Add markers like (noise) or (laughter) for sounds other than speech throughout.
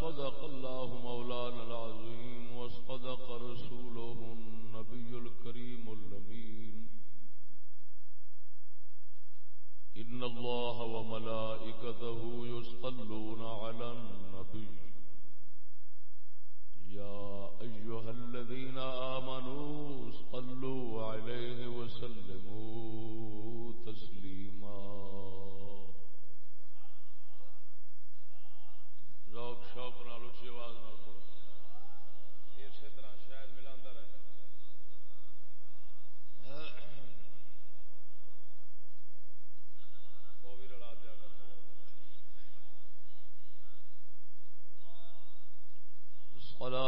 صدق الله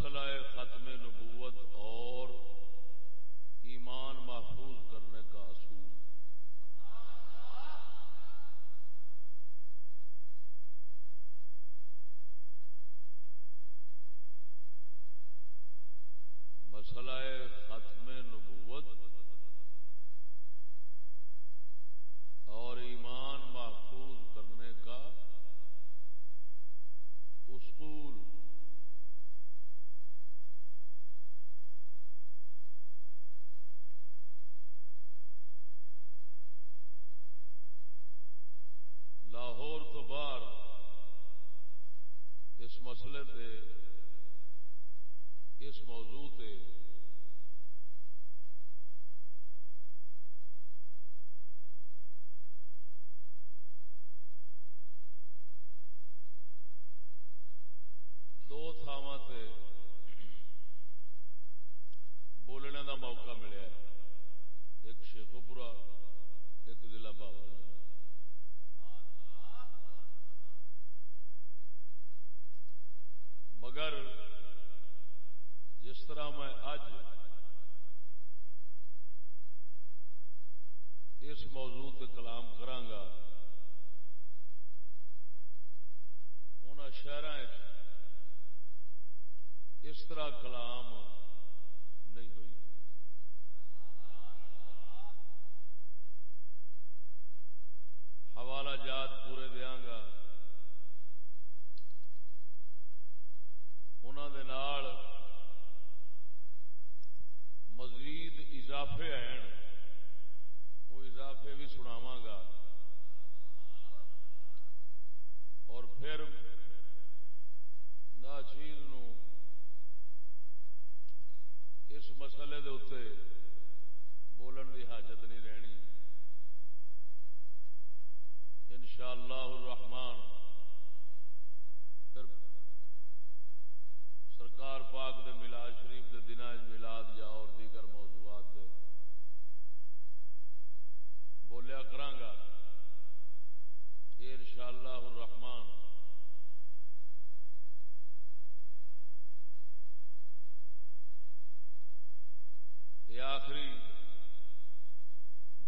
مسئلہ ختم نبوت اور ایمان محفوظ کرنے کا اصول مسئلہ ختم نبوت اور ایمان محفوظ کرنے کا اصول لاہور تو باہر اس مسئلے تے اس موضوع تے دو تھاواں تے بولنے دا موقع ملیا ہے ایک شیخوپورا ایک ضلع پاور مگر جس طرح میں اج اس موضوع تے کلام کرانگا ان شہر اس طرح کلام نہیں ہوئی حوالہ جات پورے دیاں گا انہوں دے نال مزید اضافے ہیں وہ اضافے بھی سناواں گا اور پھر ناچیز نو اس مسئلے دے اتنے بولن دی حاجت نہیں رہنی انشاءاللہ الرحمن پھر سرکار پاک دے میلاد شریف دے دن میلاد یا اور دیگر موضوعات دے بولیا کرانگا یہ انشاءاللہ الرحمن یہ آخری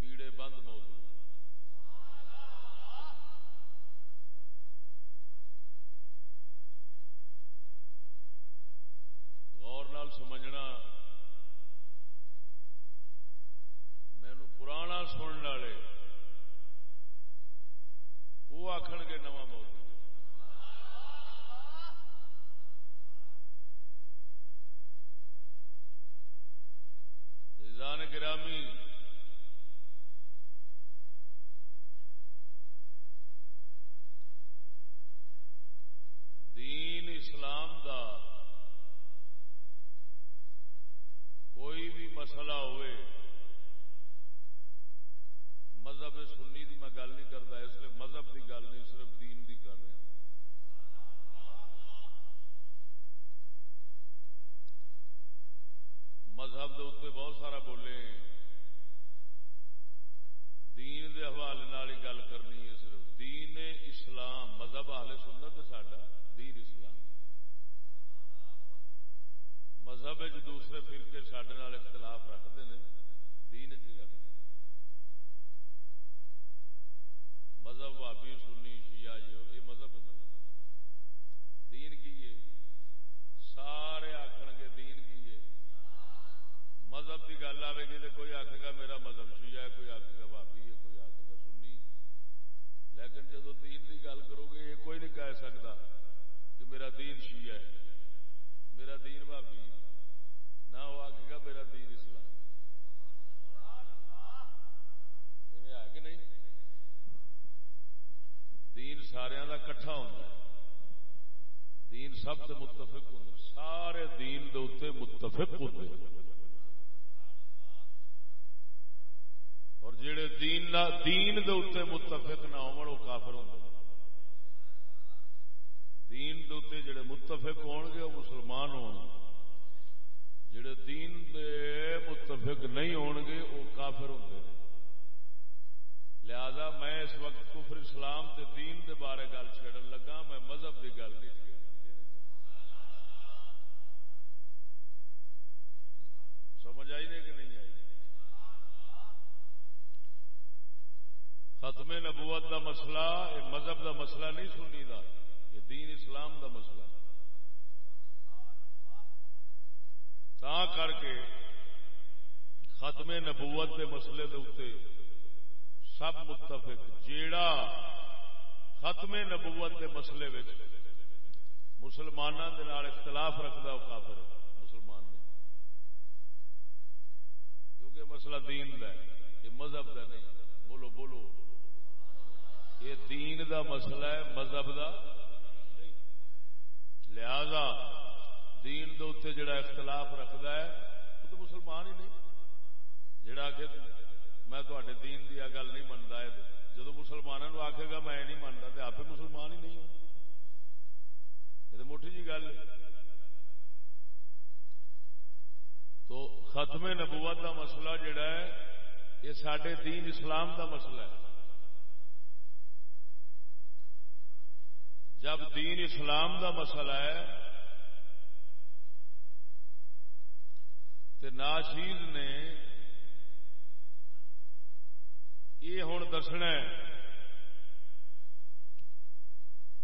بیڑے بند موضوع غور نال سمجھنا مینو پرانا سننے والے، وہ آخن گے نواں موضوع رضان گرامی۔ دین اسلام دا کوئی بھی مسئلہ ہوئے، مذہب سنی دی میں گل نہیں کرتا، اس لیے مذہب دی گل نہیں، صرف دین دی مذہب دے اتنے بہت سارا بولے دین دے حوالے نال ہی گل کرنی ہے صرف۔ دین اسلام۔ مذہب حال سنت ہے ساڈا۔ دین اسلام۔ مذہب دوسرے فرقے سڈے اختلاف رکھتے ہیں دین چ رکھتے مذہب بابی سنی، شیعہ یہ مذہب دین کی سارے آخر مذہب کی گل آئے گی تو کوئی آخے گا میرا مذہب شیعہ ہے، کوئی آخے گا بابی ہے، کوئی آخے گا سنی۔ لیکن جب دین کی گل کرو گے، یہ کوئی نہیں کہہ سکتا کہ میرا دین شیعہ ہے، میرا دین بابی نہ وہ آخے گا میرا دین اسلام ہے۔ کہ نہیں؟ دین سارا کا کٹھا ہوتا دین سب سے متفق ہوں سارے دین دے متفق ہوں اور جڑے دین دین دے اتنے متفق نہ ہو وہ کافر ہوں دین دے اتنے جڑے متفق ہون گے، وہ مسلمان ہون جڑے دین دے متفق نہیں ہون گے، وہ کافر ہوں لہذا میں اس وقت کفر اسلام تے دین دے بارے گل چھڑن لگا، میں مذہب دی گل نہیں سمجھ آئی نہیں کہ نہیں آئی؟ ختم نبوت دا مسئلہ یہ مذہب دا مسئلہ نہیں سنی دا یہ دین اسلام دا مسئلہ۔ تا کر کے ختم نبوت دے مسئلے دے اتنے سب متفق، جیڑا ختم نبوت دے مسئلے مسلمانوں کے اختلاف رکھتا وہ کافر مسلمان نے کیونکہ مسئلہ دین دا ہے، یہ مذہب دا نہیں۔ بولو بولو۔ یہ دین دا مسئلہ ہے، مذہب دا۔ لہذا دین دے اتنے جڑا اختلاف رکھتا ہے، وہ تو مسلمان ہی نہیں۔ جڑا کہ میں تے دین دی گل نہیں منتا ہے جب مسلمانوں آخے گا میں نہیں منتا تو آپ مسلمان ہی نہیں ہوں یہ تو موٹی جی گل تو ختم نبوت دا مسئلہ جڑا ہے، یہ سڈے دین اسلام دا مسئلہ ہے۔ جب دین اسلام دا مسئلہ ہے تو ناشید نے یہ ہوں دسنا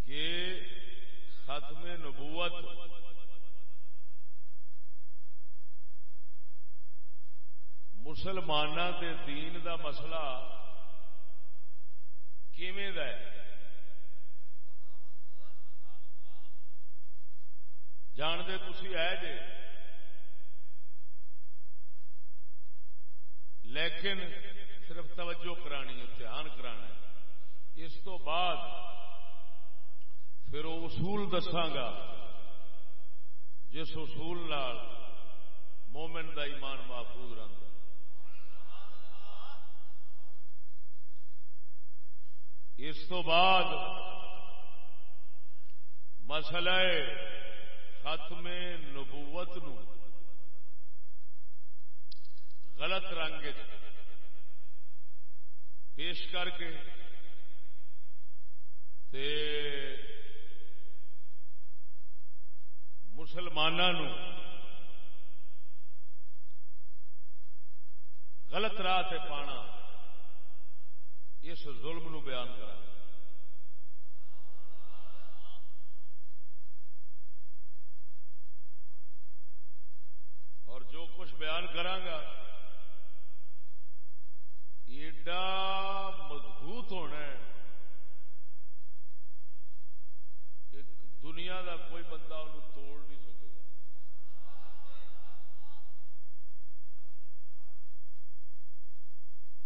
کہ ختم نبوت مسلمانوں کے دین دا مسئلہ کیویں ہے؟ جانتے تھی ہے جے لیکن صرف توجہ کرانی دھیان کرانا اس تو بعد پھر وہ اصول دساگا جس اصول نال مومن دا ایمان محفوظ رہتا اس تو بعد مسئلہ ختم نبوت نو غلط رنگ پیش کر کے تے مسلمانوں غلط راہ پانا اس ظلم نو بیان کرا اور جو کچھ بیان کرانگا ایڈا مضبوط ہونا ہے کہ دنیا دا کوئی بندہ انہوں توڑ نہیں سکے گا۔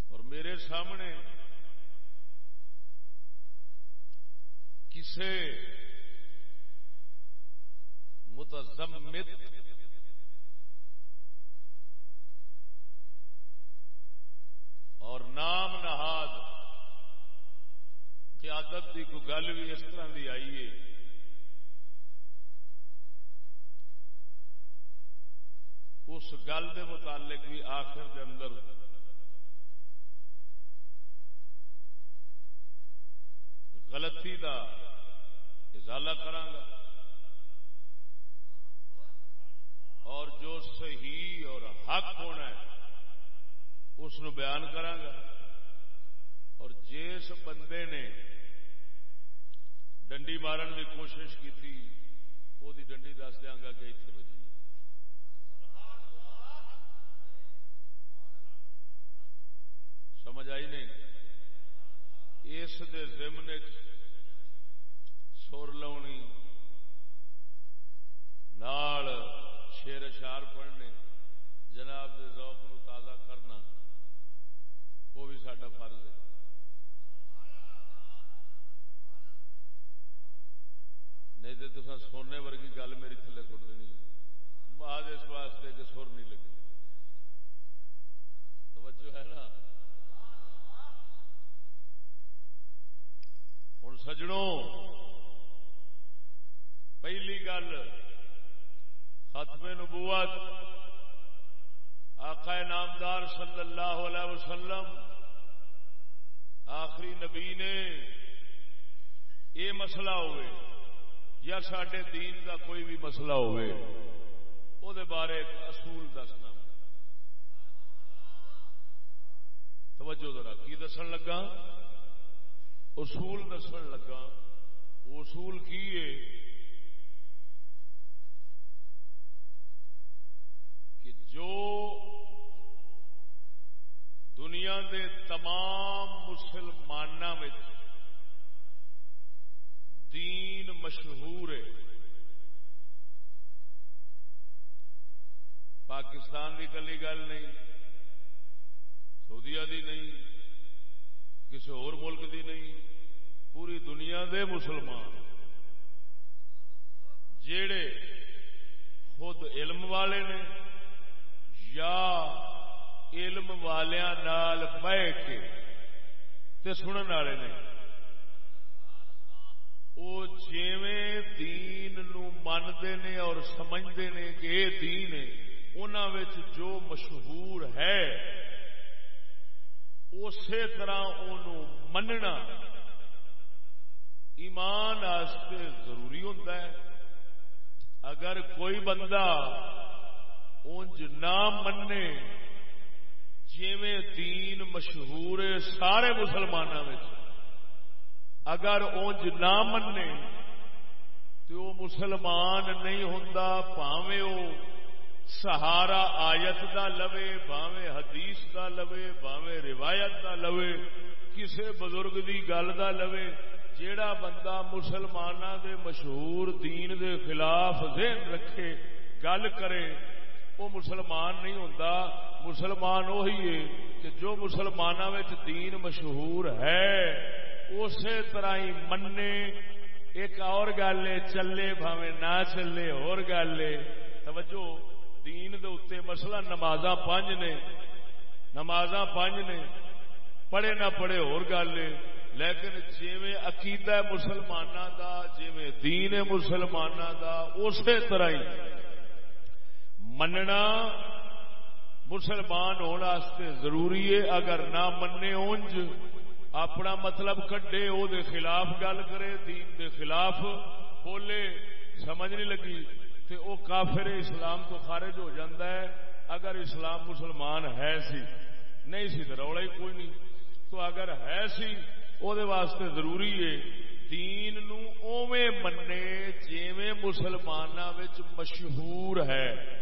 اور میرے سامنے کسے متزمت اور نام نہاد۔ قیادت کی کوئی گل بھی اس طرح کی آئی ہے۔ اس گل کے متعلق بھی آخر کے اندر غلطی کا ازالہ کرانگا اور جو صحیح اور حق ہونا ہے اس بیان کرانگا اور جس بندے نے ڈنڈی مارن کی کوشش کی وہ ڈنڈی دس دیا گا کہ اتنے بجے سمجھ آئی نہیں؟ اس ضمن سر لاؤنی نال شیر اشار پڑھنے، جناب دے ذوق نو تازہ کرنا۔ وہ بھی سڈا فرض ہے۔ نہیں تو تصا سونے ورگی گل میری تھلے سٹ دینی۔ بعد اس واسطے کہ سر نہیں لگے۔ توجہ ہے نا؟ ہوں سجڑوں پہلی گل ختم نبوت۔ آقا نامدار صلی اللہ علیہ وسلم، آخری نبی نے یہ مسئلہ ہوئے، یا سڈے دین کا کوئی بھی مسئلہ ہوئے او دے بارے اصول دسنا۔ توجہ ذرا، کی دسن لگا؟ اصول دسن لگا۔ اصول کی ہے کہ جو دنیا دے تمام مسلمانوں میں دین مشہور ہے۔ پاکستان کی کلی گل نہیں سعودیا دی نہیں کسی اور ملک دی نہیں، پوری دنیا دے مسلمان۔ جڑے خود علم والے نے یا علم والیاں نال بہ کے تے سنن والے نے۔ وہ جیویں دین نو منتے نے اور سمجھتے نے کہ یہ دین ہے انہوں جو مشہور ہے، اسی طرح انہوں مننا ایمان آستے ضروری ہوتا ہے۔ اگر کوئی بندہ انج نہ منے جیویں دین مشہور ہے سارے مسلمانوں میں اگر اونج نہ منے تو وہ مسلمان نہیں ہوں پاوے وہ سہارا آیت دا لوے باوے حدیث دا لوے باوے روایت دا لوے، کسے بزرگ دی گل دا لوے، جیڑا بندہ مسلمانہ دے مشہور دین دے خلاف ذہن رکھے، گل کرے وہ مسلمان نہیں ہوں مسلمان وہی ہے کہ جو مسلمانوں دین مشہور ہے، اسی طرح ہی منے ایک اور گل ہے، چلے بھاوے نہ چلے، اور گل ہے، توجہ، دین دے اتنے مسئلہ نماز پانچ نے نماز پانچ نے، پڑھے نہ پڑھے، اور گل ہے، لیکن جیویں عقیدہ مسلمانوں دا، جیویں دین مسلمانوں دا، اسی طرح ہی مننا مسلمان ہونے ضروری ہے۔ اگر نہ منے اونج، اپنا مطلب کڈے، او دے خلاف گل کرے، دین دے خلاف بولے، سمجھ نہیں لگی، تے او کافر اسلام تو خارج ہو جاندہ ہے۔ اگر اسلام مسلمان ہے سی، نہیں سی تو ہی کوئی نہیں۔ تو اگر ہے سی، او دے واسطے ضروری ہے۔ دین نو اوے مننے جیویں مسلمانہ وچ مشہور ہے۔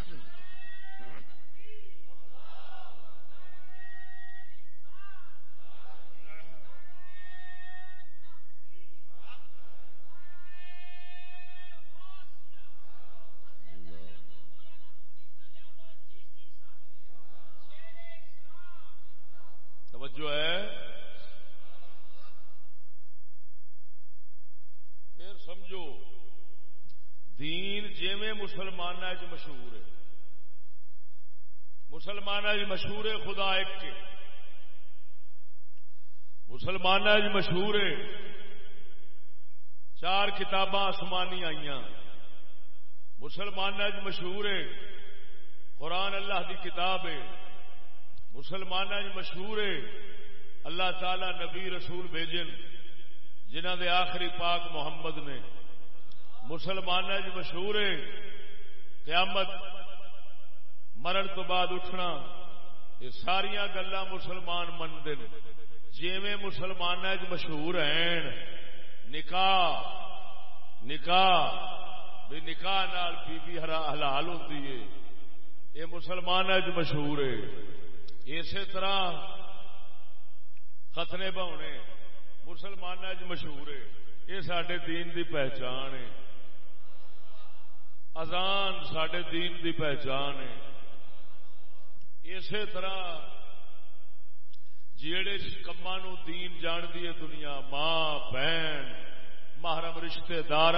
مسلمان مشہور ہے، خدا ایک کے مسلمان مشہور ہے۔ چار کتاباں آسمانی آئی مسلمان مشہور ہے، قرآن اللہ کی کتاب ہے۔ مسلمان مشہور ہے، اللہ تعالی نبی رسول بھیجن جنہ دے آخری پاک محمد نے۔ مسلمان مشہور ہے، قیامت مرن تو بعد اٹھنا، یہ ساریا گلا مسلمان منتے جیویں مسلمان مشہور ہیں، نکاح نکاح بھی نکاح نال بی بی حلال ہوتی ہے۔ یہ مسلمان مشہور ہے۔ اسی طرح ختنے بہنے مسلمان مشہور ہے۔ یہ سڈے دین دی پہچان ہے۔ اذان سڈے دین دی پہچان ہے۔ اسی طرح جیڑے کما دین جان دی ہے دنیا، ماں، بہن، محرم رشتے دار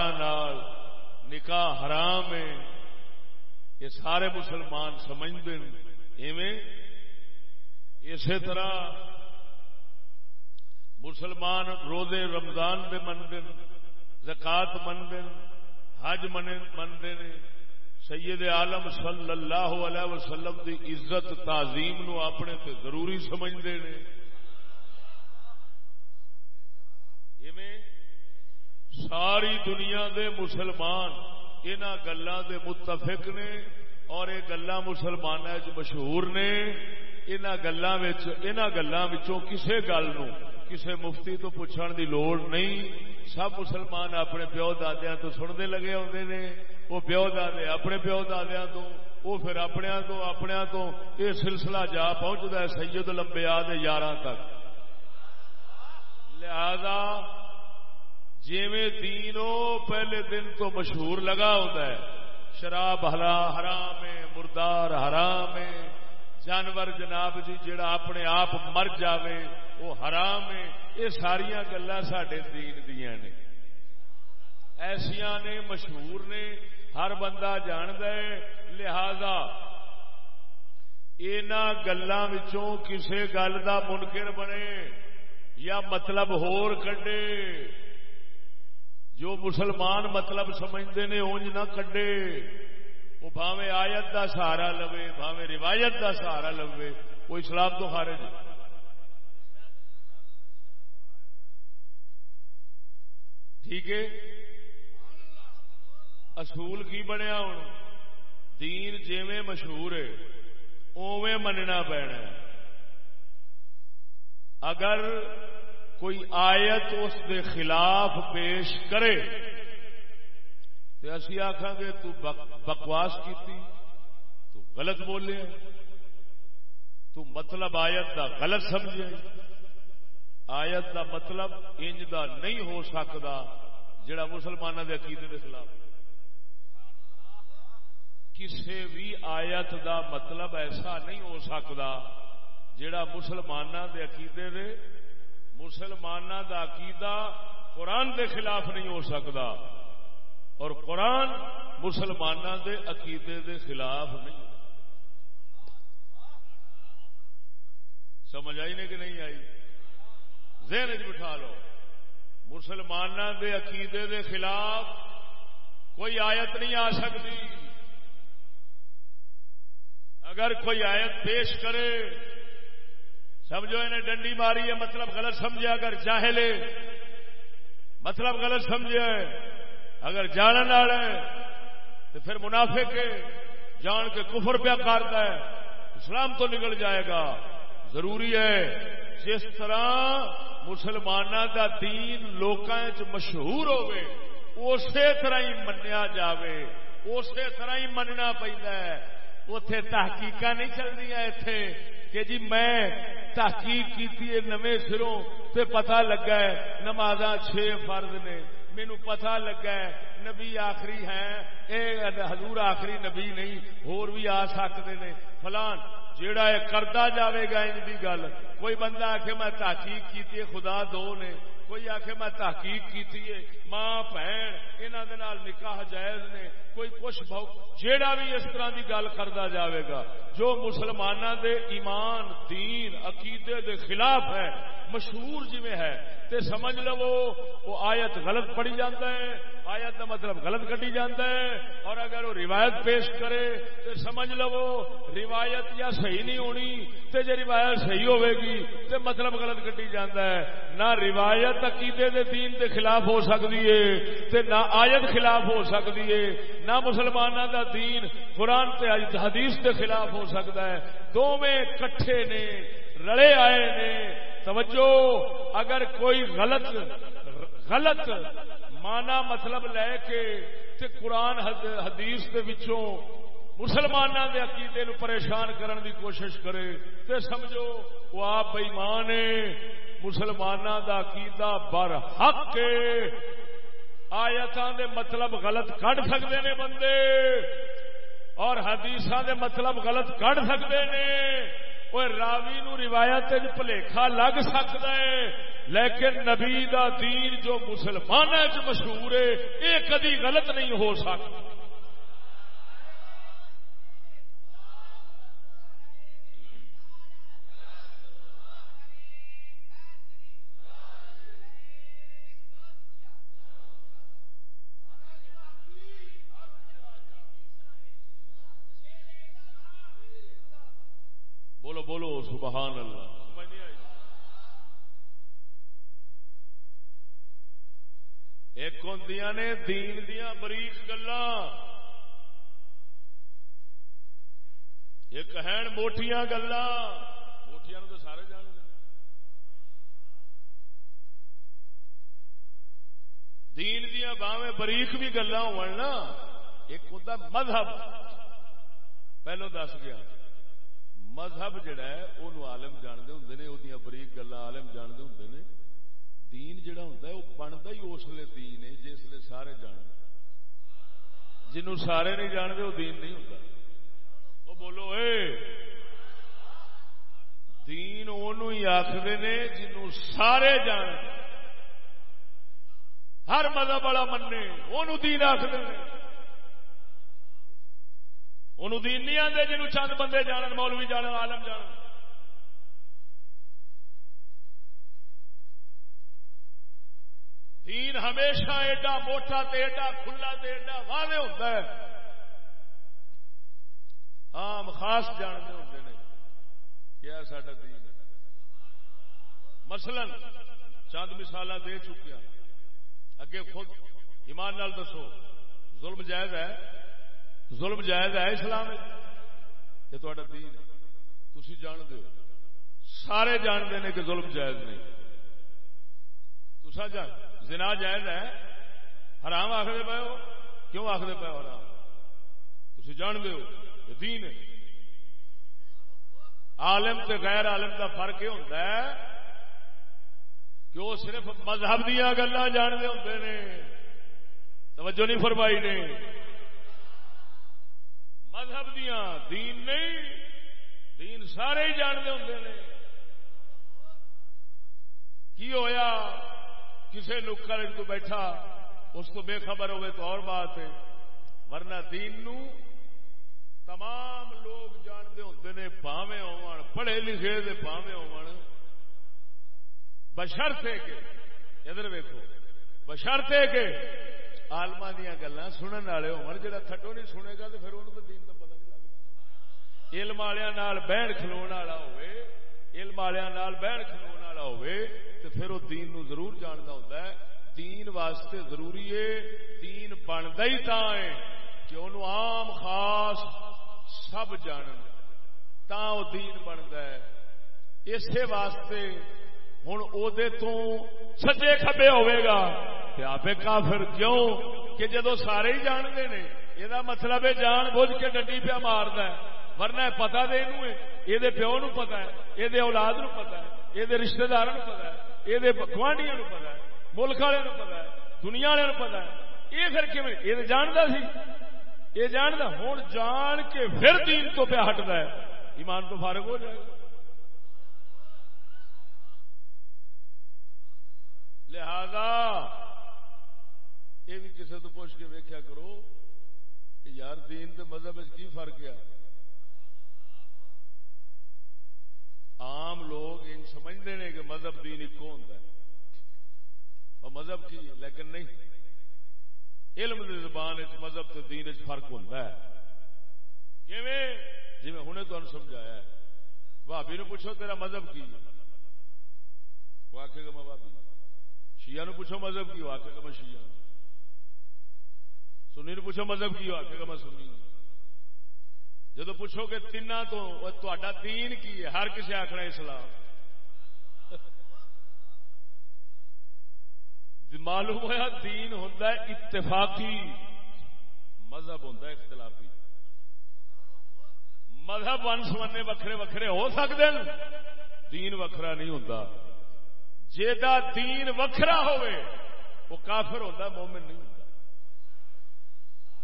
نکاح حرام ہے، یہ سارے مسلمان سمجھتے ہیں اسی طرح مسلمان روزے رمضان دے منگن زکات منگن حج منگے سید عالم صلی اللہ علیہ وسلم دی عزت تعظیم نو اپنے تے ضروری سمجھتے ہیں ساری دنیا دے مسلمان ان گلوں دے متفق نے اور یہ گلا مسلمان مشہور نے۔ ان گلوں کسے گل نو کسے مفتی تو پوچھنے دی لوڑ نہیں۔ سب مسلمان اپنے پیو دادیا تو سنتے لگے آتے نے۔ وہ پیو دادے اپنے پیو دادیا تو وہ پھر اپنے تو اپنے تو یہ سلسلہ جا پہنچتا ہے سید لمبے آد یار تک۔ لہذا جیویں دین پہلے دن تو مشہور لگا ہوتا ہے، شراب ہرا حرام ہے، مردار حرام ہے، جانور جناب جی جڑا اپنے آپ مر جاوے، وہ حرام ہے، یہ ساریا گلا سڈے دین دیا نے۔ ایسیا نے مشہور نے، ہر بندہ جاند لہذا ان گلوں کسی گل کا منکر بنے یا مطلب ہور کڈے۔ جو مسلمان مطلب سمجھتے ہیں اونج نہ کڈے۔ وہ بھاوے آیت کا سہارا لوے بھاوے روایت کا سہارا لوے۔ وہ اسلام تو خارج ٹھیک ہے؟ اصول کی بنیا ہوں؟ دین جیویں مشہور ہے اوے مننا پینا اگر کوئی آیت اس دے خلاف پیش کرے تو اسی آخان گے، تو بکواس کی تو غلط بولے، تو مطلب آیت دا غلط سمجھے۔ آیت دا مطلب انج دا نہیں ہو سکتا جڑا مسلمانوں کے عقیدے کے خلاف۔ کسی بھی آیت دا مطلب ایسا نہیں ہو سکتا جڑا مسلمانوں کے عقیدے دے مسلمانوں دا عقیدہ قرآن دے خلاف نہیں ہو سکتا اور قرآن مسلمانوں دے عقیدے دے خلاف نہیں سمجھ آئی نہیں کہ نہیں آئی؟ ذہن بٹھا لو۔ مسلمانوں دے عقیدے دے خلاف کوئی آیت نہیں آ سکتی۔ اگر کوئی آیت پیش کرے، سمجھو انہیں ڈنڈی ماری ہے مطلب غلط سمجھے، اگر چاہے لے مطلب غلط سمجھے، اگر جان ہے، تو پھر منافع کے جان کے کفر پیا کرتا ہے، اسلام تو نکل جائے گا۔ ضروری ہے، جس طرح مسلمانوں کا دین لوکاں مشہور ہوئے اسی طرح ہی منیا جاوے، اسی طرح ہی مننا پہنا ہے۔ اتے تحقیق نہیں چلتی اتے کہ جی میں تحقیق کی نویں سروں تے پتہ لگا ہے نماز چھ فرض نے۔ مینو پتا لگا ہے نبی آخری ہے اے حضور آخری نبی نہیں، ہور بھی آ سکتے نے۔ فلان، جیڑا ہے کرتا جاوے گا ان کی گل۔ کوئی بندہ آخ میں تحقیق کی خدا دو نے۔ کوئی آخ میں تحقیق کی ماں بھن انہوں نکاح جائز نے، کوئی کچھ بہت جیڑا بھی اس طرح کی گل کرتا جاوے گا، جو مسلمانوں دے ایمان، دین، عقیدے دے خلاف ہے مشہور جی ہے تے سمجھ لو، وہ آیت غلط پڑی جاتا ہے۔ آیت کا مطلب غلط کٹی جاتا ہے۔ اور اگر وہ روایت پیش کرے تو سمجھ لو، روایت یا صحیح نہیں ہونی، تے جی روایت صحیح ہوے گی، تے مطلب غلط کٹی جاتا ہے۔ نہ روایت عقیدے دے دین دے خلاف ہو سکتی ہے، تے نہ آیت خلاف ہو سکتی ہے، نہ مسلمانوں دا دین قرآن تے حدیث دے خلاف ہو سکتا ہے۔ دونوں کٹھے نے رڑے آئے نے توجہ، اگر کوئی غلط غلط مانا مطلب لے کے تے قرآن حدیث دے وچوں مسلمانوں دے عقیدے نو پریشان کرن دی کوشش کرے، تے سمجھو، وہ آپ بےمان مسلمانوں کا عقیدہ بر حق آیتان دے مطلب غلط کਢ سکتے نے بندے، اور حدیث دے مطلب غلط کਢ سکتے ہیں وہ راوی نو روایت بھلےکھا لگ سکتا ہے لیکن نبی دا دین جو مسلمان مشہور ہے یہ کدی غلط نہیں ہو سکتا بولو سبحان اللہ۔ ایک ہوں نے دین دیا بریک گلا ایک ہیں موٹیاں گلا موٹیاں تو سارے جان دین دیا باہیں بریک بھی گلا ہونا ایک مذہب۔ پہلو دس گیا۔ مذہب جڑا ہے وہ آلم جانتے ہوں نے وہ بریک گلا آلم جانتے ہوں نے۔ دین جڑا ہوں وہ بنتا ہی اس لیے دین ہے جس لیے سارے جان جنوں سارے نہیں جانتے وہ دین نہیں ہوتا وہ بولو، اے! دین ہی آخر نے جنوں سارے جان ہر مذہب والا منے وہ دین آخر انہوں دین نہیں آتے جنوب چند بندے جان مولوی جان عالم جان دین ہمیشہ ایڈا موٹا تے ایڈا کھلا تے ایڈا واضح ہوتا ہے۔ عام خاص جانتے ہوتے ہیں کیا ساڈا دین مثلا چند مثال دے چکیا اگے خود ایمان نال دسو، ظلم جائز ہے؟ ظلم جائز ہے اسلام یہ تا دین ہے۔ تھی جان دو سارے جانتے ہیں کہ ظلم جائز نہیں۔ تسا جان، زنا جائز ہے؟ حرام آخر پے ہو؟ کیوں آخر پے ہو حرام؟ تھی جان دو یہ دین ہے۔ عالم تے غیر عالم کا فرق یہ ہوتا ہے کہ وہ صرف مذہب دیا گلا جانتے ہوں توجہ نہیں فرمائی نے۔ مذہب دیا دین نہیں، دین سارے ہی جانتے ہوں کی ہویا؟ کسی نکر کو بیٹھا، اس کو بے خبر ہوئے تو اور بات ہے۔ ورنہ دین نو تمام لوگ جانتے ہوں نے پاوے ہو پڑھے لکھے دے پاوے ہو بشر تھے کہ، ادھر ویکو بشر تھے کہ آلما دیا گلا سننے والے ہو جا تھٹو نہیں سنے گا تو پھر انہوں دین کا پتا نہیں لگتا علم والوں بہن کھلو والا ہوے علم والوں بہن کھلو والا ہوئے تو پھر وہ دین نو ضرور جاننا ہوتا ہے۔ دین واسطے ضروری ہے دین بنتا ہی تا ہے کہ انہوں عام خاص سب جان تا وہ دین بنتا ہے۔ اسی واسطے ہوں وہ سجے کبے ہوئے گا۔ آپ کافر کیوں؟ کہ جدو سارے ہی جانتے ہیں یہ مطلب ہے جان بوجھ کے ڈنڈی پیا مارد ورنہ پتا تو یہ پیو نو پتا ہے یہ اولاد نو پتا ہے یہ رشتے دار پتا ہے یہ گوانڈیا نو پتا ہے، ملک والے پتا ہے، دنیا والے پتا ہے۔ یہ پھر کیون یہ جانتا سی۔ یہ جانتا ہوں جان کے پھر دین تو پیا ہٹتا ہے۔ ایمان تو فارغ ہو جائے۔ گا لہذا یہ بھی کسی تو پوچھ کے ویکیا کرو کہ یار دین تے مذہب کی فرق ہے؟ عام لوگ ان سمجھتے ہیں کہ مذہب دین ایک ہوتا ہے۔ اور مذہب کی لیکن نہیں۔ علم دی زبان مذہب تو دین فرق ہوتا ہے۔ جی میں ہوں تمہیں سمجھایا بھابی نو پوچھو تیرا مذہب کی وہ آخے گا میں بھابی شیعہ نو پوچھو مذہب کی، وہ آخے گا میں شیعہ سنی پوچھو مذہب کی آخے گا میں سنی جب پوچھو کہ تین تو دین کی ہے، ہر کسی آخنا اسلام۔ جی معلوم ہوا دین ہوتا ہے اتفاقی، مذہب ہوتا ہے اختلافی۔ مذہب ون سمنے وکھرے وکھرے ہو سکتے ہیں دین وکھرا نہیں ہوتا جا دین وکھرا ہوئے، وہ کافر ہوتا مومن نہیں۔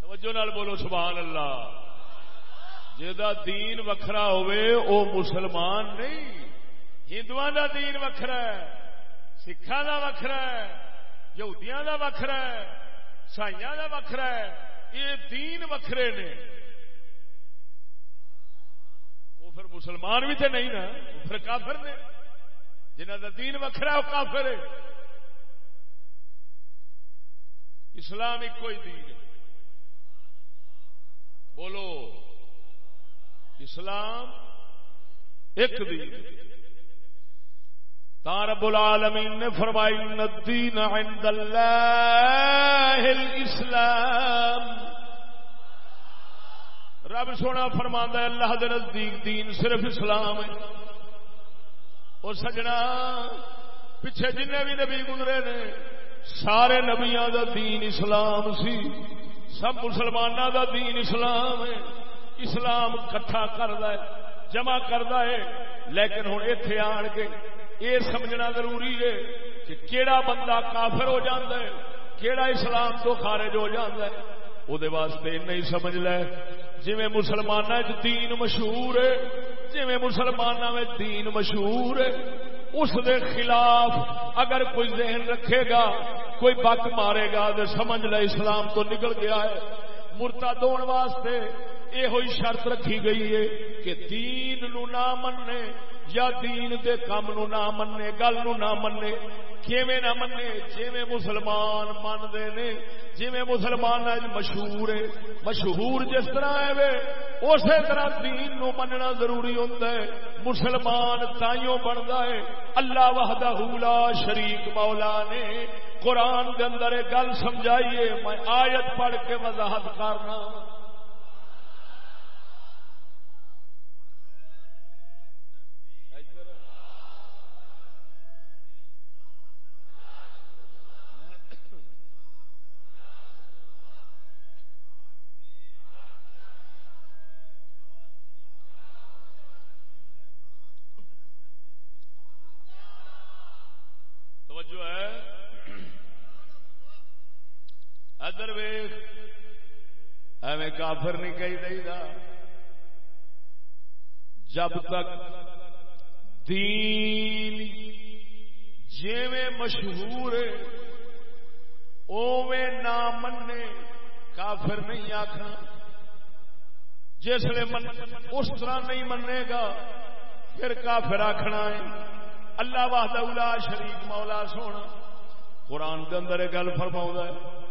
توجہ نال بولو، سبحان اللہ۔ جا دین وکھرا ہوئے وہ مسلمان نہیں۔ ہندو دا دین وکھرا ہے سکھان دا وکھرا ہے، یہودیاں دا وکھرا ہے سائیاں دا وکھرا ہے۔ یہ دین وکھرے نے۔ وہ پھر مسلمان بھی تو نہیں نا وہ پھر کافر نے۔ جنہ کا دین وکھرا وہ کافر ہے۔ اسلام ایک کوئی دین ہے۔ بولو، اسلام ایک دین تارب العالمین نے فرمائی الدین عند اللہ الاسلام۔ رب سونا فرما اللہ دے نزدیک دین صرف اسلام ہے۔ اور سجنا، پیچھے جن بھی نبی گزرے نے سارے نبیا دا دین اسلام سی۔ سب مسلمانوں دا دین اسلام ہے۔ اسلام کٹھا کرتا ہے، جمع کرتا ہے۔ لیکن ہوں اتے آن کے یہ سمجھنا ضروری ہے کہ کیڑا بندہ کافر ہو جاتا ہے، کیڑا اسلام تو خارج ہو جاتا ہے وہ واسطے نہیں سمجھ لے۔ جی مسلمان دین مشہور ہے جی مسلمان میں دین مشہور ہے اس دے خلاف اگر کوئی ذہن رکھے گا، کوئی بک مارے گا، تو سمجھ لے اسلام تو نکل گیا ہے۔ مرتا دون واسطے یہ ہوئی شرط رکھی گئی ہے کہ دین نو نہ مننے یا دین دے کام نو نہ مننے گل نو نہ مننے کیویں نہ منے جویں مسلمان منتے نے جویں مسلمان اج مشہور ہے مشہور جس طرح ہے وے اسی طرح دین نو مننا ضروری ہوتا ہے مسلمان تائیوں بنتا ہے اللہ وحدہ لا شریک مولا نے قرآن کے اندر گل سمجھائیے میں آیت پڑھ کے وضاحت کرنا ادر ویخ ایویں کافر نہیں کہی دئی دا جب تک دین جیویں مشہور اویں نہ منے کافر نہیں آخنا جس من اس طرح نہیں منے گا، پھر کافر آخنا ہے۔ اللہ واہدہ شریف مولا سونا۔ قرآن کے اندر گل فرما ہے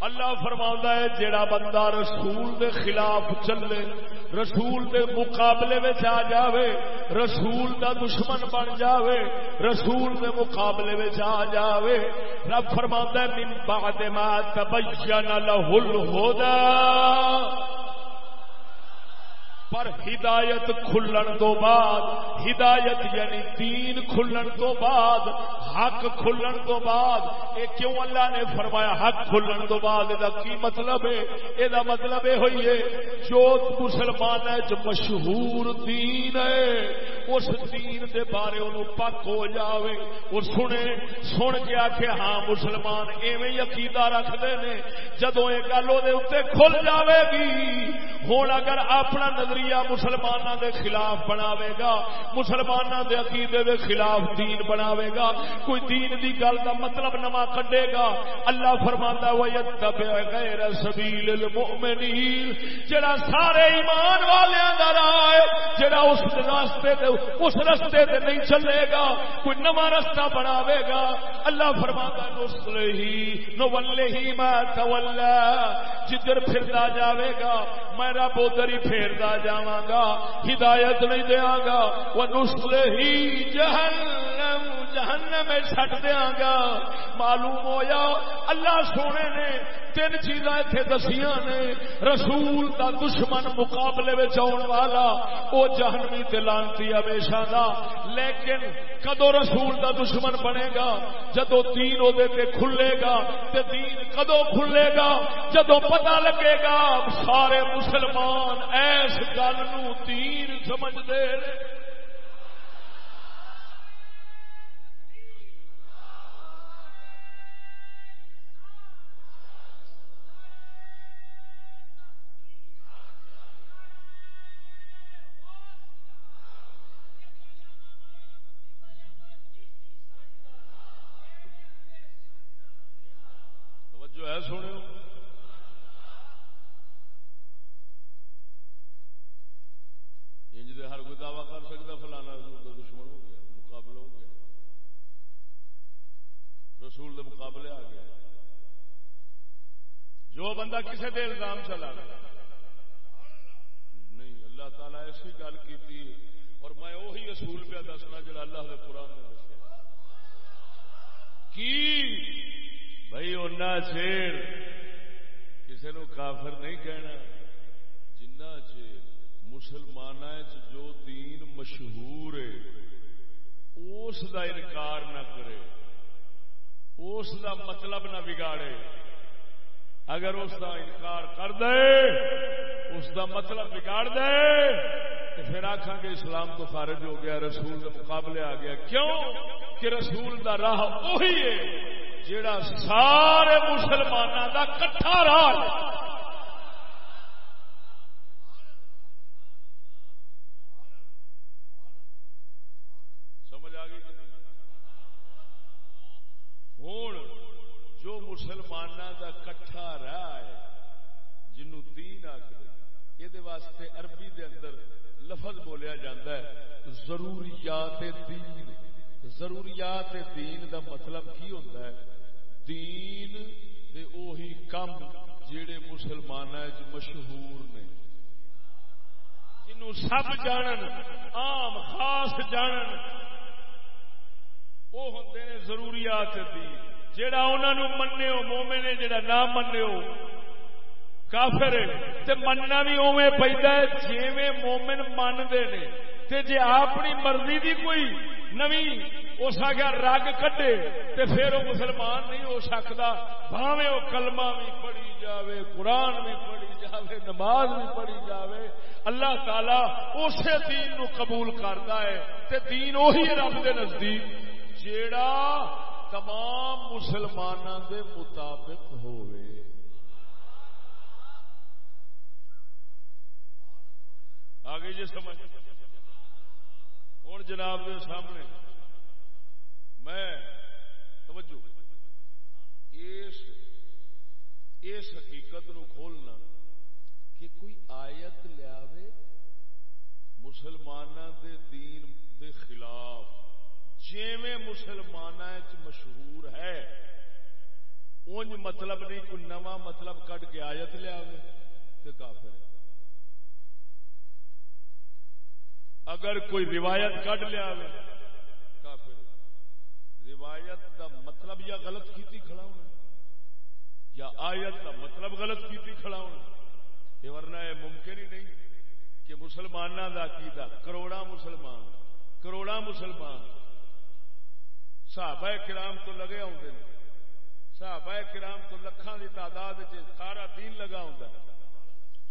اللہ فرما ہے جڑا بندہ رسول دے خلاف چلے، رسول دے مقابلے میں آ جاوے، رسول دا دشمن بن جاوے، رسول دے مقابلے میں آ جاوے، رب فرما ہے، من بعد ما تبین له الهدى۔ پر ہدایت کھلن تو بعد، ہدایت یعنی دین کھلن تو بعد حق کھلن تو بعد، اے کیوں اللہ نے فرمایا حق کھلن تو بعد؟ یہ کی مطلب ہے؟ یہ مطلب یہ ہوئی ہے، جو مسلمان ہے، جو مشہور دین ہے، اس دین دے بارے انہوں پک ہو جاوے۔ اور سنے، سن کے آخ ہاں مسلمان ایویں عقیدہ رکھتے ہیں جدو یہ گل وہ کھل جاوے گی۔ ہوں اگر اپنا نظریہ مسلمانوں دے خلاف بناوے گا مسلمانوں دے عقیدے دے خلاف دین بناوے گا کوئی دین دی گل کا مطلب نواں کڈے گا۔ اللہ فرماندا و یتبع غیر سبیل المؤمنین جڑا سارے ایمان والیاں دا راہ ہے، جڑا اس راستے تے، اس راستے تے نہیں چلے گا، کوئی نواں راستہ بناوے گا۔ اللہ فرماندا نسلہی نولہی ما تولا۔ جدھر پھردا جاوے گا، میں رب ادھر ہی پھیردا جاواں گا۔ ہدایت نہیں دیاں گا۔ وہ نسل ہی جہنم جہنم میں چھٹ دیاں گا معلوم ہویا، اللہ سونے نے تین چیزاں اتنے دسیاں نے۔ رسول دا دشمن مقابلے میں آن والا وہ جہنمی تلانتی ہمیشہ دا۔ لیکن کدو رسول دا دشمن بنے گا؟ جدو دین وہ کھلے گا، تے دین کدو کھلے گا؟ جدو پتہ لگے گا، سارے مسلمان ایس گل نو دین سمجھ دے سونے انج ہر کوئی دعوی کر سکتا، فلانا رسول کا دشمن ہو گیا، مقابلہ ہو گیا۔ رسول دے مقابلے آ گیا جو بندہ کسی دے الزام چلا نہیں، اللہ تعالیٰ ایسی گل کی اور میں وہی اصول پہ دسنا جڑا اللہ کے قرآن نے دسیا۔ کی؟ بھائی چیر کسی نو کافر نہیں کہنا۔ جنا چیر مسلمان جو دین مشہور ہے، اس دا انکار نہ کرے، اس دا مطلب نہ بگاڑے۔ اگر اس دا انکار کر دے، اس دا مطلب بگاڑ دے، تو پھر آخا گے، اسلام تو خارج ہو گیا، رسول کے مقابلے آ گیا۔ کیوں؟ کہ رسول دا راہ وہی ہے۔ جڑا سارے مسلمانوں کا کٹھا راج سمجھ آ گئی ہوں جو مسلمانوں کا کٹھا راہ ہے جنوں دین آخر یہ واسطے عربی دے اندر لفظ بولیا جاتا ہے، ضروریات دین۔ ضروریات دین دا مطلب کی ہوتا ہے؟ دین دے اوہی کم جڑے مسلمان مشہور نے۔ جنوں سب جانن، عام، خاص جانن، وہ ہوں نے ضروریات دین۔ جڑا انہوں منو مومے نے جڑا نہ منو کافر تے مننا بھی اوے پہ جی مومن منتے نے۔ تے جے اپنی مرضی دی کوئی نوی، اس آگیا رگ کٹے تے پھر وہ مسلمان نہیں ہو سکتا۔ بھاوے وہ کلمہ بھی پڑھی جاوے، قرآن بھی پڑھی جاوے، نماز بھی پڑھی جاوے۔ اللہ تعالی اسی دین نو قبول کرتا ہے تے دین وہی رب دے نزدیک جیڑا تمام مسلمانوں دے مطابق ہوئے آگے جی سمجھ۔ ہوں جناب کے سامنے میں توجہ اس اس حقیقت نو کھولنا کہ کوئی آیت لیا مسلمان دے دین دے خلاف جیویں مسلمان مشہور ہے، اونج مطلب نہیں، کوئی نواں مطلب کٹ کے آیت لیا تو کافر ہے اگر کوئی روایت کٹ لیا روایت دا مطلب یا غلط کیتی کھڑا ہونا، یا آیت دا مطلب غلط کیتی کھڑا ہونا، یہ ورنہ یہ ممکن ہی نہیں کہ مسلمانوں دا عقیدہ کروڑا مسلمان کروڑا مسلمان صحابہ کرام تو لگے آتے ہیں صحابہ کرام تو لکھان کی تعداد سارا دین لگا ہوں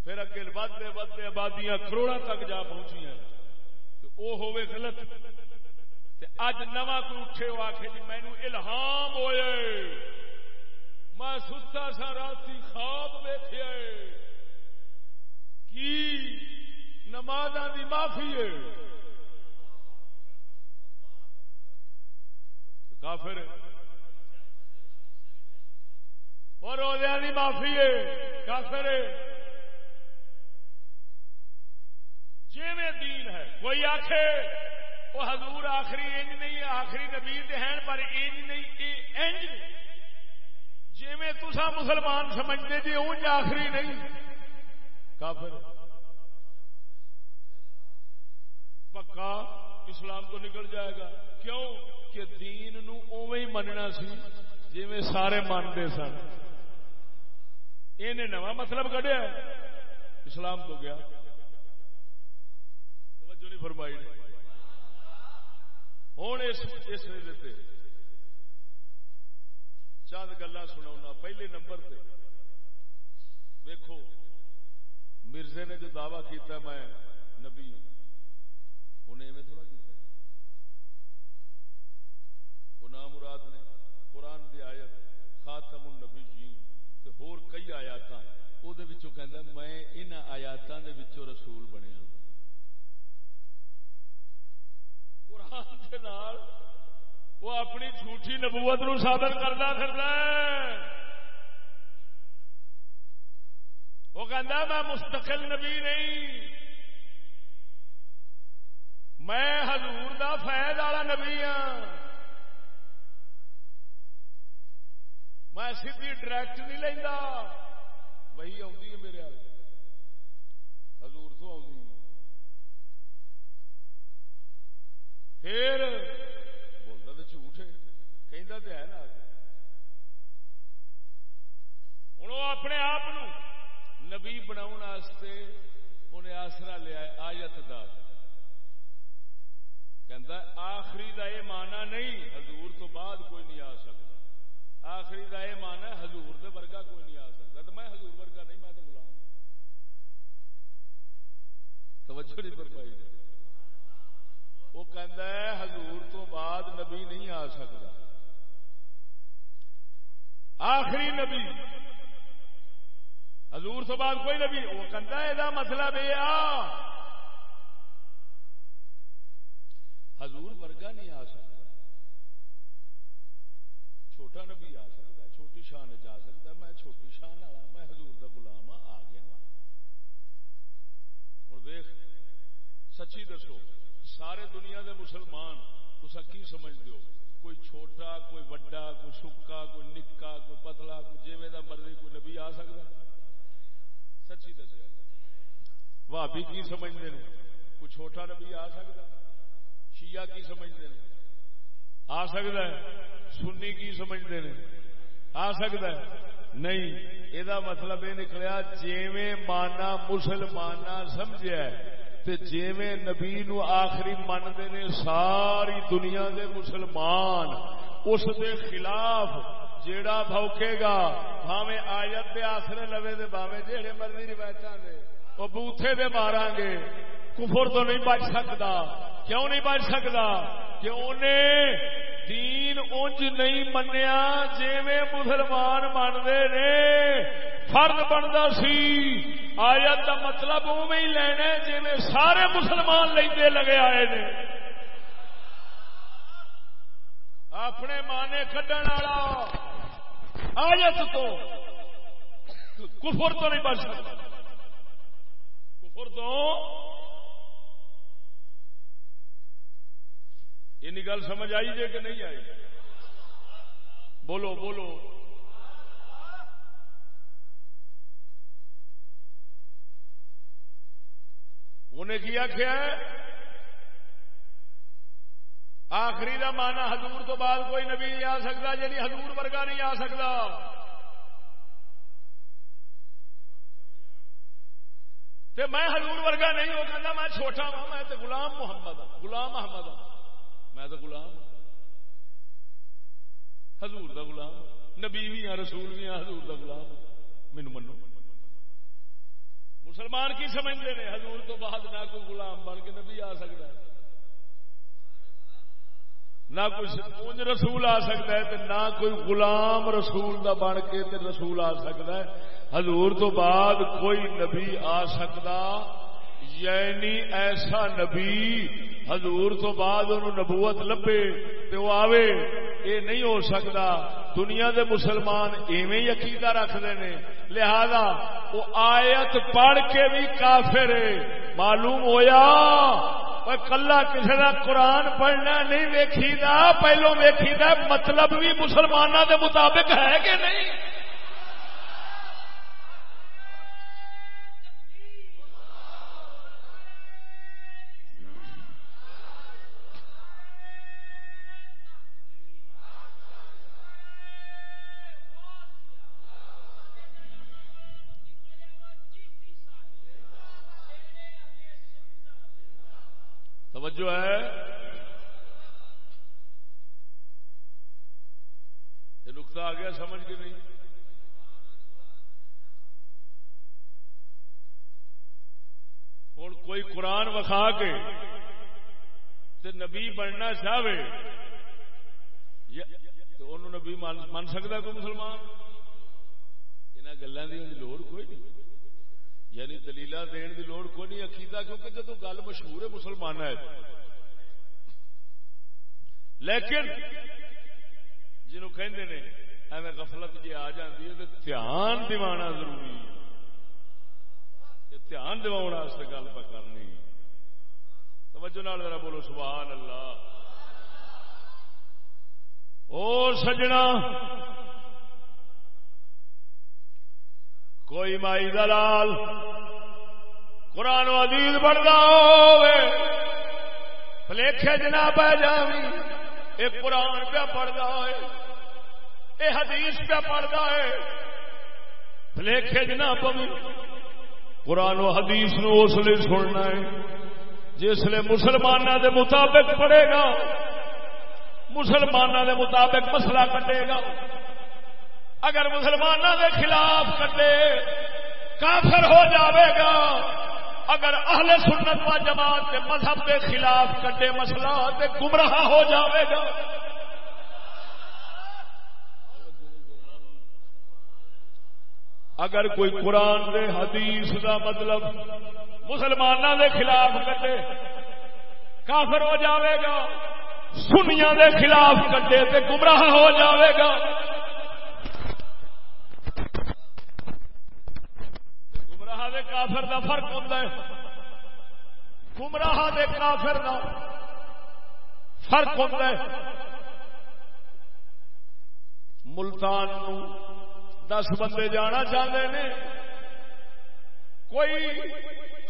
پھر اگے ودتے ودتے آبادیاں کروڑا تک جا پہنچی ہیں۔ تو وہ ہوئے غلط اج نواں کوئی اٹھے ہو آخ جی مینو الہام ہوئے۔ میں ستا سا رات خواب ویخیا کی نماز کی معافی ہے۔ کافر اور روزیا کی معافی ہے۔ کافر جی میں دین ہے۔ کوئی آخے وہ حضور آخری انج نہیں آخری نبی ہیں، پر انج نہیں انج جی میں تسا مسلمان سمجھتے جی اونج آخری نہیں۔ کافر۔ پکا اسلام تو نکل جائے گا۔ کیوں؟ کہ دین نو اوے ہی مننا سی جی میں سارے مانتے سن۔ یہ نواں مطلب کڈیا اسلام تو گیا۔ نہیں فرمائی ہوں اس ویلے چند گلا سنا پہلے نمبر پہ ویکو مرزے نے جو دعوی کیتا میں نبی ہوں انہیں میں تھوڑا کیتا وہ نام مراد نے قرآن دی آیت، خاتم النبی جی تے ہور کئی آیات وہ کہندا میں ان آیاتاں دے رسول بنیا ہوں۔ قرآن نال وہ اپنی جھوٹی نبوت نو ثابت کرتا پھردا ہے۔ وہ کہہ میں مستقل نبی نہیں۔ میں حضور دا فیض والا نبی ہاں۔ میں سیدھی ڈائریکٹ نہیں لینا وہی آئی ہے میرے حضور تو آئی پھر بولتا تو جھوٹ ہے کہ ہے نا ہوں اپنے آپ نبی بنا انہیں آسرا لیا آیت دا کہ آخری دا یہ مانا نہیں حضور تو بعد کوئی نہیں آ سکتا آخری دا یہ مانا حضور دے ورگا کوئی نہیں آ سکتا تو میں حضور ورگا نہیں میں تو غلام توجہ نہیں فرمائی وہ کہندا ہے حضور تو بعد نبی نہیں آ سکتا۔ آخری نبی۔ حضور تو بعد کوئی نبی۔ وہ کہتا ہے یہ مطلب یہ آ۔ حضور ورگا نہیں آ سکتا۔ چھوٹا نبی آ سکتا ہے، چھوٹی شان جا سکتا میں چھوٹی شان والا، میں حضور کا گلام ہاں، آ گیا ہوں دیکھ سچی دسو۔ سارے دنیا دے مسلمان تو کی سمجھ دو کوئی چھوٹا، کوئی وڈا، کوئی سکا، کوئی نکا، کوئی پتلا، کوئی جیویں مرضی کوئی نبی آ سکتا سچی دسیا جی۔ بھابی کی سمجھتے ہیں کوئی چھوٹا نبی آ سکتا شیعہ کی سمجھتے ہیں آ سکتا ہے۔ سنی کی سمجھتے ہیں آ سکتا ہے۔ نہیں یہ مطلب یہ نکلیا جیویں مانا مسلمانا سمجھا جیویں نبی نو آخری منتے نے ساری دنیا دے مسلمان، اس دے خلاف جیڑا بھوکے گا بھاوے آیت دے آسرے لوے دے بھاوے جیڑے مرضی روایت دے، وہ بوتھے دے مارا گے۔ کفر تو نہیں بچ سکتا کیوں نہیں بچ سکتا کہ انہیں دین انج نہیں منیا جی مسلمان منتے نے، فرد بنتا سی۔ آیت کا مطلب اوے ہی لینا جی سارے مسلمان لے لگے آئے نے۔ اپنے مانے کھڈن والا۔ آیت تو کفر تو نہیں بچ سکتا۔ کفر تو یہ گل سمجھ آئی جے کہ نہیں آئی؟ بولو بولو۔ انہیں کیا کیا ہے؟ آخری دا مانا حضور تو بعد کوئی نبی نہیں آ سکتا یعنی حضور ورگا نہیں آ سکتا۔ تے میں حضور ورگا نہیں ہو کہنا میں چھوٹا ہوں میں تو غلام محمد ہوں غلام محمد ہوں میں تو غلام ہاں۔ حضور دا غلام ہاں۔ نبی بھی ہاں رسول بھی ہاں حضور دا غلام ہاں۔ مینو منو۔ مسلمان کی سمجھتے ہیں حضور تو بعد نہ کوئی غلام بن کے نبی آ سکتا ہے۔ نہ کوئی رسول آ سکتا ہے نہ کوئی غلام رسول دا بن کے تے رسول آ سکتا ہے۔ حضور تو بعد کوئی نبی آ سکتا یعنی ایسا نبی حضور تو بعد انہوں نبوت لبے تے وہ آوے، یہ نہیں ہو سکتا۔ دنیا دے مسلمان ایویں عقیدہ رکھتے ہیں۔ لہذا وہ آیت پڑھ کے بھی کافر معلوم ہویا؟ کلا کسی کا قرآن پڑھنا نہیں ویکھی دا پہلو ویکھی دا مطلب بھی مسلمانوں کے مطابق ہے کہ نہیں؟ توجہ ہے، یہ نقطہ آ گیا سمجھ کے نہیں؟ ہوں کوئی قرآن وکھا کے تے نبی بننا چاہے تو انہوں نبی من سکتا کوئی مسلمان؟ یہاں گلوں کی لوڑ کوئی نہیں۔ یعنی دلیل دین کی لوڑ کوئی نہیں، عقیدہ، کیونکہ جدو گل مشہور ہے، مسلمان ہے۔ لیکن جنہوں کہندے نے، ایویں غفلت جی آ جاتی ہے، تو دھیان دوانا ضروری دھیان دوا گل پہ کرنی توجہ نال ذرا بولو، سبحان اللہ۔ او سجنا۔ کوئی مائی دلال قرآن عزیز بڑھتا ہولیکھے جنا پہ جاوی یہ قرآن پہ پڑھتا ہے یہ حدیث پہ پڑھتا ہے، فلیکھے جنا پوی قرآن و حدیث نو اس لیے سننا ہے، جس لیے مسلمانوں دے مطابق پڑھے گا مسلمانوں دے مطابق مسئلہ کٹے گا۔ اگر مسلمانوں دے خلاف کٹے کافر ہو جاوے گا، اگر اہل سنت و جماعت کے مذہب کے خلاف کٹے مسئلہ تے گمراہ ہو جاوے گا۔ اگر کوئی قرآن دے حدیث دا مطلب مسلمانوں دے خلاف کٹے کافر ہو جاوے گا سنیا دے خلاف کٹے تے گمراہ ہو جاوے گا۔ گمراہ دے کافر دا فرق ہوتا ہے۔ گمراہ دے کافر دا فرق ہوتا ہے۔ ملتان دس بندے جانا چاہتے ہیں کوئی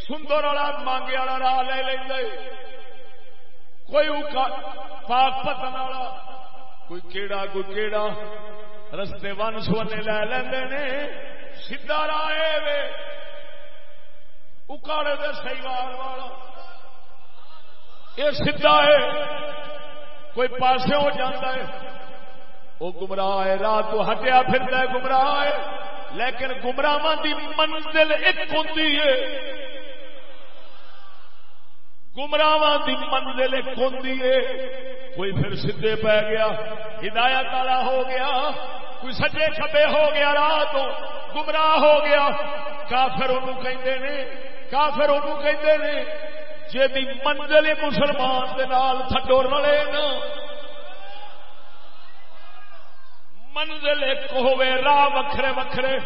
سندر والا، مانگے والا راہ لے لے کوئی پاک پتن والا۔ کوئی کیڑا کوئی کیڑا۔ رستے ون سونے لے لے سیدا راہ اکاڑے دے سیوال والا۔ یہ سیدا ہے۔ کوئی پاسے ہو جاتا ہے۔ وہ گمراہ ہے۔ راہ تو ہٹیا پھر گمراہ ہے۔ لیکن گمراہ دی منزل ایک ہوتی ہے۔ گمراہ دی منزل ایک ہوتی ہے۔ کوئی پھر سدھے پی گیا۔ ہدایت والا ہو گیا۔ کوئی سجے کبے ہو گیا راہ تو۔ گمراہ ہو گیا۔ کافر انہوں کہتے نے کافر انہوں نے جی منزل مسلمان دے نال تھڈو رلے نا۔ منزل ایک ہوے راہ وکھرے وکھرے،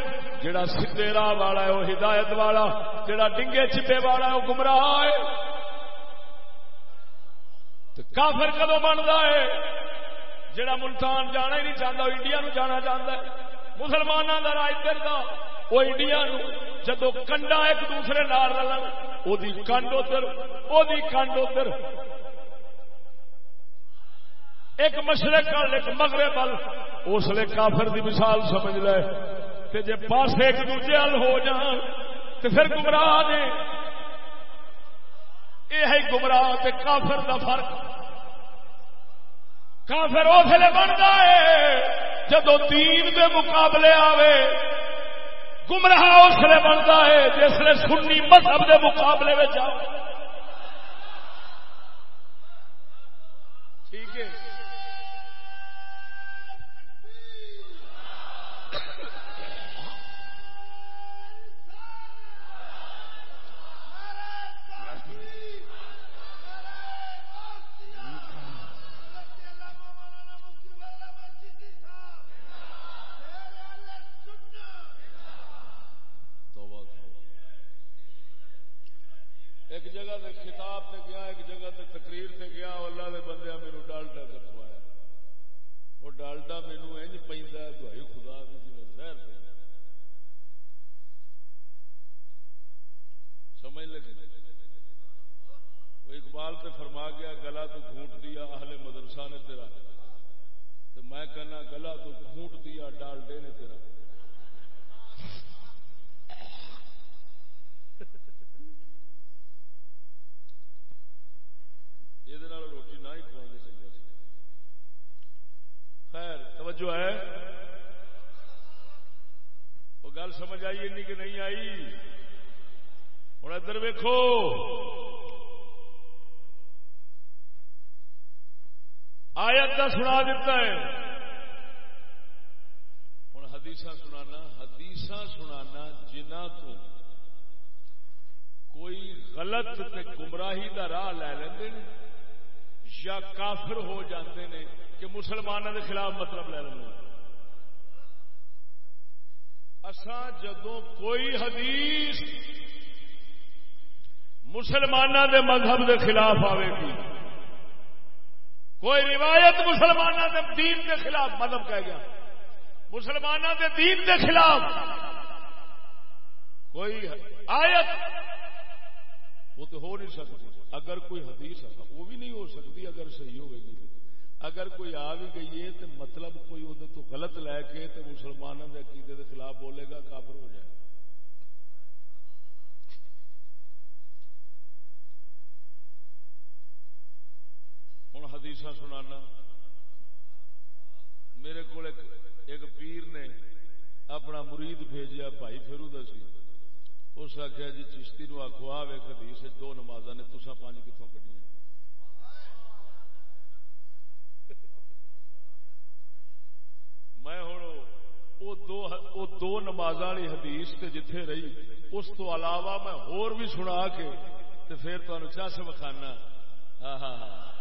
جڑا سیدے راہ والا ہے، وہ ہدایت والا، جڑا ڈنگے چپے والا ہے، وہ گمراہ ہے۔ تو کافر کدو بنتا ہے؟ جڑا ملتان جانا ہی نہیں چاہتا انڈیا نو جانا چاہتا ہے۔ مسلمانوں کا راج ادھر کا وہ انڈیا جدو کنڈا ایک دوسرے نال رلن وہ کنڈ ادھر وہ کنڈ ادھر۔ ایک مشرق کل ایک مغرب ول اس لیے کافر دی مثال سمجھ لے تے جے پاس ایک دوجے ال ہو جان تو پھر گمراہ دے یہ ہے گمراہ تے کافر دا فرق۔ کافر اس لیے بنتا ہے جدو دین دے مقابلے آوے گمراہ اس لیے بنتا ہے جس سنی مذہب کے مقابلے میں جاؤ۔ مسلمانوں دے مذہب دے خلاف آئے گی۔ کوئی روایت مسلمانوں دے دین دے خلاف مذہب کہہ گیا۔ مسلمانوں دے دین دے خلاف۔ کوئی آیت وہ تو ہو نہیں سکتی۔ اگر کوئی حدیث وہ بھی نہیں ہو سکتی اگر صحیح ہوئے گی اگر کوئی آ بھی گئی ہے تو مطلب کوئی وہ تو غلط لے کے تو مسلمانوں کے عقیدے کے خلاف بولے گا، کافر ہو جائے ہوں حدیث سنانا۔ میرے کو ایک پیر نے اپنا مرید بھیجا بھائی فرو دسی اس آخیا جی چشتی نو آخو آ ویک حدیث دو نماز نے تسا پانچ کتوں کٹیا میں ہوں دو نماز والی حدیث تے جتھے رہی، اس تو علاوہ میں ہور بھی سنا کے تے پھر تمہیں چس وکھانا۔ ہاں ہاں ہاں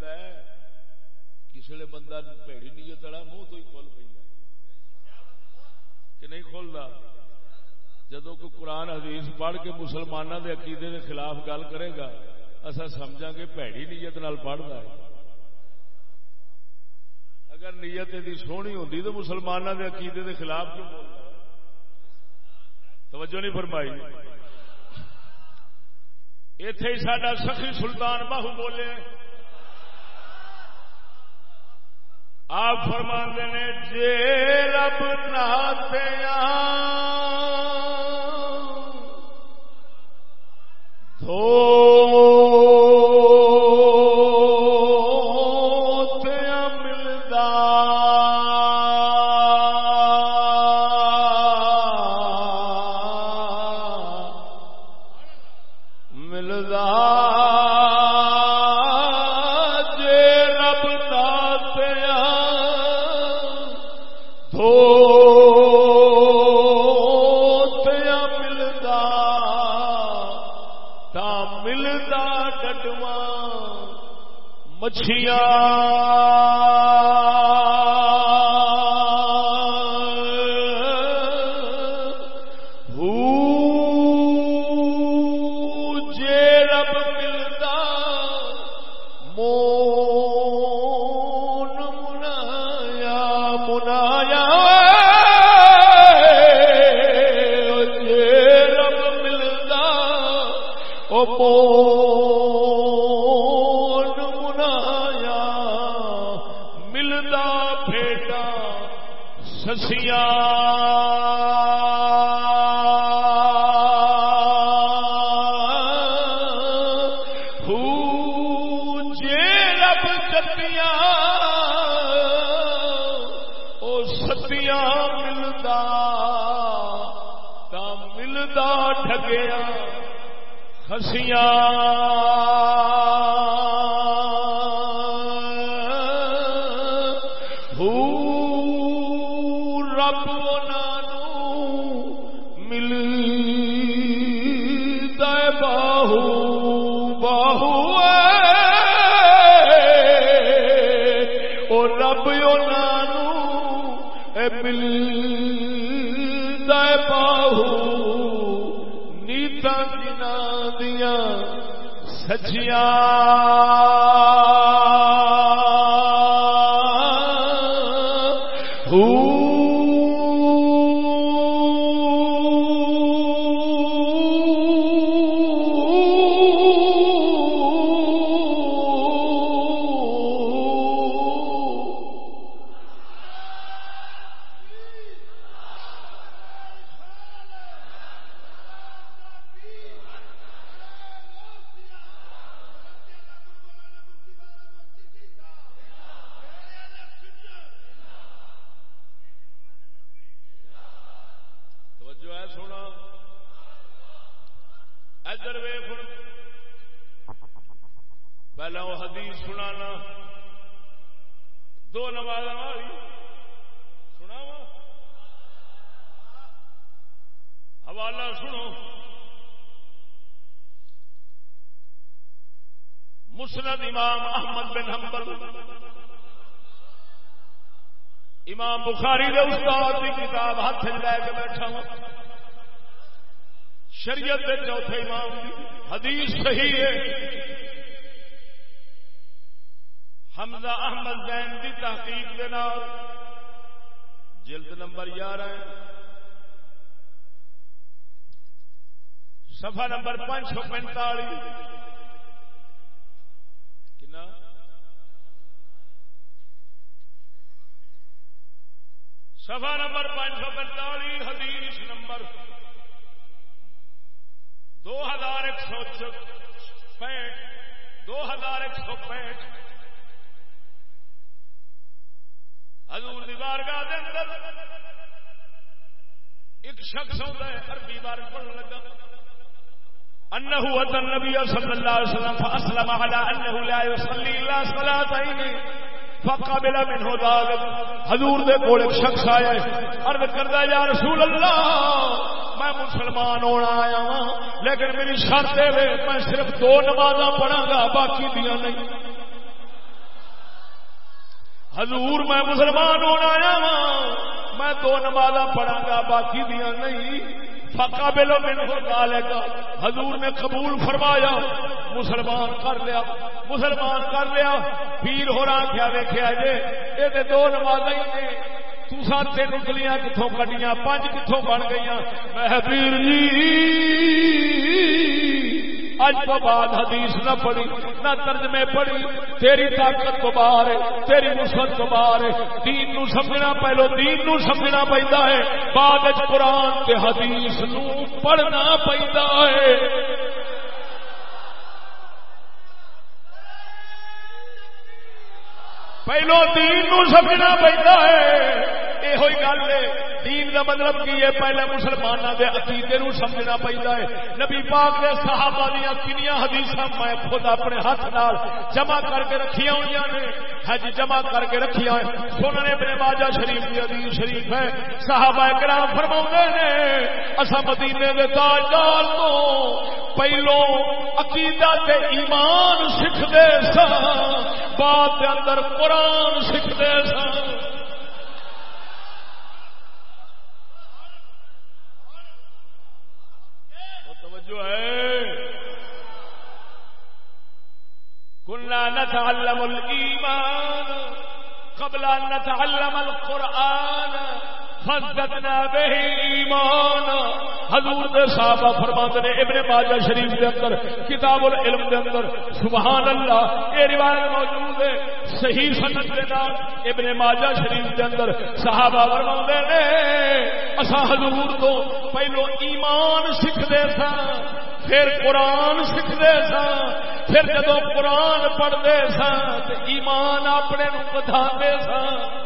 جاتا ہے کسی بندہ پیڑی نیت والا منہ تو ہی کھول پہ کہ نہیں کھولتا جدو کوئی قرآن حدیث پڑھ کے مسلمانوں دے عقیدے دے خلاف گل کرے گا اصل سمجھا گے پیڑی نیت نال پڑھتا ہے اگر نیت دی سونی ہوں تو مسلمانوں دے عقیدے دے خلاف کیوں بولتا توجہ نہیں فرمائی اتے ہی سڈا سخی سلطان باہو بولے آپ فرما نے جے رب نہ باہو نمبر پانچ سو پینتالیس۔ انه اتى النبي صلى الله عليه وسلم فاسلم على انه لا يصلي الا صلاتين فقابل من ہو حضور دے کول ایک شخص آیا ہے، عرض کردا یا رسول اللہ، میں مسلمان ہونا آیا ہوں لیکن میری شرط ہے میں صرف دو نمازاں پڑھاں گا باقی دیا نہیں. حضور، میں مسلمان ہونا آیا ہوں میں دو نمازاں پڑھاں گا باقی دیا نہیں فقا بلو من حضور نے قبول فرمایا، مسلمان کر لیا، مسلمان کر لیا۔ پیر ہو رہا کیا دیکھا جی یہ دو نماز تسا تین گلیاں کتوں کٹیاں پانچ کتوں بن گئی میں پیر جی اج تو بعد حدیث نہ پڑھی۔ نہ ترجمے پڑھی تیری طاقت تو باہر ہے، تیری نسبت تو باہر ہے۔ دین نو سمجھنا پہلو، دین نو سمجھنا پہنتا ہے۔ بعد قرآن تے حدیث نو پڑھنا پہنتا ہے۔ پہلو دین نو سمجھنا پہنتا ہے ہے۔ دین کا مطلب کی ہے؟ پہلے مسلمانوں کے عقیدے نو سمجھنا پہنتا ہے۔ نبی پاک کے صحابہ دیا کنیا حدیث میں خود اپنے ہاتھ نال جمع کر کے رکھیا ہوئی نے۔ حج ہاں جی، جمع کر کے رکھیا سننے اپنے باجا شریف کی حدیث شریف ہے۔ صحابہ کرام فرما نے اصا مدینے کے تاجدار تو پہلو عقیدہ تے ایمان سیکھتے سا بعد اندر قرآن سیکھتے سن جو ہے كنا نتعلم الإيمان قبل أن نتعلم القرآن. فزدنا به ایمان حضور دے صحابہ فرماتے نے ابن ماجہ شریف دے اندر، کتاب العلم دے اندر، سبحان اللہ، یہ روایت موجود ہے، صحیح سنت دے نال ابن ماجہ شریف دے اندر صحابہ فرماتے نے اسا حضور تو پہلو ایمان سیکھدے سا پھر قرآن سیکھتے سا پھر جدو قرآن پڑھتے سن ایمان اپنے بتا سن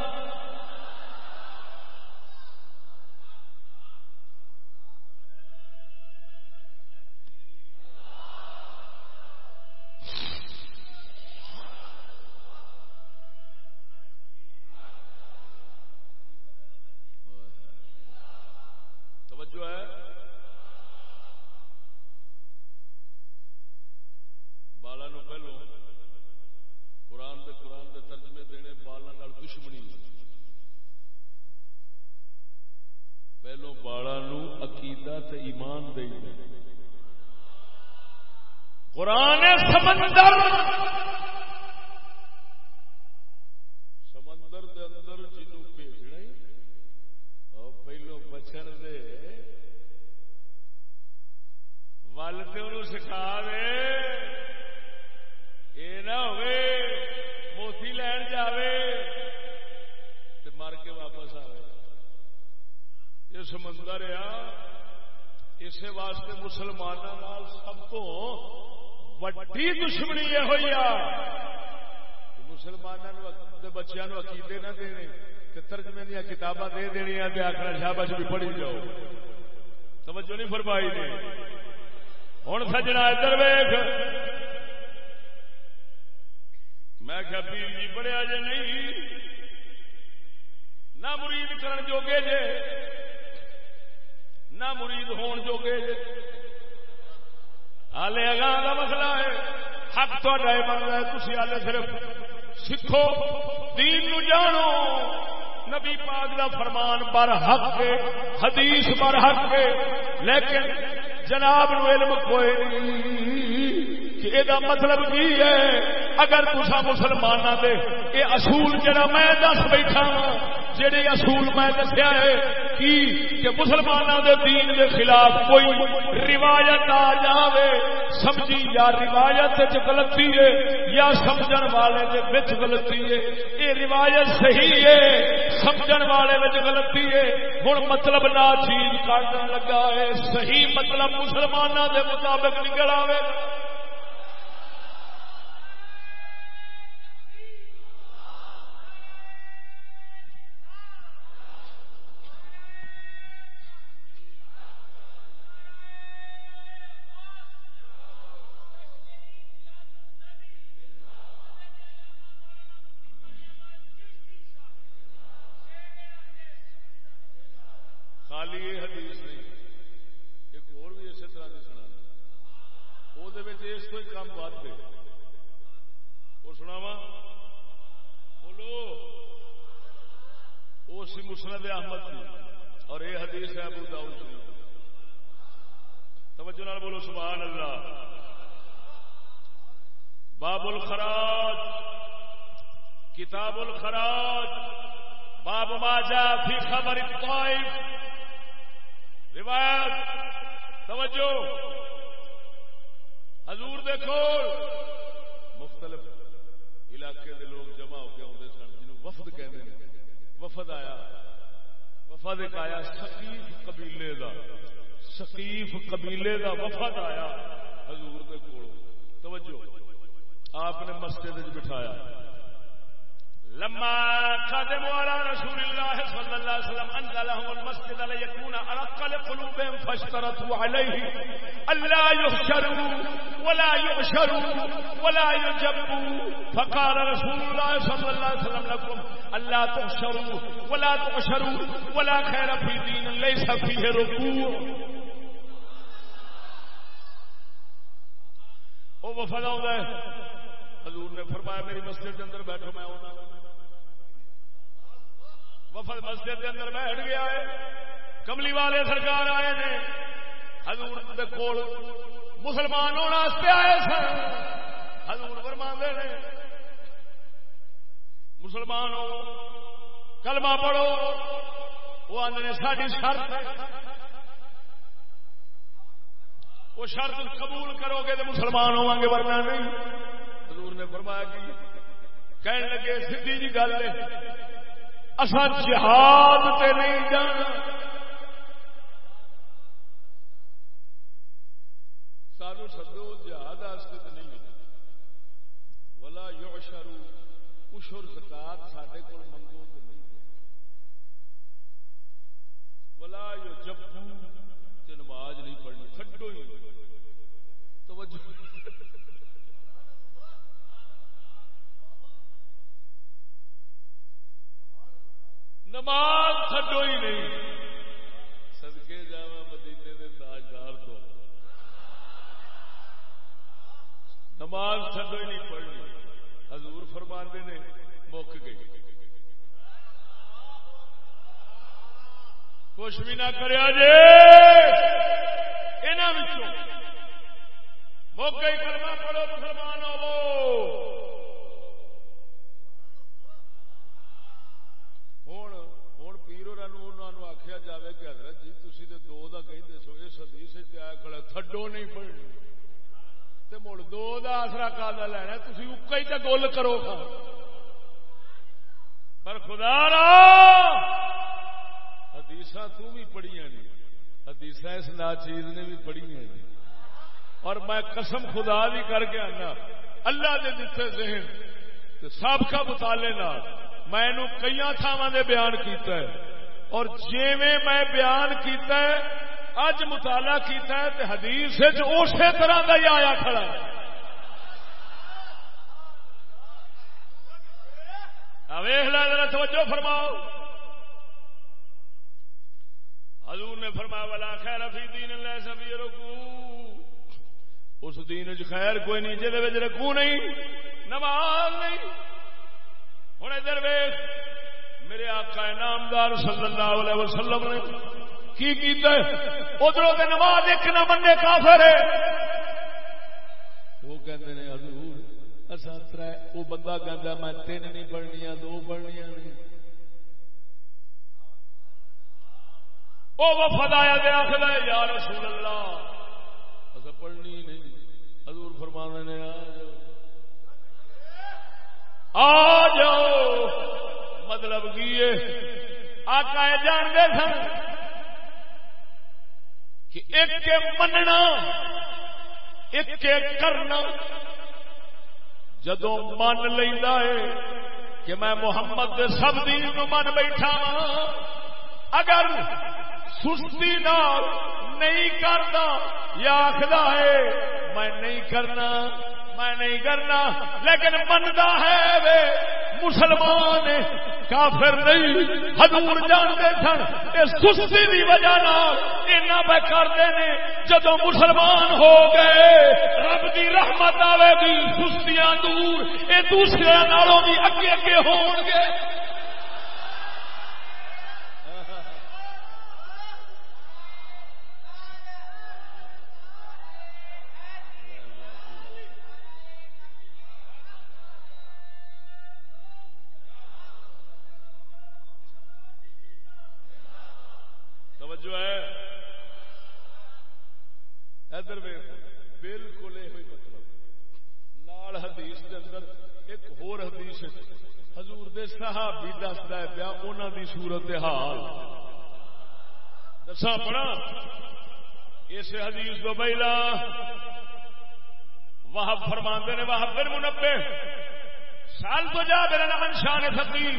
اگر تسا مسلمانوں دے یہ اصول جڑا میں دس بیٹھا جڑے اصول میں دسیا ہے کی کہ مسلمانوں دے دین دے خلاف کوئی روایت آ جاوے، سمجھی یا روایت غلطی ہے یا سمجھن والے دے وچ غلطی ہے یہ روایت صحیح ہے، سمجھن والے وچ غلطی ہے، ہن مطلب نہ چیز کاٹن لگا ہے، صحیح مطلب مسلمانوں دے مطابق نکل آوے۔ وہ آدھے ساری شرط وہ شرط قبول کرو گے تو مسلمان ہوا گے ورنہ نہیں۔ حضور نے فرمایا کہ کہنے لگے سی جی گل اصا جہاد تے نہیں جانا۔ سانو سدو جہاد تو نہیں۔ ولا یو شرو اشر زکات سڈے کو منگو تو نہیں ولا یو جبو نماز نہیں پڑھنی کھڈو ہی۔ توجہ۔ نماز چڈو ہی نہیں۔ سدکے جا مدینے کے تاجدار تو۔ نماز چڈو ہی نہیں پڑھنی۔ حضور فرما نے، مک گئی۔ کچھ بھی نہ کریا جے مک گئی کرنا پڑھو مسلمان ہو آخیا جائے کہ حضرت جی تھی تو دو دا کہیں سو، اس حدیث آیا کھڑا تھڈو نہیں پڑھنی۔ تے مڑ دو دا آسرا کا لینا تھی اکا ہی تو گول کرو گا پر خدا را حدیث تو بھی پڑھیا نہیں حدیث اس نا چیز نے بھی پڑھیا نہیں اور میں قسم خدا بھی کر کے آنا۔ اللہ دے دیتے ذہن سابقہ مطالعے میں کئی تھاواں بیان کیتا ہے۔ اور جی میں بیان کیتا ہے، اج مطالعہ کیتا ہے تو حدیث اسی طرح کا ہی آیا کھڑا ویخ لا توجہ فرماؤ۔ حضور نے فرما والا خیر فی دین اللہ سبھی رکو اس دین چ خیر کوئی نہیں جہد رکو نہیں، نماز نہیں۔ ہوں ادھر ویخ میرے آقا نامدار صلی اللہ علیہ وسلم نے کی کیتا ہے؟ ادھر کے نماز ایک نہ بندے کافر ہے۔ وہ کہتے ہیں حضور اصا تر وہ بندہ کہتا میں تین نہیں پڑھنیا دو پڑھنیا نہیں۔ وہ وفد آیا دیا آخر یا رسول اللہ۔ اصا پڑھنی نہیں۔ حضور فرمانے نے، آ جاؤ۔ آ جاؤ۔ مطلب کی آقا جانتے سن کہ ایک کے مننا، ایک کے کرنا۔ جدو من لینا ہے کہ میں محمد سب دین من بیٹھا اگر سستی نال نہیں کرتا یا آخر ہے، میں نہیں کرنا، میں نہیں کرنا۔ لیکن منتا ہے وے، مسلمان کافر نہیں۔ حضور جانتے سن اس سستی کی وجہ پہ کرتے ہیں جدو مسلمان ہو گئے، رب کی رحمت آئے گی، سستیاں دور یہ دوسرے نالوں بھی اگے اگے ہون گے۔ صحابی دستا ہے پیا انہوں دی صورت حال۔ دسا پڑا اس حدیث کو پہلا وہ فرما نے وہ پھر منبے سال تو جا میرا من شان فقیر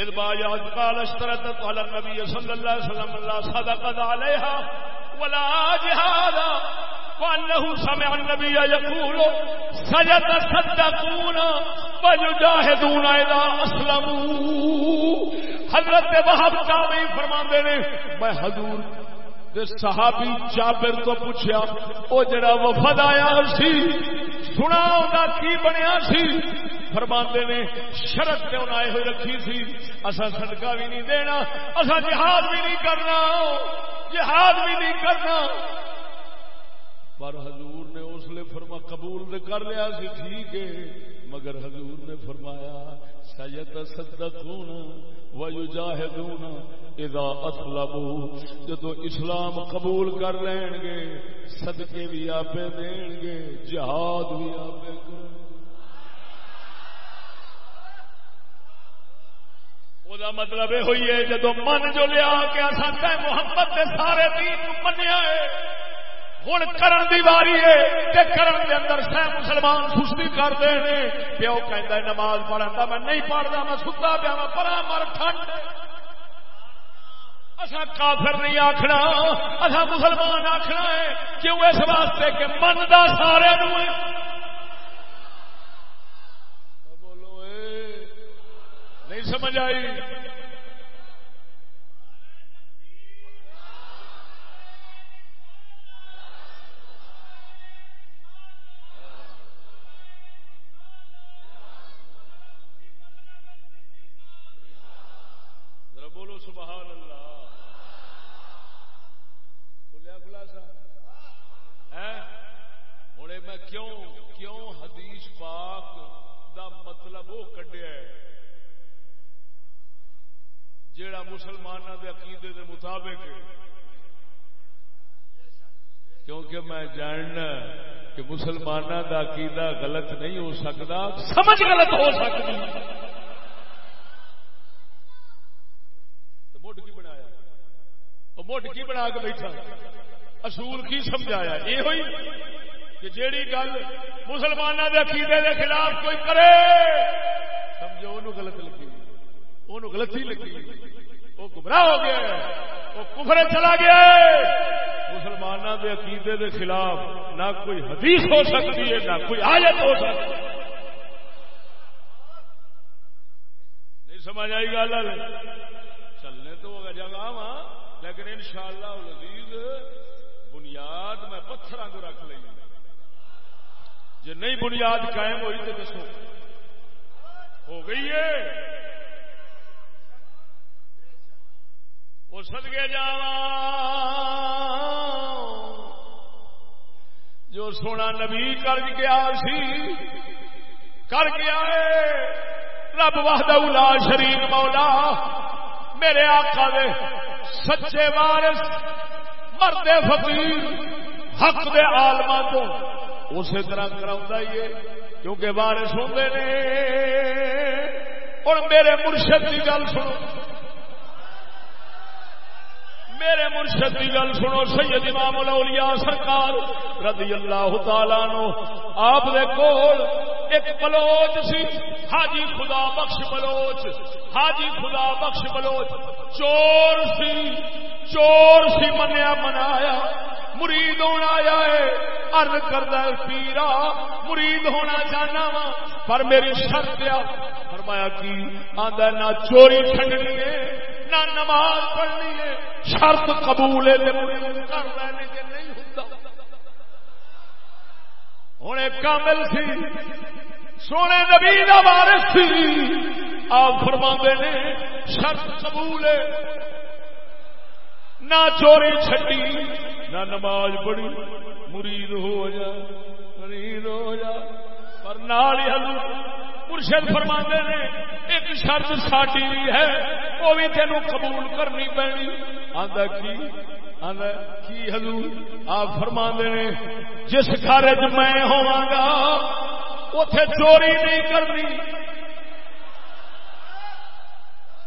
اذ با یاد قال اشترطت على النبي صلى الله عليه وسلم لا صدقت عليها ولا جهادا وأنه سمع النبي يقول سيتصدقون ويجاهدون إذا أسلموا. حضرت وہب تابعی فرماندے نے، میں حضور صحابی جابر تو پوچھا وہ جڑا وفد آیا سی، سنا اوندا کی بنیا سی؟ فرماندے نے، شرط تے انہاں ہوئی رکھی سی اصا صدقہ بھی نہیں دینا اصا جہاد بھی نہیں کرنا، جہاد بھی نہیں کرنا. پر حضور نے اس لیے فرما قبول دے کر لیا سی، ٹھیک ہے۔ مگر حضور نے فرمایا سید صدقون ویجاہدون اذا اسلموا جدو اسلام قبول کر لین گے، صدقے بھی آپے دین گے، جہاد بھی آپے کریں مطلب یہ ہوئی ہے، جدو من جو لیا کہ اصل محمد کے سارے دین منیا ہے ہوں کرن دی واری ہے کرن دے اندر سہ مسلمان سستی کرتے ہیں پیو کہ نماز پڑھا میں نہیں پڑھتا میں ستا پیا میں پڑا مر ٹھنڈ۔ اصا کافر نہیں آخنا اصا مسلمان آخنا ہے کیوں اس واسطے کہ منتا سارے بولو نہیں سمجھ آئی دا مطلب وہ کڈیا جیڑا مسلمانوں کے عقیدے دے مطابق کیونکہ میں جاننا کہ مسلمانوں کا عقیدہ غلط نہیں ہو سکتا سمجھ غلط ہو سکتی۔ مڈ کی بنایا؟ مڈ کی بنا کے بیٹھا۔ اصول کی سمجھایا؟ یہ ہوئی کہ جیڑی گل مسلمانوں کے عقیدے کے خلاف کوئی کرے سمجھو وہ غلط لگی۔ وہ غلطی لگی۔ وہ گمراہ ہو گیا۔ وہ کفر چلا گیا۔ مسلمانوں کے عقیدے کے خلاف نہ کوئی حدیث ہو سکتی ہے، نہ کوئی آیت ہو سکتی نہیں سمجھ آئی گل؟ چلنے تو جگہ وہاں لیکن ان شاء اللہ بنیاد میں پتھر کو رکھ لی جی نہیں بنیاد قائم ہوئی تو دسو۔ ہو گئی ہے؟ وہ سدگے جا جو سونا نبی کر گیا سی، کر گیا ہے رب وحدہ لا شریک مولا، میرے آقا دے سچے وارث، مرد فقیر، حق دے آلما تو اسی طرح کرا کیونکہ وارث ہوتے نے۔ اور میرے مرشد کی گل سنو۔ میرے مرشد کی گل سنو، سید امام الاولیاء سرکار رضی اللہ تعالی نو آپ دے کول ایک بلوچ سی، حاجی خدا بخش بلوچ، حاجی خدا بخش بلوچ، چور سی چور سی منیا منایا، مرید ہونا آیا ہے ارد کرتا ہے، پیرا، مرید ہونا چاہنا وا، پر میری شرط آ فرمایا کی آدھا نہ چوری چڈنی ہے، نہ نماز پڑھنی ہے، شرط شرط قبول ہے ہوں کامل سی، سونے نبی کا وارث سی۔ آپ فرما نے، شرط قبول ہے۔ نہ چوری چھٹی نہ نماز پڑھی۔ مرید ہو جا مرید ہو جا۔ پر نال ہی مرشد فرما نے، ایک شرط ساڈی بھی ہے، وہ بھی تینوں قبول کرنی پینی آدھا کی؟ آدھا کی حضور؟ آپ فرما نے، جس گھر میں ہوا گا اتے چوری نہیں کرنی۔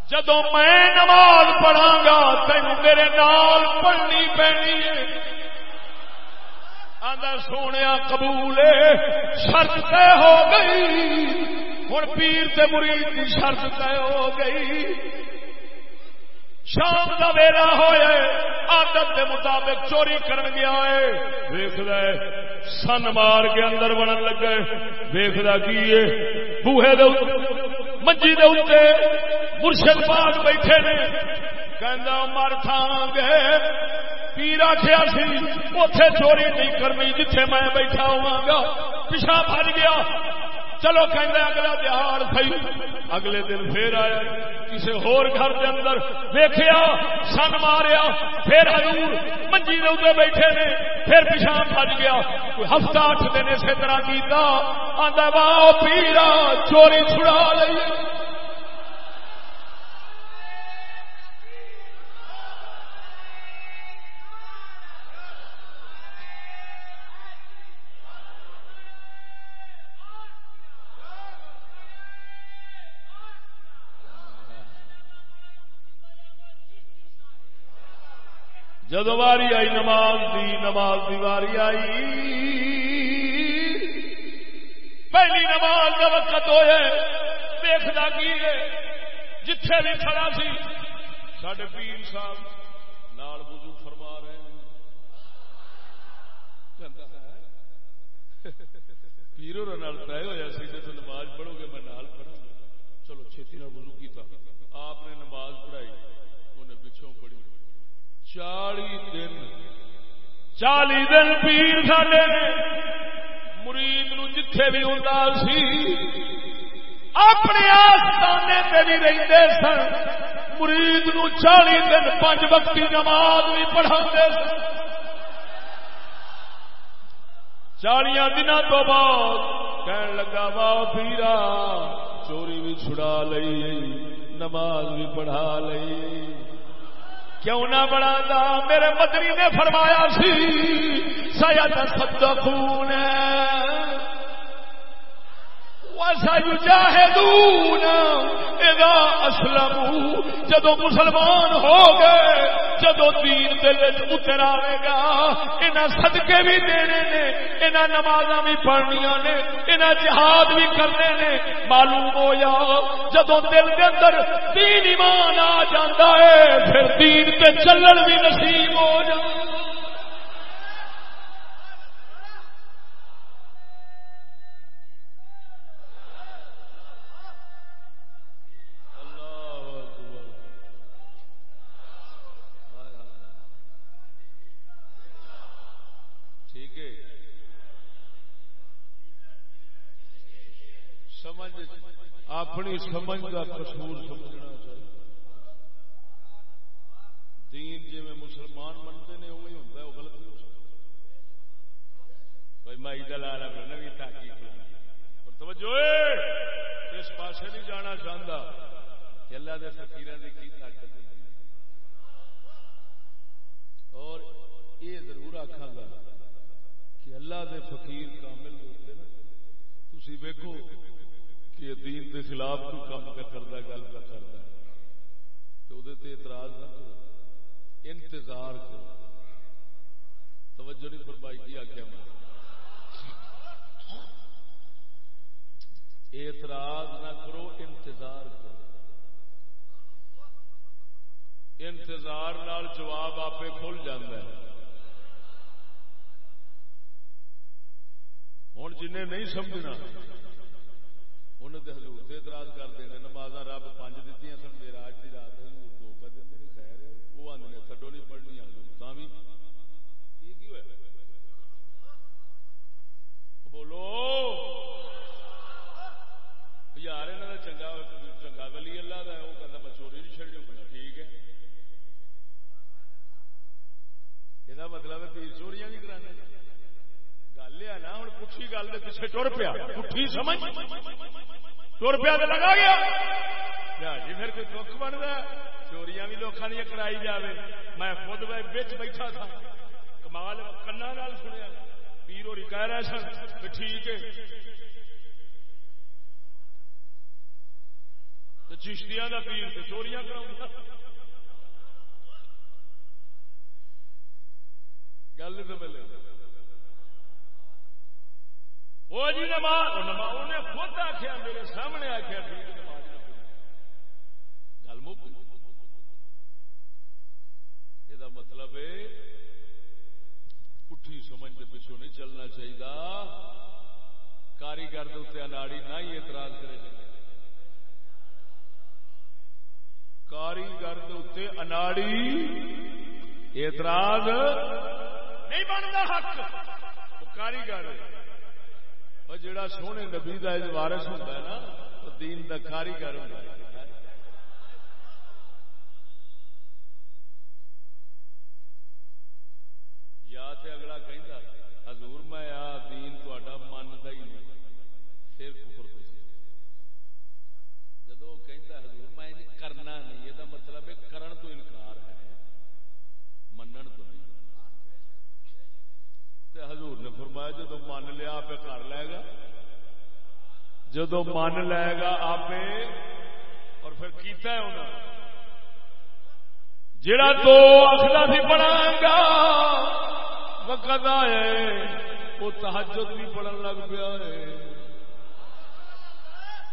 جدو میں نماز پڑھا گا تین میرے نال پڑھنی پینی ہے۔ آدھا سونے قبول شرط طے ہو گئی۔ ہوں پیر تے مرید کی شرط طے ہو گئی۔ شام کا ویلا ہوا آدت کے مطابق چوری کرن گیا ہے۔ ویخد سن مار کے اندر بنن لگے ویخد کی بوہے منجی دے اتنے مرشد پاک بیٹھے نے۔ کہ مر تھان گے پیر آخیا سی اتے چوری نہیں کرنی جتھے میں بیٹھا ہوا گا۔ پیچھا بج گیا۔ چلو کہ اگلا دہاڑ سی اگلے دن پھر آیا۔ کسی ہور گھر دے اندر ویخیا سن ماریا، پھر ہزور منجی دے بیٹھے نے، پھر پیچھا بج گیا۔ کوئی ہفتہ اٹھ دن اسی طرح کیتا۔ آدھا واہ، پیرا، چوری چھڑا لئی۔ جدو واری آئی، نماز دی نماز دی واری آئی۔ پہلی نماز کا وقت ہوئے دیکھنا کی ہے؟ جتھے بھی کھڑا سی۔ سڈے پیر صاحب نال بزو فرما رہے پیرو طے ہوا سی تو نماز پڑھو گے، میں نال پڑھا چلو، چھتی نال بزو کیتا۔ آپ نے نماز پڑھائی انہیں پچھوں پڑھی چالی دن۔ چالی دن پیر ساڈے مرید نو جتھے بھی ہوں سی، اپنے آستانے سے بھی رہتے سن۔ مرید نو چالی دن پانچ وقتی نماز بھی پڑھا سن۔ چالیا دن تو بعد کہن لگا وا پیرا، چوری بھی چھڑا لئی، نماز بھی پڑھا لئی۔ کیوں نہ بڑا دا میرے مدری نے فرمایا سی سید صدقون وسيجاهدون اذا اسلموا، جدو مسلمان ہو گئے، جدو دین دل اتر آئے گا، انہاں صدقے بھی دینے نے، انہاں نمازاں بھی پڑھنیاں نے، انہاں جہاد بھی کرنے نے۔ معلوم ہو یا، جدو دل کے اندر دین ایمان آ جاندا ہے، پھر دین تے چلن بھی نصیب ہو جائے اپنی سمجھ کا قصور سمجھنا چاہیے۔ دین جی میں مسلمان منتے ہیں اوی ہوتا ہے، وہ غلط نہیں ہو سکتا۔ کوئی مائی دلال نوی تحقیق اور توجہ، اس پاسے نہیں جانا چاہتا کہ اللہ دے فقیران کی کی طاقت اور یہ ضرور آخا گا کہ اللہ دے فقیر کامل ہوتے نا تھی ویکو کہ دین کے خلاف کوئی کام کا کرتا گل کا کرتا تو اعتراض نہ کرو، انتظار کرو۔ توجہ نہیں فرمائی، کی آخیا میں؟ اعتراض نہ کرو، انتظار کرو۔ انتظار نال جواب آپ کھل ہے۔ ہوں جنہیں نہیں سمجھنا انہیں تو حضور سے اعتراض کرتے ہیں نماز رب پانچ دیتی سن میرا اج کی رات حضور دو پہ دن میرے خیر وہ آدھے تھڈو نہیں پڑھنی حضور بھی کی ہوا بولو۔ یار یہاں کا چنگا چنگا ولی اللہ کا وہ کہنا میں چوری نہیں چڑی بنا ٹھیک ہے۔ یہ مطلب ہے پیر چوریاں بھی کرانے۔ گل نا، ہوں پوچھی گل کے پیچھے ٹر پیا۔ پٹھی سمجھ؟ سو روپیہ تو لگا گیا۔ جی پھر کوئی دکھ بنتا چوریاں بھی لوگوں دیا کرائی جائے میں خود بچ بیٹھا تھا۔ کمال کنا سنیا۔ پیر ہوری کہہ رہے سن ٹھیک ہے۔ چشتیاں کا پیر سے چوریاں کراؤں گل تو ملے وہ جی نماز انہیں خود آخیا میرے سامنے آخیا گل مک یہ مطلب پٹھی سمجھ کے پچھو نہیں چلنا چاہیے کاریگر اناڑی نہ ہی اعتراض کرے کاریگر اناڑی اعتراض نہیں بنتا حق۔ وہ کاریگر اور جڑا سونے نبی کا وارس ہوتا ہے نا، تو دین کا کاریگر ہوتا ہے۔ یا تے اگلا کہیں حضور میں آ دین تہاڈا مندا ہی نہیں پھر کفر تے جدو کہندا حضور میں کرنا نہیں یہ مطلب ہے کرن تو انکار ہے منن تو نہیں تے حضور نے فرمایا جدو من لیا آپ کر لے گا جدو من لے گا آپ اور پھر کیتا ہے انہوں جڑا تو آخلا بھی بنا گا وقت آئے وہ تحجد بھی پڑھن لگ پیا ہے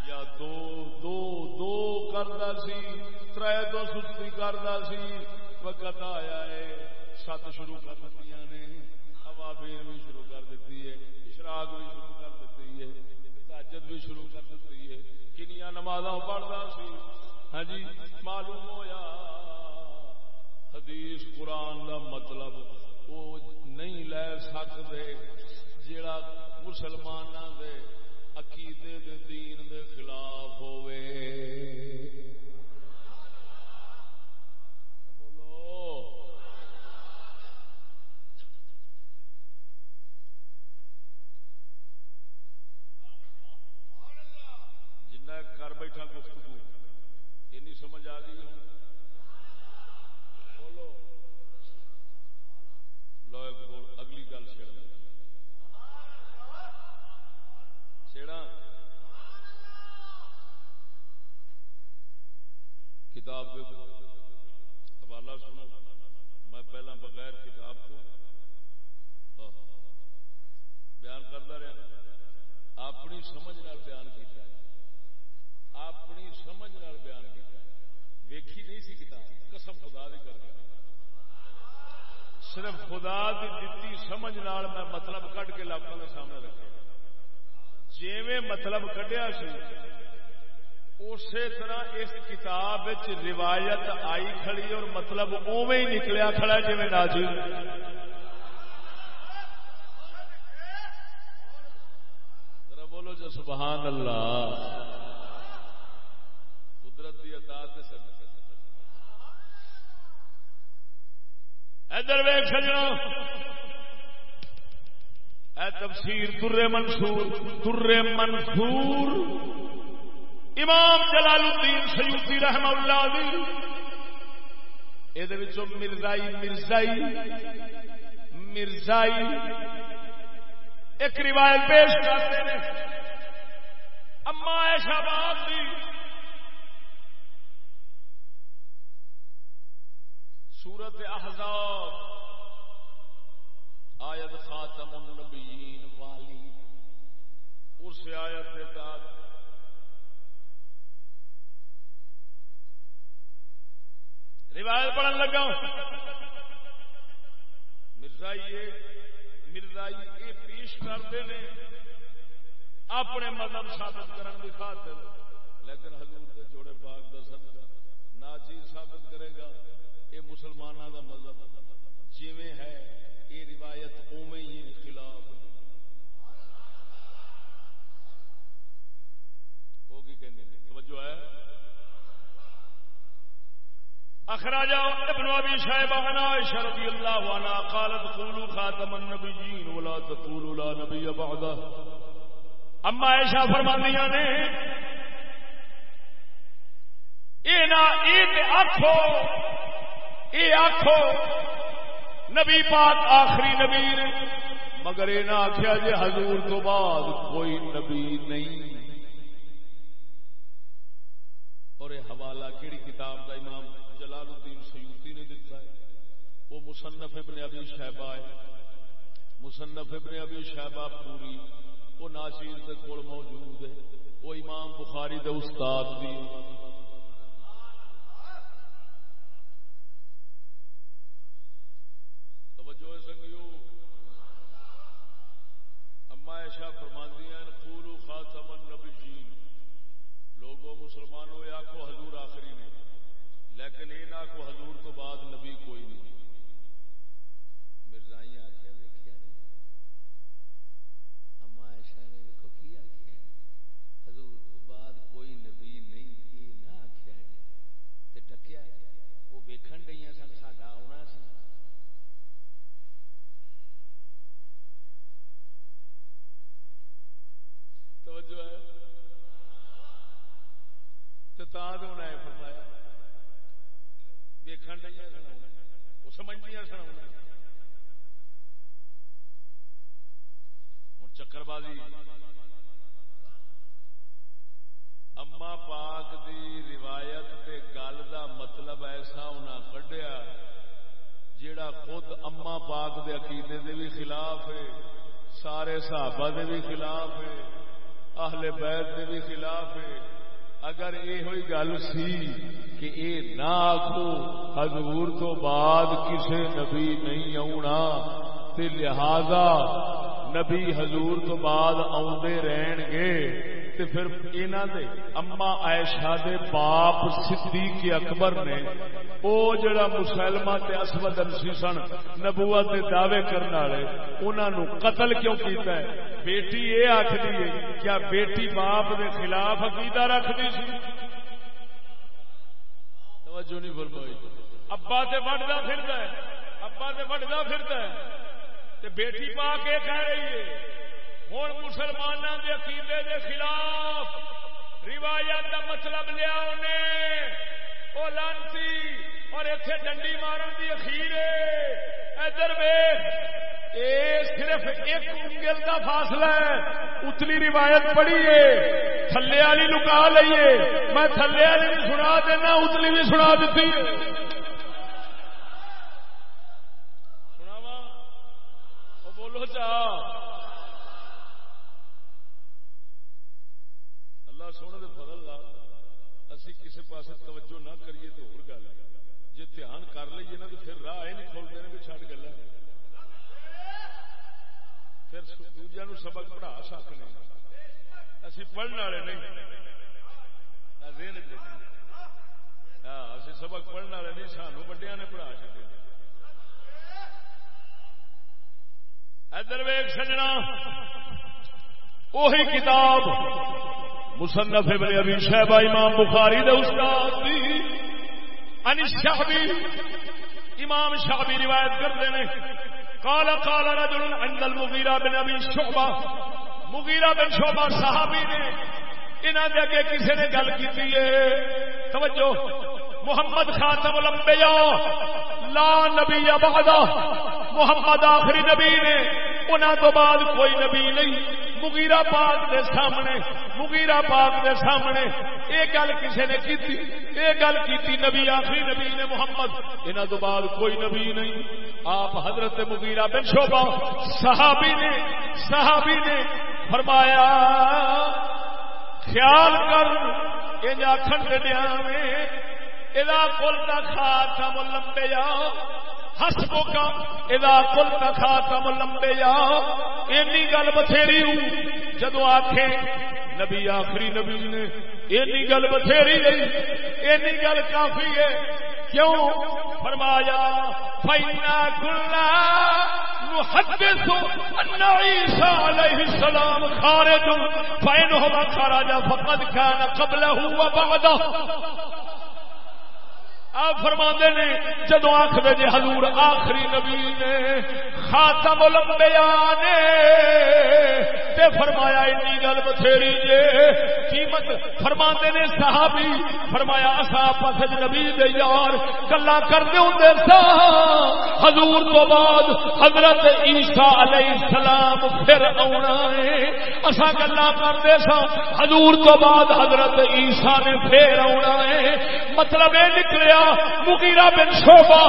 یا دو دو دو کرتا سی تر دو سستی کرتا سی وقت آیا ہے سات شروع کر دیتی نے ہوا بھی شروع دیتی ہے اشراق بھی شروع کر دیتی ہے، تاجد بھی شروع کر دیتی ہے۔ کنیا نماز پڑھتا سی۔ ہاں جی معلوم ہویا۔ حدیث قرآن دا مطلب وہ نہیں لے سکتے جڑا مسلمانوں دے عقیدے دے دین دے خلاف ہوئے سمجھ آ گئی بولو لو اگلی گل چڑ چڑا کتاب دیکھو حوالہ سنو میں پہلا بغیر کتاب کو بیان کرتا رہا اپنی سمجھ نال بیان کیتا ہے اپنی سمجھ نال بیان کیتا ہے ویکھی نہیں سی کتاب قسم خدا دی کر گیا صرف خدا دی دتی سمجھ نال میں مطلب کٹ کے لوگوں کے سامنے رکھے جیویں مطلب کڈیا سی اسی طرح اس کتاب روایت آئی کھڑی اور مطلب اوے ہی نکلیا کھڑا جی ناجی بولو جو سبحان اللہ۔ قدرت کی عطا ادھر ویگ سجنا۔ اے تفسیر تر منصور تر منصور۔ امام جلال الدین سیوتی رحم اللہ یہ مرزائی مرزائی مرزائی، ایک روایت پیش کرتے ہیں۔ اما ایشا بات دی۔ سورت احزاب۔ آیت خاتم النبیین والی۔ اس آیت کے بعد روایت پڑھن لگا مرزائی مرزائی یہ پیش کرتے ہیں۔ اپنے مذہب ثابت کرنے کی خاطر۔ لیکن حضور کے جوڑے پاک کا صدقہ نہ چیز ثابت کرے گا۔ یہ مسلمانوں کا مذہب۔ جیویں ہے، یہ روایت اوے ہی خلاف۔ ہوگی کہ توجہ ہے۔ اخراج ابن ابي شيبه عن عائشه رضي الله عنها قالت قولوا خاتم النبيين ولا تقولوا لا نبي بعده. اما عائشہ فرماندیاں نے اے نا اے تے آکھو اے آکھو، نبی پاک آخری نبی نے مگر اے نہ آخیا جے حضور تو بعد کوئی نبی نہیں. اور یہ حوالہ کیڑی مصنف ابن ابی شہبہ ہے۔ مصنف ابن ابی شہبہ پوری وہ ناچیر کے کول موجود ہے۔ وہ امام بخاری دے استاد بھی توجہ سنگیو۔ اما ایشا فرماندی ہیں پورو خاتم النبیین۔ لوگوں مسلمانوں یا کو حضور آخری نے۔ لیکن یہ نہ کو حضور تو بعد نبی کوئی نہیں مرزائی آخیا ویکیا اما ایشا نے ویکو کی آخیا حضور تو بعد کوئی نبی نہیں یہ نہ آخیا تے ٹکیا وہ ویکن گئی سن ساڈا آنا سی توجہ ہے تو تا ہونا فرمایا ویکن دیا سنا وہ سمجھدیا سنا ہوں چکر بازی اما پاک دی روایت تے گل دا مطلب ایسا انہیں کڈیا جیڑا خود اما پاک دے عقیدے دے بھی خلاف ہے سارے صحابہ دے بھی خلاف ہے اہل بیت دے بھی خلاف ہے اگر یہ ہوئی گل سی کہ اے نہ آخو حضور تو بعد کسے نبی نہیں آنا تے لہذا نبی حضور تو بعد آدھے رہن گے تے پھر اینا دے اما عائشہ دے باپ صدیق اکبر نے او جڑا مسلمہ تے اسود انسی سن نبوت دے دعوے کرنے والے، انہاں نو قتل کیوں کیتا ہے؟ بیٹی یہ آخری ہے، کیا بیٹی باپ دے خلاف عقیدہ رکھتی سی؟ توجہ نہیں فرمائی۔ ابا تے وڈدا پھردا ہے، ابا تے وڈدا پھردا ہے۔ تے بیٹی پا کے کہہ رہی ہے۔ ہوں مسلمانوں کے عقیدے کے خلاف روایت کا مطلب لیا انہیں۔ وہ لانسی اور اتنے ڈنڈی مارن کی اخیر ادھر ویخ اے صرف ایک انگل کا فاصلہ ہے۔ اتلی روایت پڑھی ہے۔ تھلے والی لکا لئیے۔ میں تھلے والی بھی سنا دینا اتلی بھی سنا دیتی۔ سناوا بولو چاہ اللہ سونے دے فضل لا اسی کسی پاس توجہ نہ کریے تو ہو گل جی دھیان کر لیے نا تو پھر راہ نہیں کھولتے نے بھی چڑھ گلا پھر دوجیا نو سبق پڑھا سکنے۔ اسی پڑھنے والے نہیں۔ ہاں اسی سبق پڑھنے والے نہیں، سانو بڑیا نے پڑھا چکے ادھر ویگ سجنا۔ وہی کتاب مصنف ابن ابی شہبہ امام بخاری دے استاد دی۔ ان شعبی، امام شعبی روایت کرتے ہیں۔ قال قال رجل عند المغیرہ بن ابی شعبہ مغیرہ بن شعبہ صحابی نے انہاں دے اگے کسی نے گل کیتی ہے؟ توجہ. محمد خاتم الانبیاء. لا نبی بعدہ. محمد آخری نبی نے انہاں تو بعد کوئی نبی نہیں۔ مغیرہ پاک دے سامنے، مغیرہ پاک دے سامنے یہ گل کسی نے کی یہ گل کی نبی، آخری نبی نے محمد۔ انہوں تو بعد کوئی نبی نہیں۔ آپ حضرت مغیرہ بن شوبا صحابی نے صحابی نے فرمایا، خیال کر یہ آخر دیا میں یہ کل کا خاتم لمبے جاؤ جا ہسبو کا ادا کل کا خاتم لمبے جا اینی گل بتھیری ہوں۔ جدو آخے نبی آخری نبی نے اینی گل بتھیری گئی، اینی گل کافی ہے۔ کیوں؟ فرمایا فینا کلا محدث ان عیسی علیہ السلام خارج فینہما خرج فقد كان قبله وبعده۔ آپ فرما نے، جدو آخر جی حضور آخری نبی نے خاتم لمبیا نے، تے فرمایا ای گل بتھیری جے۔ قیمت فرما نے صحابی، فرمایا اصا پس نبی دے یار، گلا کرتے ہوں سا۔ حضور تو بعد حضرت عیسیٰ علیہ السلام پھر آنا ہے۔ اصا گلا کرتے سا۔ حضور تو بعد حضرت عیسیٰ نے پھر آنا ہے۔ مطلب یہ نکلیا مغیرہ بن شوبہ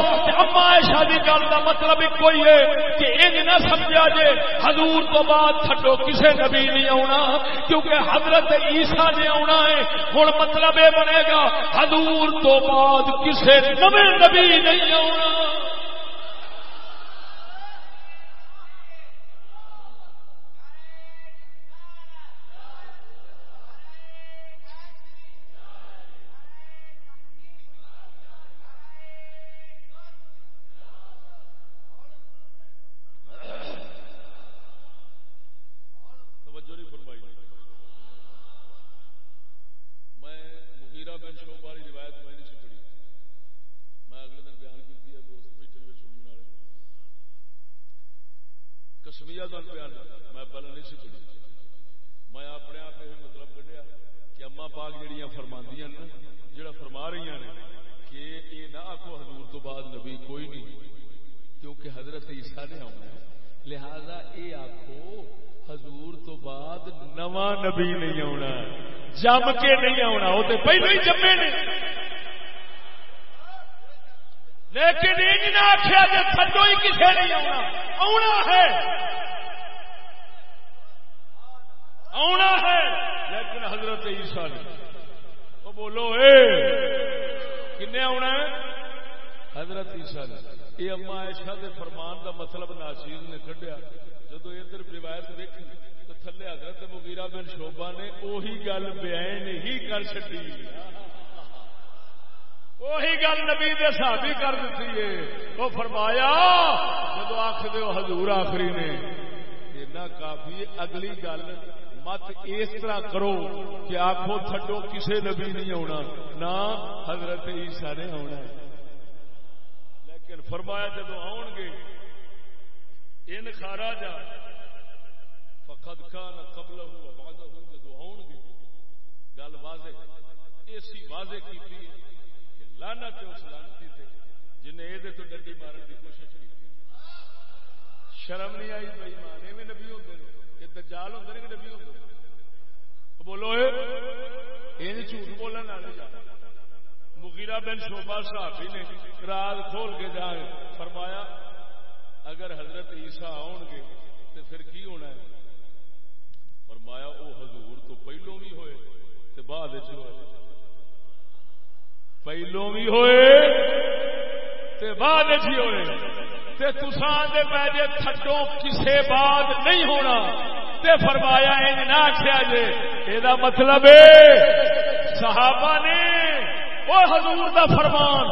اما عائشہ دی گل دا مطلب ایک کوئی ہے کہ انج نہ سمجھا جے حضور تو بعد چھڈو کسے نبی نہیں آنا کیونکہ حضرت عیسیٰ نے آنا ہے۔ ہن مطلب یہ بنے گا، حضور تو بعد کسے نویں نبی نہیں آنا کسمیا کا بیان میں پہلے نہیں سی پڑھی میں اپنے آپ یہ مطلب کھڈیا کہ اما پاک جہیا فرماندیاں نا جڑا فرما رہی نے کہ یہ نہ آخو حضور تو بعد نبی کوئی نہیں کیونکہ حضرت عیسیٰ نے آنا ہے لہذا یہ آخو حضور تو بعد نواں نبی نہیں آنا جم کے نہیں آنا وہ تو پہلو ہی جمے نے۔ لیکن یہ نہ آخیا کہ تھڈو ہی کسے نہیں آنا آنا ہے۔ آنا ہے۔ لیکن حضرت عیسیٰ نے وہ بولو، اے، کنے آنا ہے؟ حضرت عیسیٰ نے یہ اما عائشہ دے فرمان دا مطلب ناچیز نے کڈیا۔ جدو ادھر روایت دیکھی تو تھلے حضرت مغیرہ بن شوبا نے وہی گل بیان ہی کر چڈی وہی گل نبی دے صحابی کر دیتی ہے۔ وہ فرمایا، جدو آخ دو حضور آخری نے، اتنا کافی اگلی گل مت اس طرح کرو کہ آخو تھڈو کسے نبی نہیں آنا نہ حضرت عیسیٰ نے آنا لیکن فرمایا جدو آن گے ان خارا جا فقد کان قبل جدو آن گے گل واضح ایسی واضح کی لانا تے اس لانتی تے جنہیں یہ تو ڈنڈی مارن کی کوشش کی شرم نہیں آئی بھائی مان، ایویں نبی ہوتے ہیں یہ دجال ہوتے ہیں کہ نبی ہوتے ہیں بولو یہ جھوٹ بولنے والے جا۔ مغیرہ بن شوبا صحابی نے راز کھول کے جا فرمایا، اگر حضرت عیسیٰ آن گے تو پھر کی ہونا ہے؟ فرمایا وہ حضور، تو پہلو بھی ہوئے تو بعد ہوئے. پہلو بھی ہوئے تے بعد ہوئے۔ تے تسان دے پے جے تھڈو کسے بعد نہیں ہونا۔ تے فرمایا ان نہ آخیا جے۔ یہ مطلب ہے صحابہ نے وہ حضور دا فرمان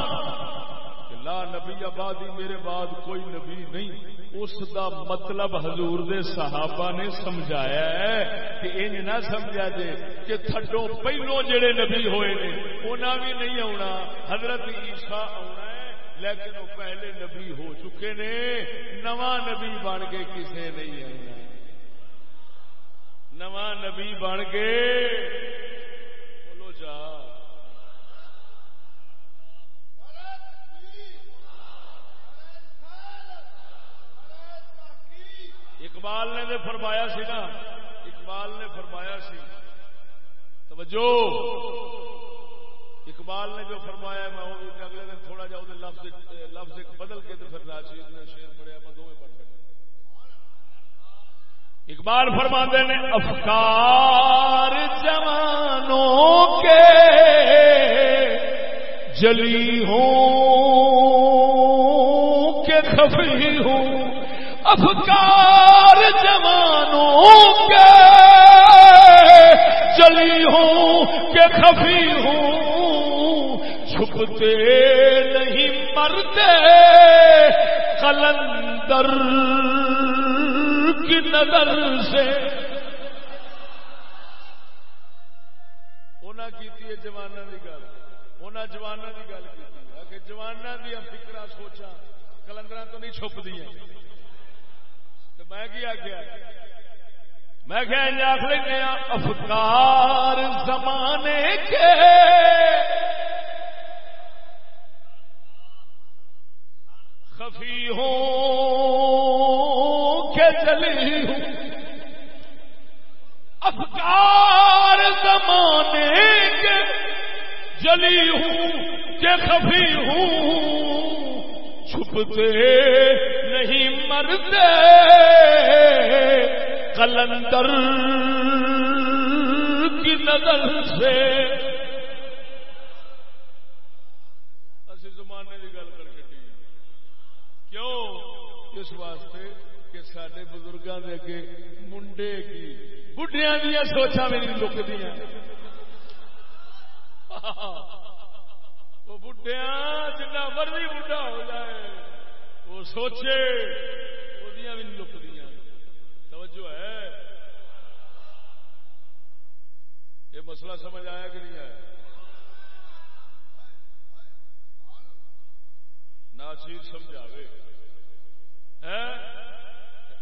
لا نبی آبادی میرے بعد کوئی نبی نہیں۔ اس دا مطلب حضور دے صحابہ نے سمجھایا ہے کہ انج نہ سمجھا جے کہ تھڈو پہلو جڑے نبی ہوئے نے انہاں بھی نہیں آنا حضرت عیسیٰ آنا ہے، لیکن وہ پہلے نبی ہو چکے نے، نواں نبی بن کے کسے نہیں آنا نواں نبی بن کے بولو جا اقبال نے دے فرمایا سی نا، اقبال نے فرمایا سی۔ توجہ۔ اقبال نے جو فرمایا، میں وہ اگلے دن تھوڑا جا لفظ لفظ بدل کے تو پھر ناچیز نے شیر پڑیا میں دونوں پڑھ سکتا اقبال فرماندے نے، افکار جوانوں کے جلی ہوں کہ خفی ہوں۔ افکار جوانوں کے جلی ہوں کہ خفی ہوں، چھپتے نہیں مرتے قلندر کی نظر سے۔ انہاں کیتی جوانا دی گل۔ انہاں جوانا دی گل کیتی ہے۔ کہ جوانا دی فکرہ سوچا کلندراں تو نہیں چھپ دیاں تو میں کیا کیا میں کہ آخ لینا افکار زمانے کے۔ خفی ہوں کہ چلی ہوں۔ افکار زمانے کے، جلی ہوں کہ خفی ہوں۔ چھپتے نہیں مرتے۔ کلندر کی نظر سے۔ اسی زمانے کی گل کر کے کیوں؟ اس واسطے کہ سڈے بزرگوں کے اگے منڈے کی بڑھیا دیا سوچا بھی نہیں لکتی (laughs) وہ بڑھیا جنا مرضی بڑھا ہو جائے، وہ سوچے وہ بھی توجہ ہے؟ یہ مسئلہ سمجھ آیا کہ نہیں آیا؟ ناچیر سمجھاوے۔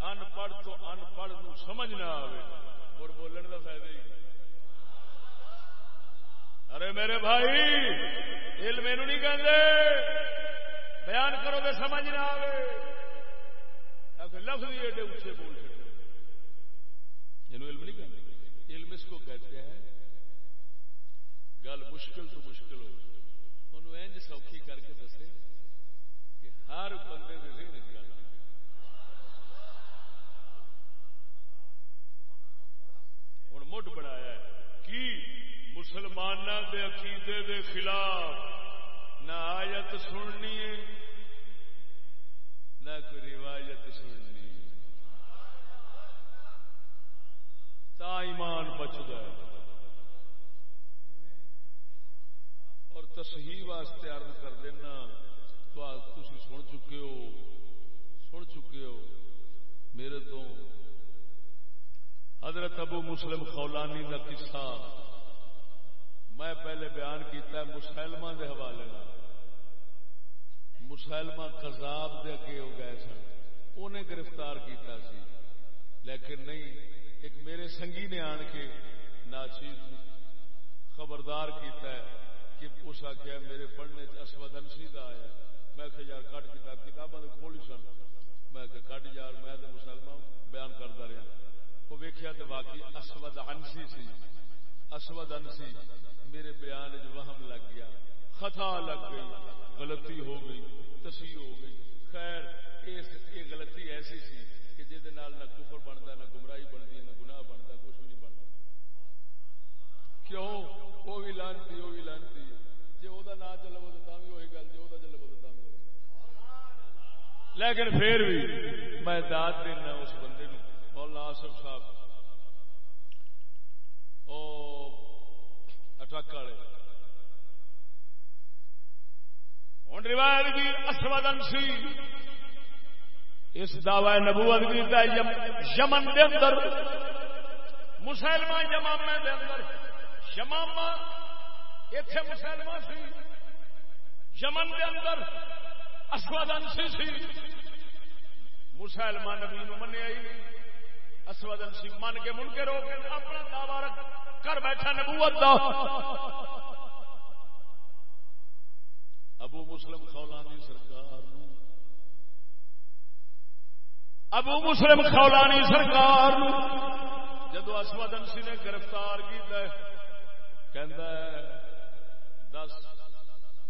ان پڑھ تو ان پڑھ نو سمجھ نہ آئے مڑ بولن کا فائدہ ہی ارے میرے بھائی، علم یہ نہیں کہتے بیان کرو گے سمجھ نہ آئے لفظ بھی ایڈے اچھے بول یہ علم نہیں کہتے علم اس کو کہتے ہیں، گل مشکل تو مشکل ہو۔ انہوں اینج سوکھی کر کے دسے کہ ہر بندے کے ذہن گل ہوں مڈ بنایا کی؟ مسلمان دے عقیدے دے خلاف نہ آیت سننی ہے، نہ کوئی روایت سننی تا ایمان بچتا ہے۔ اور تصحیح واسطے عرض کر دینا تو تھی سن چکے ہو، سن چکے ہو۔ میرے تو حضرت ابو مسلم خولانی کا قصہ میں پہلے بیان کیتا ہے مسلمہ دے حوالے مسلمہ کذاب دے اگے ہو گئے سن۔ انہیں گرفتار کیتا سی۔ لیکن نہیں، ایک میرے سنگی نے آن کے ناچیز خبردار کیتا ہے کہ اس آخیا میرے پڑھنے اسود انسی کا آیا میں کہ یار کٹ کتاب، کتاباں کھول ہی سن۔ میں کہ کٹ یار، میں تو مسلمان بیان کرتا رہا وہ ویکیا تو واقعی اسود انسی سی۔ اسود انسی۔ میرے بیان وہم لگ گیا، خطا لگ گئی، غلطی ہو گئی تصحیح ہو گئی۔ خیر یہ غلطی ایسی سی کہ جہد نہ کفر بنتا نہ گمراہی بنتی نہ گناہ بنتا کچھ بھی نہیں بنتا کیوں؟ وہ بھی لانتی وہ بھی لانتی۔ جی وہ نام چلو تو بھی وہی گل جی وہ چلو تو بھی لیکن پھر بھی میں داد دینا اس بندے مولانا آصف صاحب۔ او اٹک والے۔ ہوں روایت بھی اسودن سی۔ اس دعوی نبوت بھی یمن دے اندر، مسلمان جمامے دے اندر شماما اتے مسلمان سی، یمن دے اندر اسودن سی سی۔ مسلمان نبی نو منیا ہی نہیں۔ اسودن سی من کے من کے رو کے اپنا دعوی رکھ کر بیٹھا نبوت دا۔ ابو مسلم خولانی سرکار ابو مسلم خولانی سرکار جدو اسود انسی نے گرفتار کیا دس،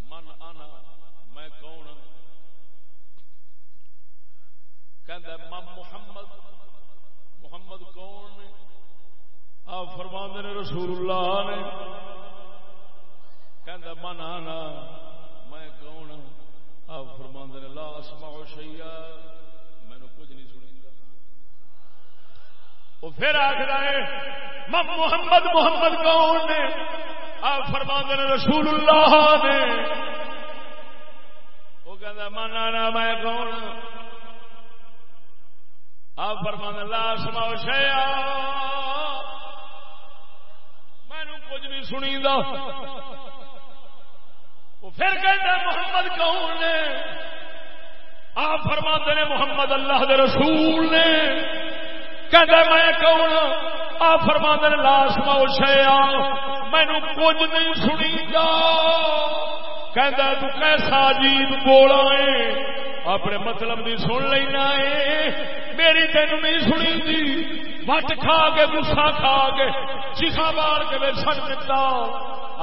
من آنا میں کون ہاں؟ کہ محمد محمد کون نے؟ آپ فرما نے رسول اللہ نے۔ کہ من آنا، میں کون ہاں؟ آپ فرما نے، لا اسمع شیا مینو کچھ نہیں سنی وہ پھر آخر ہے محمد محمد کون نے؟ آپ فرما نے، رسول اللہ نے۔ وہ کہ من آنا، میں کون ہاں؟ آپ فرما لا اسمع شیا مینو کچھ نہیں سنی دا وہ پھر کہتا محمد کون نے آپ فرما نے، محمد اللہ دے رسول نے۔ کہتا میں کون ہاں؟ آپ فرما نے لاس مو شیا مینو کچھ نہیں سنی گا کہتا تو کیسا عجیب بولا ہے۔ اپنے مطلب بھی سن لینا ہے۔ میری تین نہیں سنی تھی وٹ کھا کے گسا کھا کے چیخا مار کے سن دتا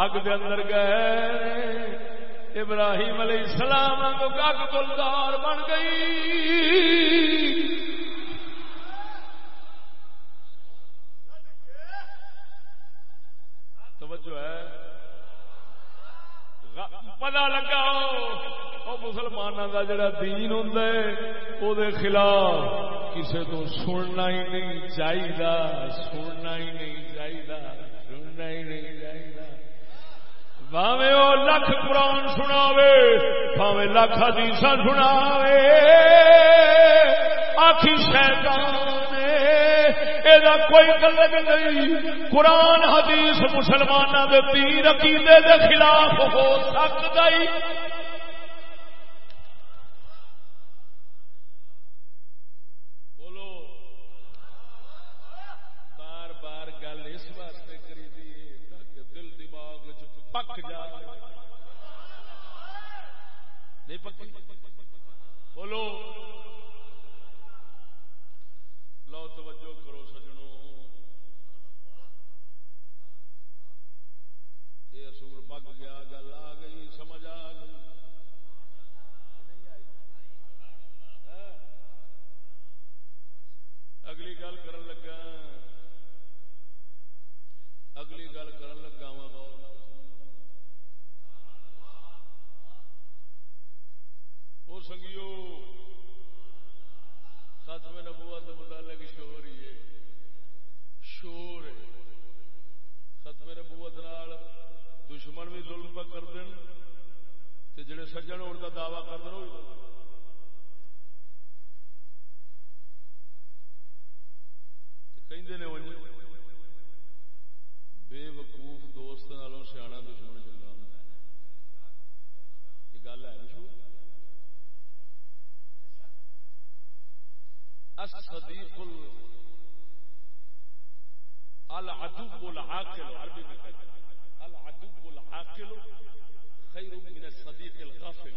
اگ دے اندر گئے۔ ابراہیم علیہ السلام کو گگ گلدار بن گئی۔ توجہ ہے۔ پتا لگا۔ وہ مسلمانوں کا جڑا دین ہوں وہ خلاف کسی تو سننا ہی نہیں چاہیے سننا ہی نہیں چاہیے سننا ہی نہیں چاہیے بھاوے وہ لکھ قرآن سناوے بھاوے لکھ حدیث سناوے۔ آخی شیطان کوئی غلط نہیں۔ قرآن، حدیث مسلمانوں کے تیر عقیدے کے خلاف ہو سکتا ہی۔ پک جا نہیں پکی؟ بولو لو توجہ کرو سجنوں یہ اصول پک گیا گل آ گئی سمجھ آ گئی اگلی گل کرن لگا اگلی گل کرن لگا وا وہ سنگیو ختم نبوت متعلق شور ہی ہے شور ہے ختم نبوت نال دشمن بھی ظلم پہ کر دین تے جڑے سجن ہونے کا دعوی کر دین بے وقوف دوست نالوں سیاح دشمن چنگا ہوں یہ گل ہے مشہور الصديق العدو العاقل، عربی میں کہتے ہیں۔ العدو العاقل خیر من الصدیق الغافل.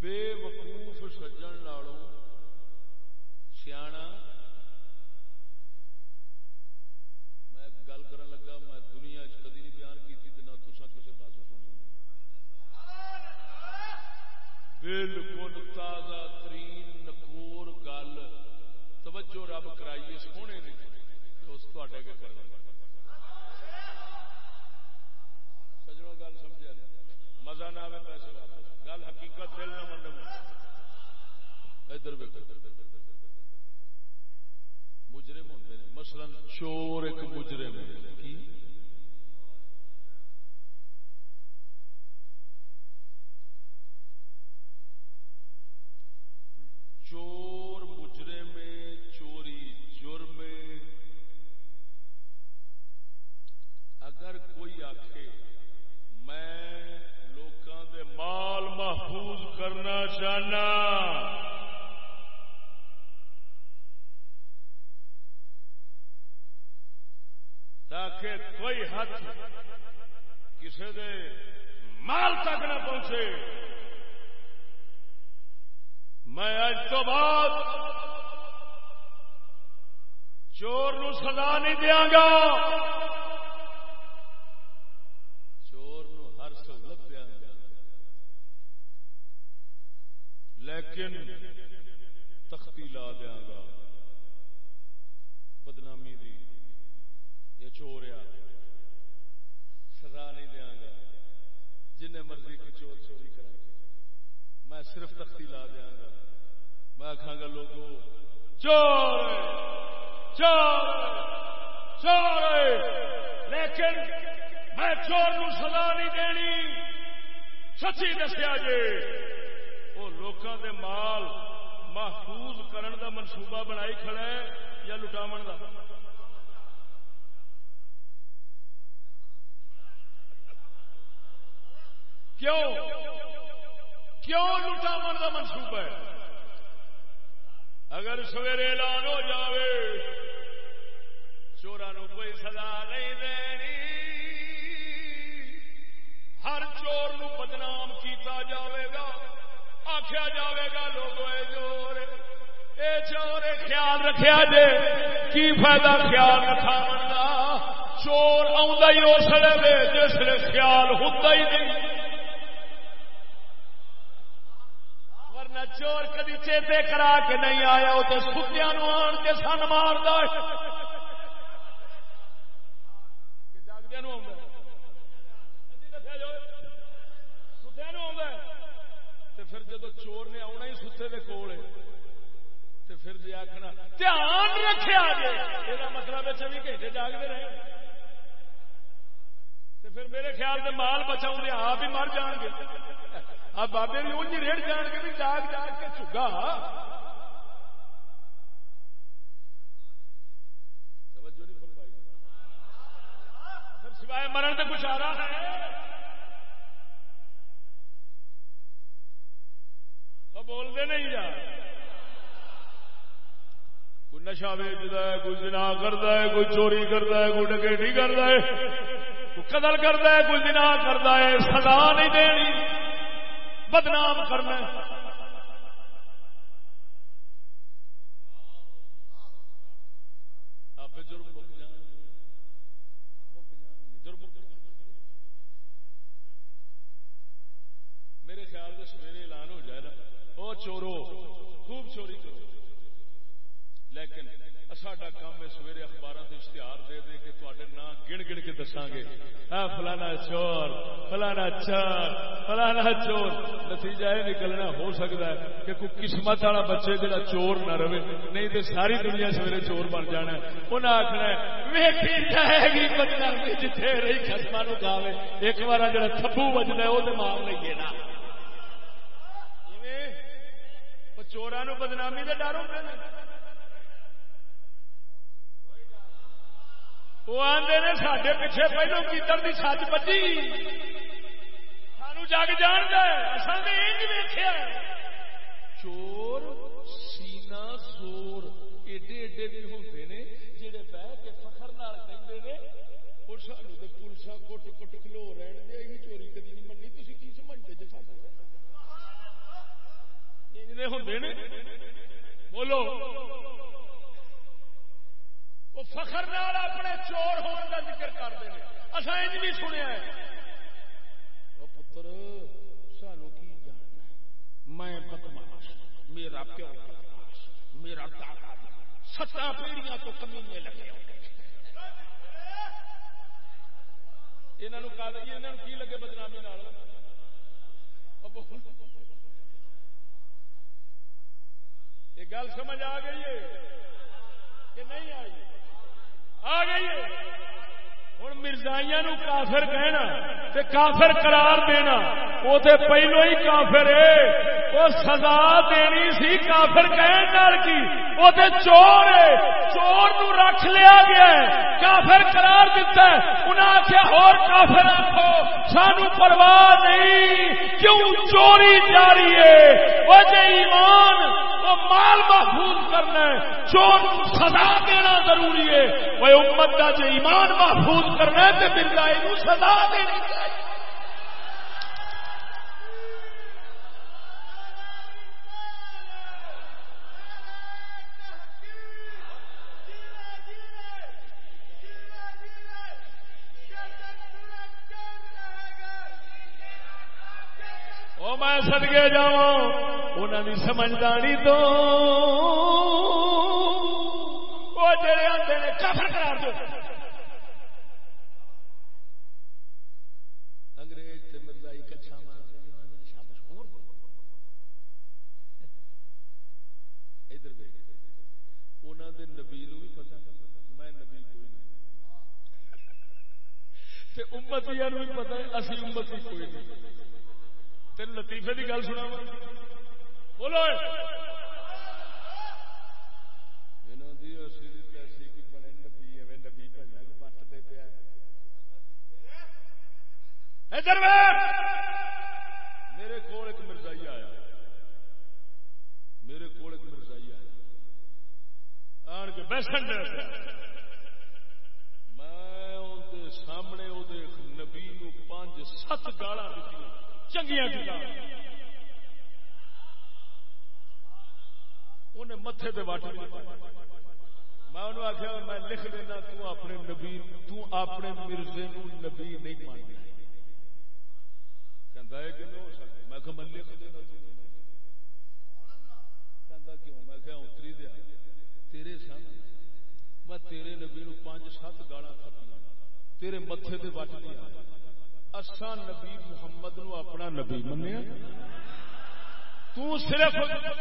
بے وقوف سجن نالوں سیاح میں گل کرن لگا، میں دنیا چ کدی نہیں بیان کی نہ تسا کسی پاس سنی۔ بالکل تازہ ترین نکور گل توجہ رب کرائیے، سونے نے اس تے کرنا سجڑوں گل سمجھا مزہ نہ آئے پیسے واپس۔ گل حقیقت دل نہ من ادھر مجرم ہوتے ہیں مثلا چور ایک مجرم ہے۔ کی؟ چور مجرم چوری جرم اگر کوئی آخے میں مال محفوظ کرنا چاہنا۔ تاکہ کوئی ہاتھ کسی دے مال تک نہ پہنچے۔ میں اج تو بعد چور نو سزا نہیں دیا گا چور نو ہر سہولت دیا گا لیکن تختی لا دیا گا، بدنامی دی یہ چوریا سزا نہیں دیا گا۔ جن مرضی کو چور چوری کر میں صرف تختی لا دیا گا۔ میں آخا گا، لوگو، چور چور چور لیکن میں چور نو سزا نہیں دینی۔ سچی دسیا جی۔ وہ لوگوں دے مال محفوظ کرن دا منصوبہ بنائی کھڑا ہے یا لٹاو دا؟ کیوں؟ کیوں لٹاو کا منصوبہ ہے؟ اگر سویرے اعلان ہو جاوے، چورا نو کوئی سزا نہیں دینی۔ ہر چور نو بدنام کیتا جاوے گا۔ آخیا جاوے گا لوگ چور اے چور خیال رکھیا جے، کی فائدہ خیال رکھا چور آ اس لیے جس خیال ہوتا ہی نہیں۔ ورنہ چور کدی چیتے کرا کے نہیں آیا وہ تو ستیا نو آن کے سن مار پھر جب چور نے آنا ہی ستے کے کول تو پھر جی آخنا دھیان رکھا جی یہ مطلب ہے چوبی گھنٹے جاگتے رہے تے پھر میرے خیال سے مال بچاؤ آپ ہی مر جان گے۔ اب بابے بھی انج ریڑ جان کے بھی جاگ جاگ کے چگا۔ سوائے مرن تو کچھ آ رہا ہے بولتے نہیں جا۔ کوئی نشا ویچتا ہے، کوئی جنا کرتا ہے، کوئی چوری کرتا ہے، کوئی ڈکیٹی کرتا ہے، کوئی قتل کرتا ہے، کوئی جنا کرتا ہے، سزا نہیں دینی۔ بدنام کرنا آپ جرم مک جان مک جان جرم میرے خیال سے سویرے اعلان ہو جائے نا وہ چورو، خوب چوری کرو۔ لیکن ساڈا کام ہے سویرے اخبار سے اشتہار دے دے کے تے نام گن گن کے دساں گے۔ ہاں، فلانا چور فلانا چور فلانا چور۔ نتیجہ یہ نکلنا ہو سکتا ہے کہ کوئی قسمت والا بچے جا چور نہ رہے، نہیں تو ساری دنیا سویرے چور بن جانا انہیں آخنا ویکھی جائے گی بدنامی جتنے رہی خسما نو گاوے ایک بار جا تھبو بجنا وہ مار لیے نا۔ چوران بدنامی کا ڈر وہ آدھے نے سڈے پیچھے پہلو کیتر کی سچ بجی سانو جگ جان دے چور سینا سور، ایڈے ایڈے بھی بولو۔ وہ فخر نال اپنے چور ہونے کا ذکر کرتے ہیں۔ اصا انج بھی سنیا ہے۔ وہ پتر، سانو کی جاننا میں بدماش میرا پیو بدماش میرا دادا۔ ستا پیڑیاں تو کمی میں لگے ہوئے یہاں کی لگے بدنامی یہ گل سمجھ آ گئی ہے کہ نہیں آئی؟ آ گئی ہے۔ ہوں مرزائیاں نو کافر کہنا تے کافر قرار دینا وہ تے پہلو ہی کافر ہے۔ وہ سزا دینی سی کافر کہن کی۔ وہ تے چور ہے۔ چور نو رکھ لیا گیا ہے۔ کافر قرار دیتا ہے۔ انہیں آخیا اور کافر رکھو سانو پرواہ نہیں۔ کیوں چوری جاری ہے؟ وہ جے ایمان تو مال محفوظ کرنا ہے۔ چور سزا دینا ضروری ہے۔ وہ امت کا جو ایمان محفوظ کرنا ہے، تو مرزا سزا دینی چاہیے میں سدگے جا انہوں سمجھداری تو۔ وہ جڑے آتے ہیں کافر قرار دو انگریز تے مرزائی کچھا مار ادھر انہوں دے نبی نو بھی پتا میں نبی کوئی نہیں۔ امتی بھی پتا اسی امتی کوئی نہیں۔ تین لطیفے کی گل سنا بولو میرے کو ایک مرزائی آیا۔ میرے کو ایک مرزائی آیا۔ آن کے بیسن میں سامنے وہ نبی نو پانچ سات گالا دیتی چنگیا انہیں متے پہ وٹ میں انہوں آخیا میں لکھ دینا تو اپنے نبی، تو اپنے مرزے نو نبی نہیں ماننا۔ کہ ہو سکتا۔ میں کہ میں لکھ کیوں؟ میں کہ اتری دیا تیرے سامنے میں تیرے نبی نو پانچ، سات گالا کھپیا تیرے متے پہ وٹ نہیں آیا اسا نبی محمد نو اپنا نبی منیا تو صرف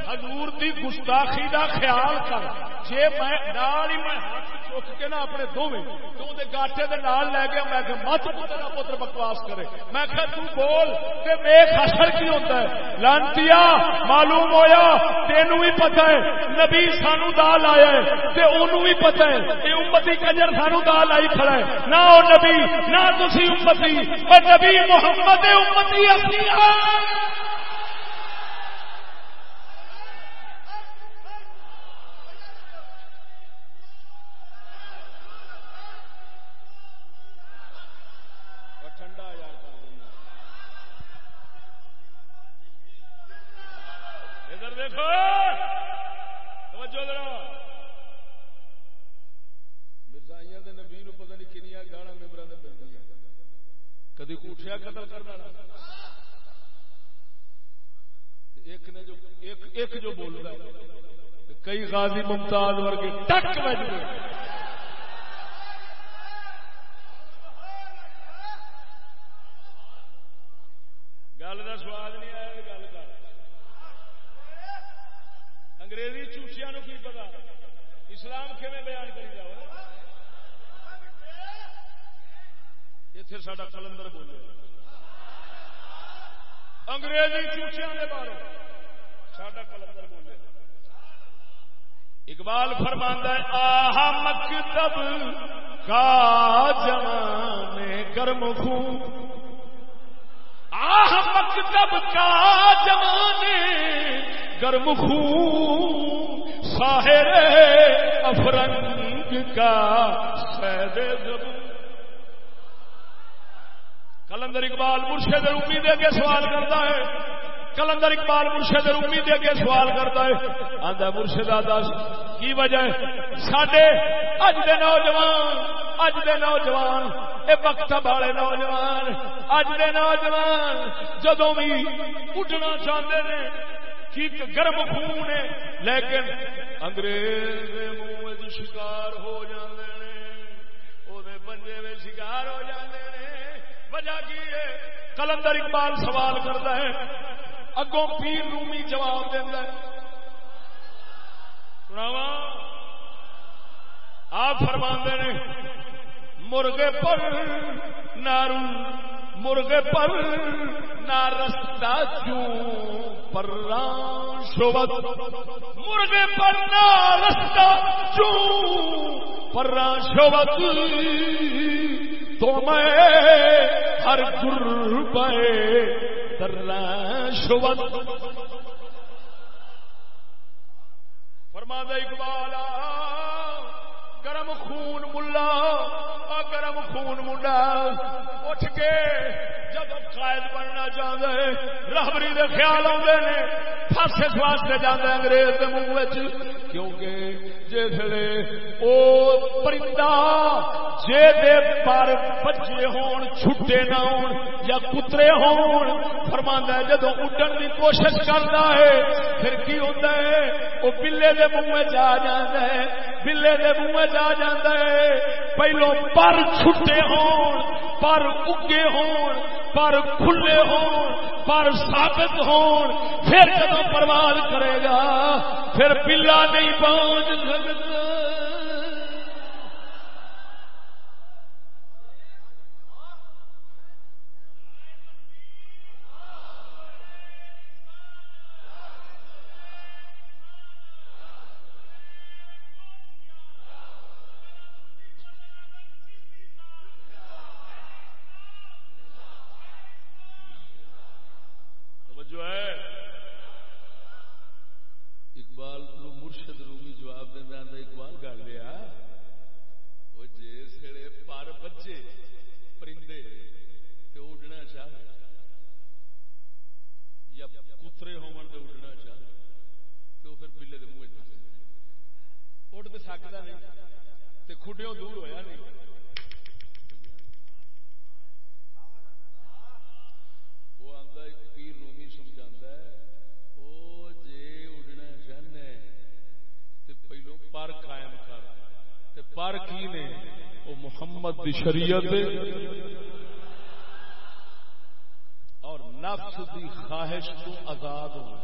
حضور دی گستاخی دا خیال کر۔ جے میں نال ہی میں ہاتھ چک کے نا اپنے دوویں تو دے گاٹے دے نال لے گیا، میں کہ مت پتر پتر، بکواس کرے۔ میں کہ تو بول تے ویکھ اثر کی ہوتا ہے؟ لانتیا، معلوم ہویا، تینوں بھی پتہ ہے۔ نبی سانو دال آیا ہے، تے اونوں بھی پتہ ہے۔ اے امتی کنجر سانو دال آئی کھڑا ہے۔ نہ او نبی، نہ تسی امتی او نبی محمد امتی اسی ہاں۔ ایک نے جو ایک ایک جو بول رہا اپنی آ غازی ممتاز ورگے ٹک بج گئے گل کا سواد نہیں آیا گل کر۔ انگریزی چوچیا نو کی پتا؟ اسلام کھے بیان کری جاؤ؟ اتنے سڈا کلندر بولے۔ انگریزی چوچیا کے بارے سڈا کلندر بولے۔ اقبال فرماندہ ہے، آہا مکتب کا جان گرم خون آہ مکتب کا جان گرم خون ساحر افرنگ کا سید زبون کلندر اقبال مرشد امید کے سوال کرتا ہے۔ کلندر اقبال مرشد رومی دے کے سوال کرتا ہے۔ آدھا مرشد دس کی وجہ ہے؟ سڈے اج دے نوجوان، اج دے نوجوان، اے وقت والے نوجوان، اج دے نوجوان جدو بھی اٹھنا چاہتے ہیں کی گرم خون ہے، لیکن انگریز منہ شکار ہو جاندے نے او دے پنجے میں شکار ہو جاندے نے۔ وجہ کی ہے؟ کلندر اقبال سوال کرتا ہے، اگوں پیر رومی جواب دینا سناوا آپ فرما نے، مرغے پر نارو مرغے پر نہ رستہ چوں پر شوبت۔ مرغے پر نہ رستہ چوں پر شوبت۔ تو میں ہر گر پے در شوبت فرما اقبالا گرم خون ملا گرم خون منڈا اٹھ کے جب قائد بننا چاہتا ہے رابری کے خیال آتے ہیں فس اس واسطے جانا انگریز کے منہ کیونکہ جسے او پرندہ جے دے پر بچے ہون، چھٹے نہ ہون یا کترے ہون، فرماندا ہے جدو اڈن دی کوشش کرتا ہے، پھر کی ہوتا ہے؟ وہ بلے دے منہ جا جاتا ہے، بلے دے منہ جا جاتا ہے۔ پہلو پر چھٹے ہون، پر اگے ہون، پر کھلے ہون، پر ثابت ہون، پھر جب پرواز کرے گا پھر پلا نہیں پہنچ سکتا۔ شریعت اور نفس دی خواہش تو آزاد ہو۔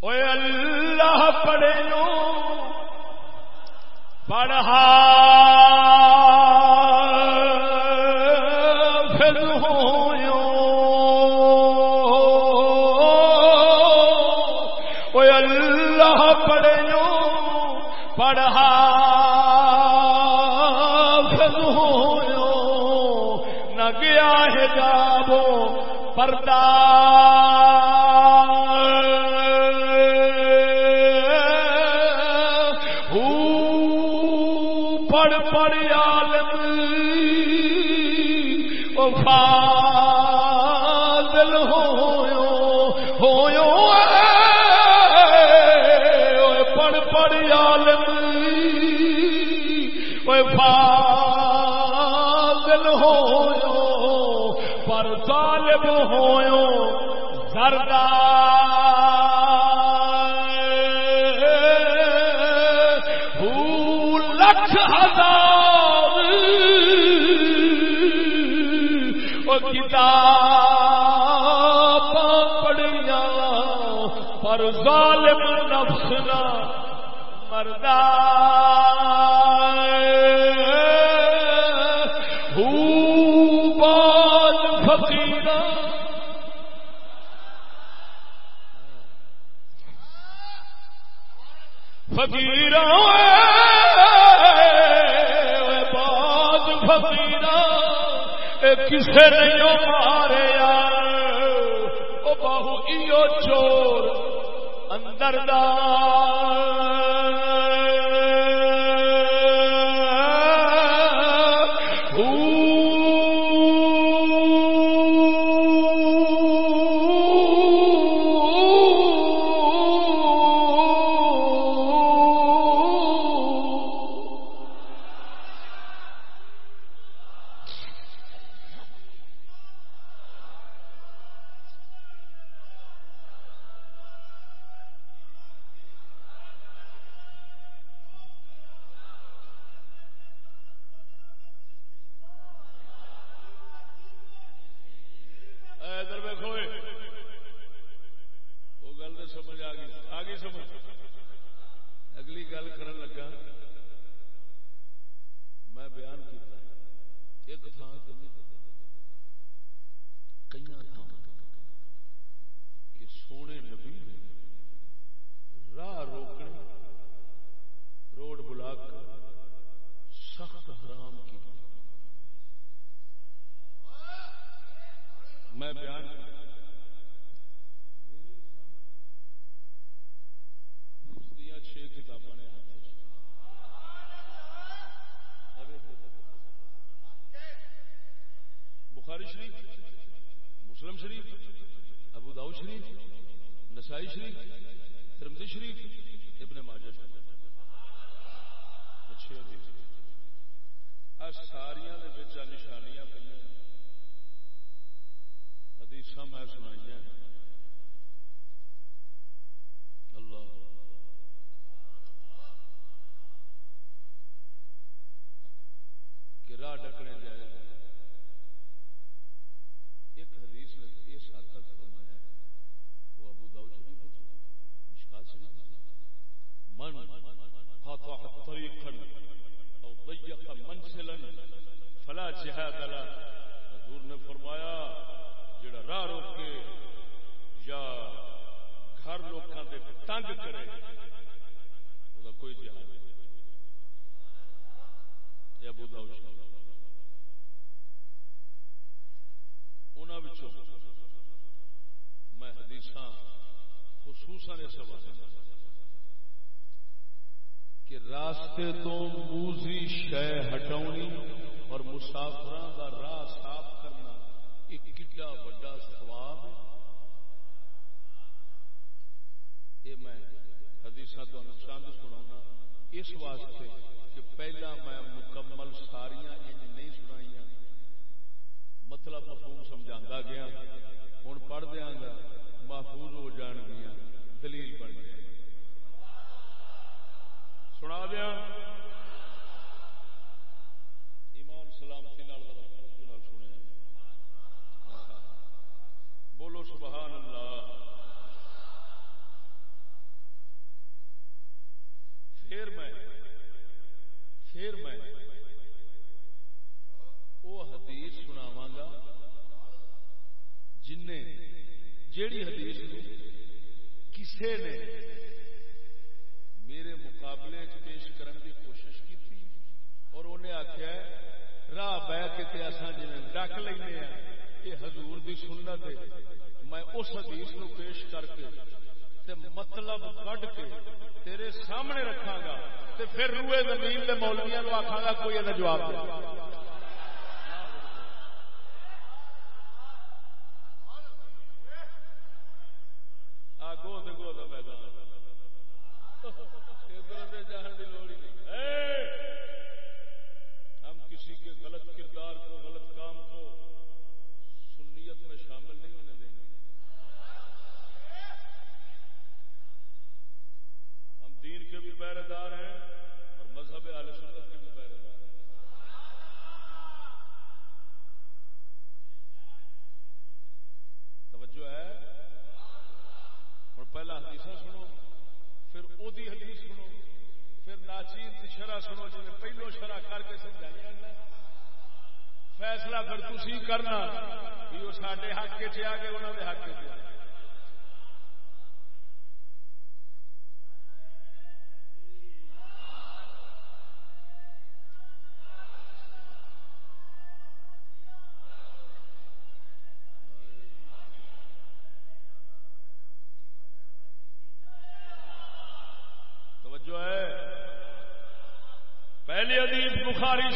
اوے اللہ پڑھے نو۔ پڑھا۔ پر ظالم نفس نہ مردا فقیر فقیر باد فقیر کسے نہیں مارے یار؟ بہو ایو چور۔ کردہ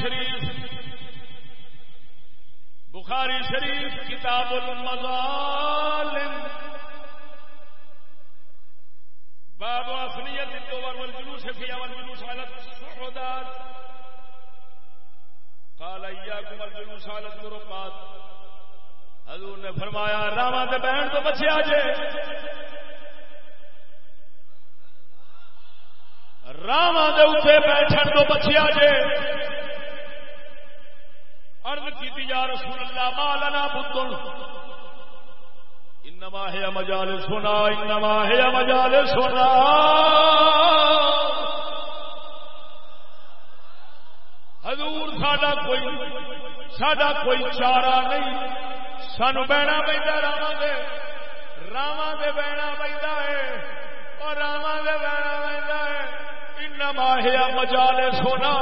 شریف۔ بخاری شریف، کتاب المظالم۔ باب اصلیت الدور والجلوس فی اول جلوس علی الصعودات۔ قال، ایاکم الجلوس علی الضربات. حضور نے فرمایا، راواں تے بیٹھ تو بچیا جے راواں دے اوتے بیٹھن تو بچیا جے کی یا رسول اللہ مالنا بتن انما ہے مجال سنا انما ہے مجال سنا حضور، ساڈا کوئی ساڈا کوئی چارہ نہیں. سانو بہنا پہ راوا دے راوا دے بہنا پہ اور راوا دے بہنا پہ انما ہے مجال سونا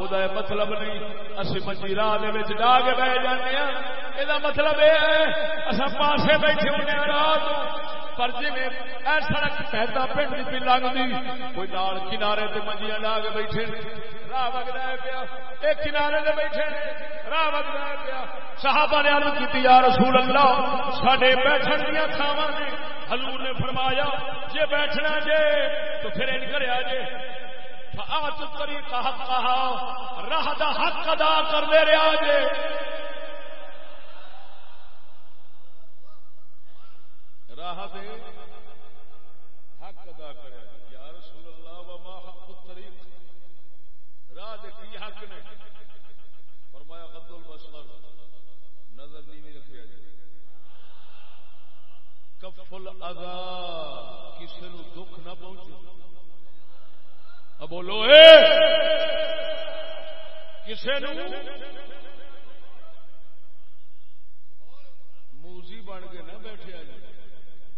وہ مطلب نہیں۔ اسی مجھی راہ ڈا کے بہ جانے یہ مطلب یہ ہے اصا پاسے بیٹھے ہونے رات پر جی اے سڑک کہتا پنڈ پی لگتی کوئی نال کنارے تے منجیاں لا کے بیٹھے۔ راہ وگدا پیا۔ اے کنارے تے بیٹھے۔ راہ وگدا پیا۔ صحابہ نے عرض کی یا رسول اللہ، ساڈے بیٹھن دیا تھاواں نے۔ حضور نے فرمایا، جے بیٹھنا جے، تو پھر ان کریا جے۔ فآت طریقہ حق کہا، راہ دا حق ادا کر دے رہا جے راہ دے حق ادا کرے یا رسول اللہ، وما حق الطریق؟ راہ دے کی حق نے؟ فرمایا غد البصر۔ نظر نہیں بھی رکھیا جائے کف الاذا کسی نو دکھ نہ پہنچے۔ بولو، اے! کسی نو موزی بن کے نہ بیٹھے جائے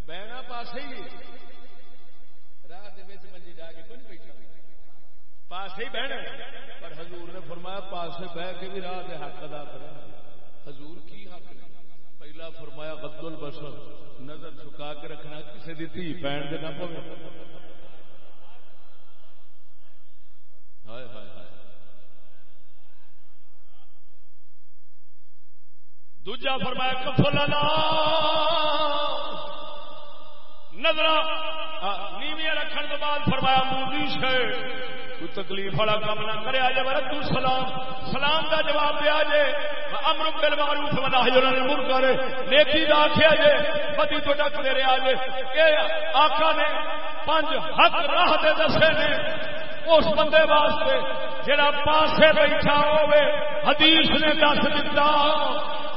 بہنا پاس ہی راہ منجی ڈا کے کوئی بیٹھا۔ پاس ہی بہنا پر حضور نے فرمایا پاس بہ کے بھی راہ دے حق ادا کر حضور کی حق نے پہلا فرمایا غد البصر نظر چکا کے رکھنا کسی دی تھی پہن دے نہ پوے۔ ہائے ہائے دوجا فرمایا کفل اللہ نظر نیویاں رکھنے کے بعد فرمایا موزیش ہے کوئی تکلیف والا کام نہ کرے آجے ردو سلام سلام کا جواب دیا جے۔ امر بل معروف بنا ہجر مر کرے نیکی دا آخیا جے، بدی تو ڈک دے رہے آجے کہ آقا نے پانچ حق راہ دے دسے نے۔ اس بندے واسطے جڑا پاسے بیٹھا ہوئے حدیث نے دس دیتا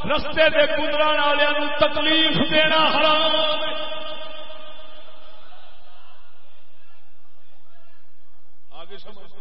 رستے دے گزران والوں تکلیف دینا حرام سبون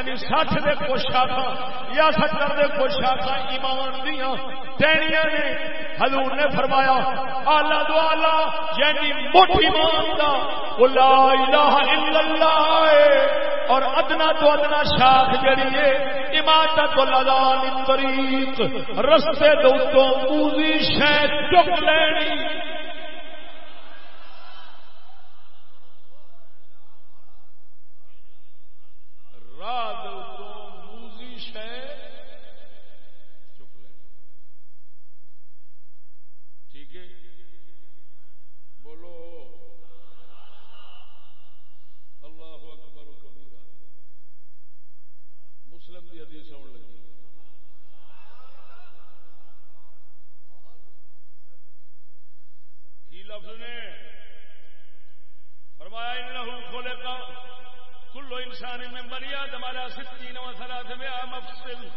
یعنی سٹھ دے کچھ شاخا یا ستر دے کچھ شاخا ایمان دیا ٹہنیاں نے حضور نے فرمایا، آلہ دو آلہ یعنی موٹی مان دا۔ لا الہ الا اللہ اور ادنا تو ادنا شاخ جڑی ہے عمارت تو لدان طریق رستے دو تو موزی شہ چک لینی۔ لفظ نے۔ فرمایا، انہو خلقا کلو انسان میں بنی آدم علی و ثلاث مئہ مفصل۔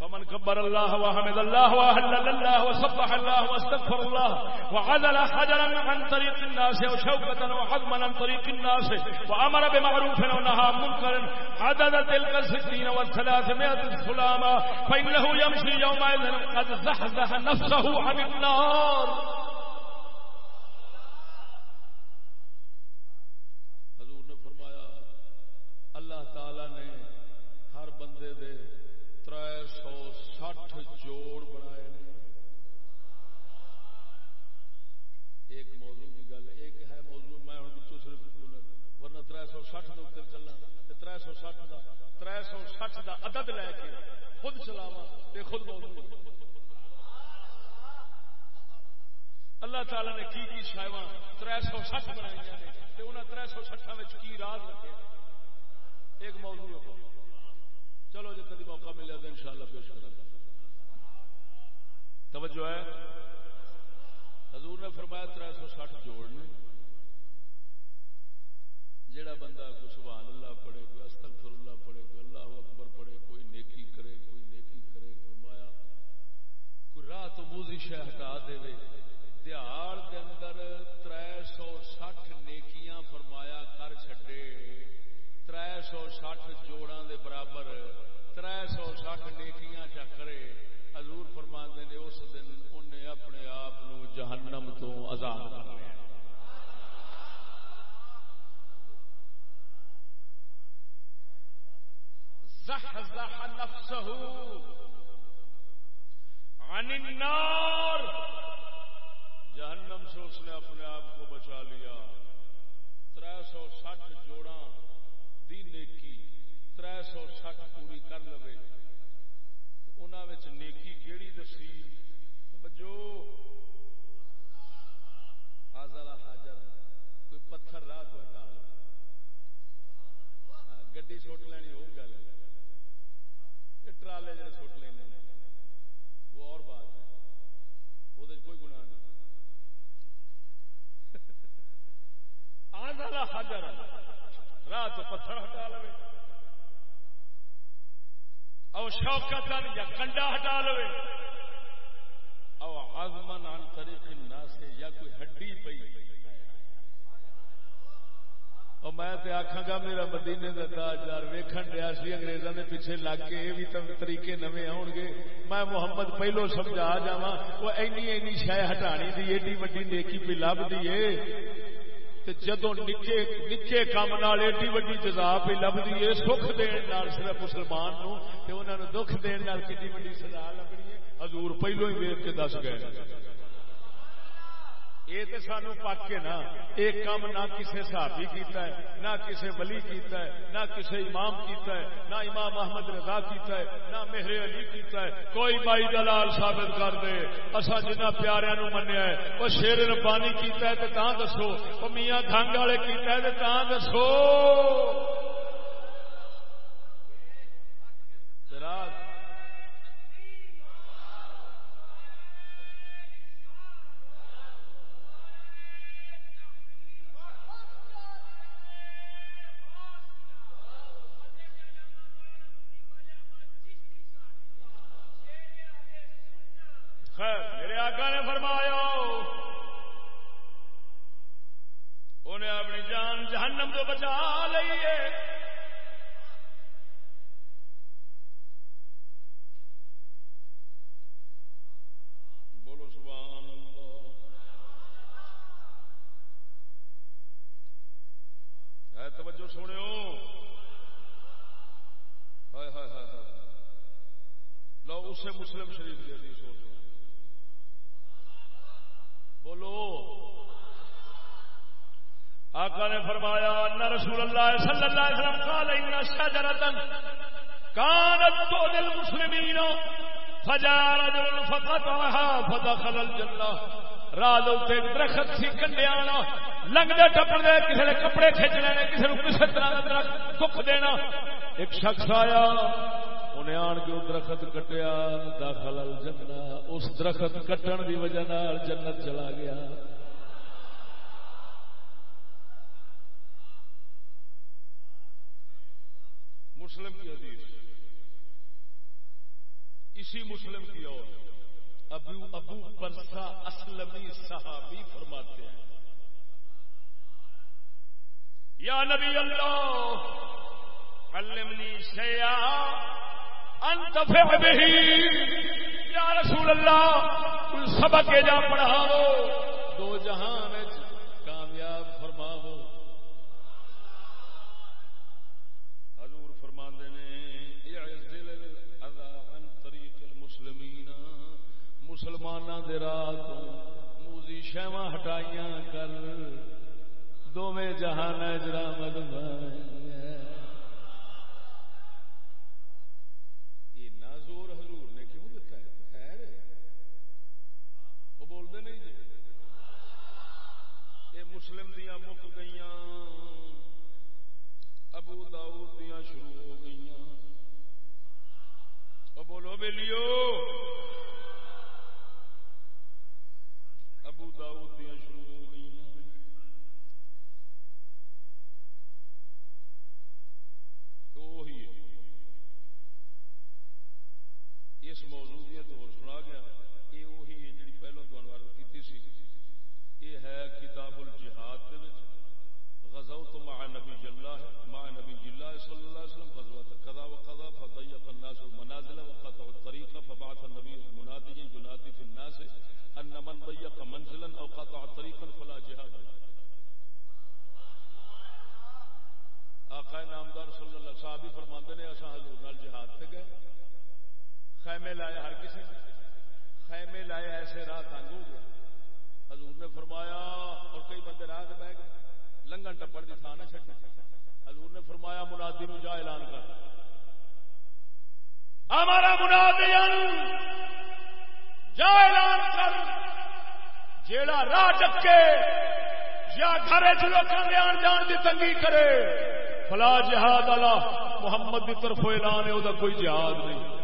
فمن كبر الله وحمد الله وأهلل الله وسبح الله واستغفر الله وعدل حجرا عن طريق الناس وشوكة وعظما عن طريق الناس وأمر بمعروف ونهى منكر عدد تلك الستين والثلاثمائة سلاما فإنه يمشي يومئذ قد زحزح نفسه عن النار۔ اللہ تعالی نے کی کی شاوا تر سو سٹھ بنائی نے تے تر سو سٹھا کی راز رکھے ایک موضوع ہے چلو جی کدی موقع ملے تو انشاءاللہ پیش کرا توجہ ہے؟ حضور نے فرمایا تر سو سٹھ جوڑ نے۔ جیڑا بندہ کوئی سبحان اللہ پڑھے کوئی استغفر اللہ پڑھے کوئی اللہ اکبر پڑھے کوئی نیکی کرے، کوئی نیکی کرے، فرمایا کوئی راہ تو موزی شہ ہٹا دے دیہڑ کے اندر تر سو سٹھ نیکیاں فرمایا کر چھڈے تر سو سٹھ جوڑاں دے برابر تر سو سٹھ نیکیاں چا کرے حضور فرما نے اس دن انہیں اپنے آپ جہنم تو آزاد کر لیا زحزح نفسه عن النار جہنم سے اس نے اپنے آپ کو بچا لیا۔ تر سو سٹھ جوڑا دی نیکی تر سو سٹھ پوری کر لو انہوں نیکی کیڑی دسی؟ جو حاضر حاضر، کوئی پتھر راہ تو ہٹا لو۔ ہاں، گڈی سٹ لینی اور گل یہ ٹرالے جڑے سٹ لینے وہ اور بات ہے۔ وہ کوئی گناہ نہیں۔ آدھا حجر، راہ تو پتھر ہٹا لو او شوکت یا کنڈا ہٹا لو او آزمن عن طریق الناس، یا کوئی ہڈی پئی۔ اور میں تے آکھاں گا، میرا مدینے دا تاجدار ویکھن دیا سی، انگریزاں دے پیچھے لگ کے یہ بھی طریقے نویں آن گے۔ میں محمد پہلو سمجھا جاواں، وہ اینی اینی شے ہٹانی دی، ایڈی وڈی نیکی پہ لب دی تے جدوں نکے نکے کام نال ایڈی وڈی جزا پہ لبدی ہے، سکھ دین نال صرف مسلمان نو تے انہاں نو دکھ دین نال کتنی وڈی سزا لبنی ہے؟ حضور پہلو ہی ویکھ کے دس گئے۔ یہ تو سانو پک کے نا، ایک کام نہ کسی صحابی کیتا ہے، نہ کسی ولی کیتا ہے، نہ کسی امام کیتا ہے، نہ امام محمد رضا کیتا ہے، نہ مہر علی کیتا ہے، کوئی مائی دلال ثابت کر دے۔ اصا جنہ پیاریا نو منیا ہے، وہ شیر ربانی کیتا ہے تو کہاں دسو۔ وہ میاں دھنگ والے کیتا ہے تو کہاں دسو۔ خیر۔ میرے آقا نے فرمایا، انہیں اپنی جان جہنم تو بچا لیے بولو سبحان اللہ۔ ہے توجہ سنو ہائے ہائے ہائے لو، اسے مسلم شریف کی حدیث ہوتا بولو۔ آقا نے فرمایا، ان رسول اللہ صلی اللہ علیہ وسلم قال ان شجرتا كانت تؤذي المسلمين فجاء رجل فقطعها فدخل الجنه رات اتنے درخت سی کنڈیا لنگتے ٹپن دے کسی نے کپڑے کھچ لینے کسی نے کسی طرح درخت دکھ دینا۔ ایک شخص آیا انہیں آن کے وہ درخت کٹیا داخل الجنہ اس درخت کٹن دی وجہ جنت چلا گیا مسلم کی حدیث اسی مسلم کی اور ابو ابو پرسا اسلمی صحابی فرماتے ہیں یا نبی اللہ علمنی شیعہ انتفع بہی یا رسول اللہ سبق جا پڑھاؤ دو جہان کامیاب فرماو حضور فرماندے نے، اعزل الاذى عن طریق المسلمین. مسلماناں دے راہ تو موزی شیواں ہٹائیاں کر. دوویں جہان اجرامد اینا زور حضور نے کیوں دیتا ہے خیر ہے وہ بولتے نہیں جی یہ مسلم دیا مک گئی ابو داؤد دیا شروع ہو گئی وہ بولو بلیو. ابو داؤد دیا شروع ہو گئی وہی ہے. اس موضوع دیا تو اور سنا گیا. یہ وہی ہے جی پہلو تمہیں کی سی. یہ ہے کتاب الجہاد. دے وچ غزوت مع نبی جلہ مع نبی جلہ صلی اللہ علیہ وسلم غزوت قضا وقضا فضيق الناس المنازل وقطع الطريق فبعث النبي مناديا ينادي في الناس، ان من ضيق منزلا او قطع طريقا فلا جهاد آقا نامدار صلی اللہ صحابی فرماندے نے، اساں حضور نال جہاد تے گئے۔ خیمے لائے ہر کسی خیمے لائے ایسے راہ تنگ ہو گیا حضور نے فرمایا، اور کئی بندے راہ بہ گئے۔ لنگن ٹپڑ کی تھان چڑی حضور نے فرمایا، منادی نو جا اعلان کر۔ ہمارا منادی جا اعلان کر۔ جیڑا راہ چکے یا گھر چلوکاں دے آن جان دی تنگی کرے فلا جہاد اللہ محمد کی طرف اعلان ہے وہ کوئی جہاد نہیں۔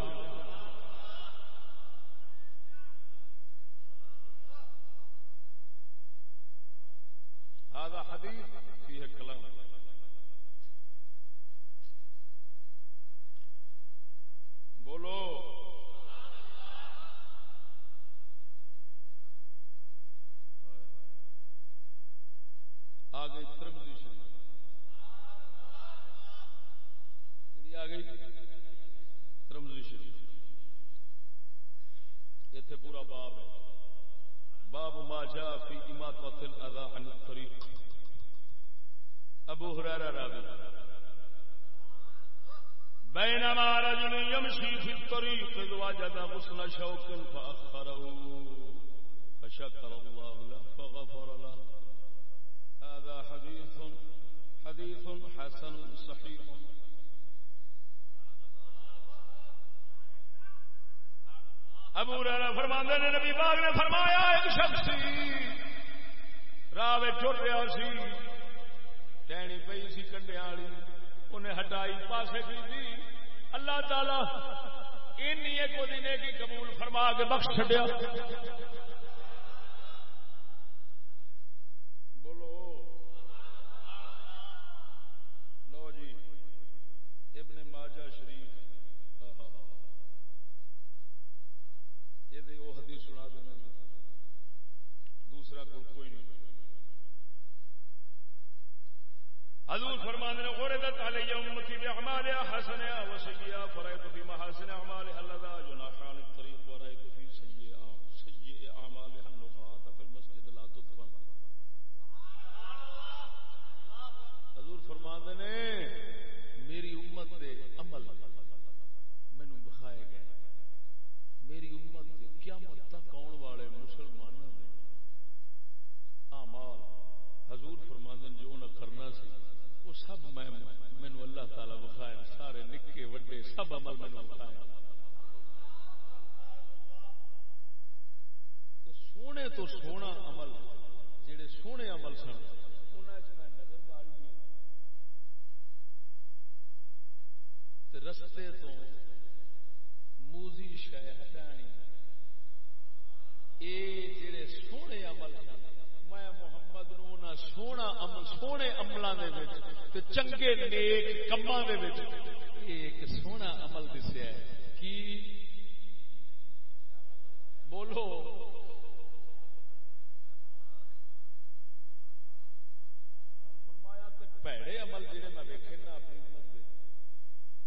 پیڑے عمل جہے میں ویکے نا اپنی امت کے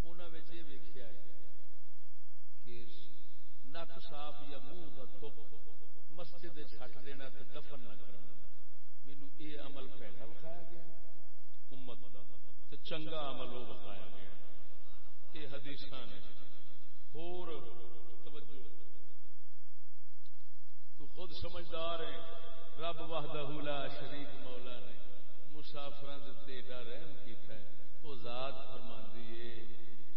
انہوں یہ ویکیا کہ نک صاف یا منہ کا تھوک مسجد چھٹ دینا تو دفن نہ کرنا۔ مینو یہ عمل پیڑا وکھایا گیا امت کا تو چنگا عمل وہ وکھایا گیا یہ حدیث نے۔ ہور توجہ۔ تو خود سمجھدار ہے، رب وحدہ لا شریک مولا نے مسافر رحم کیتا ہے وہ ذات فرما ہے،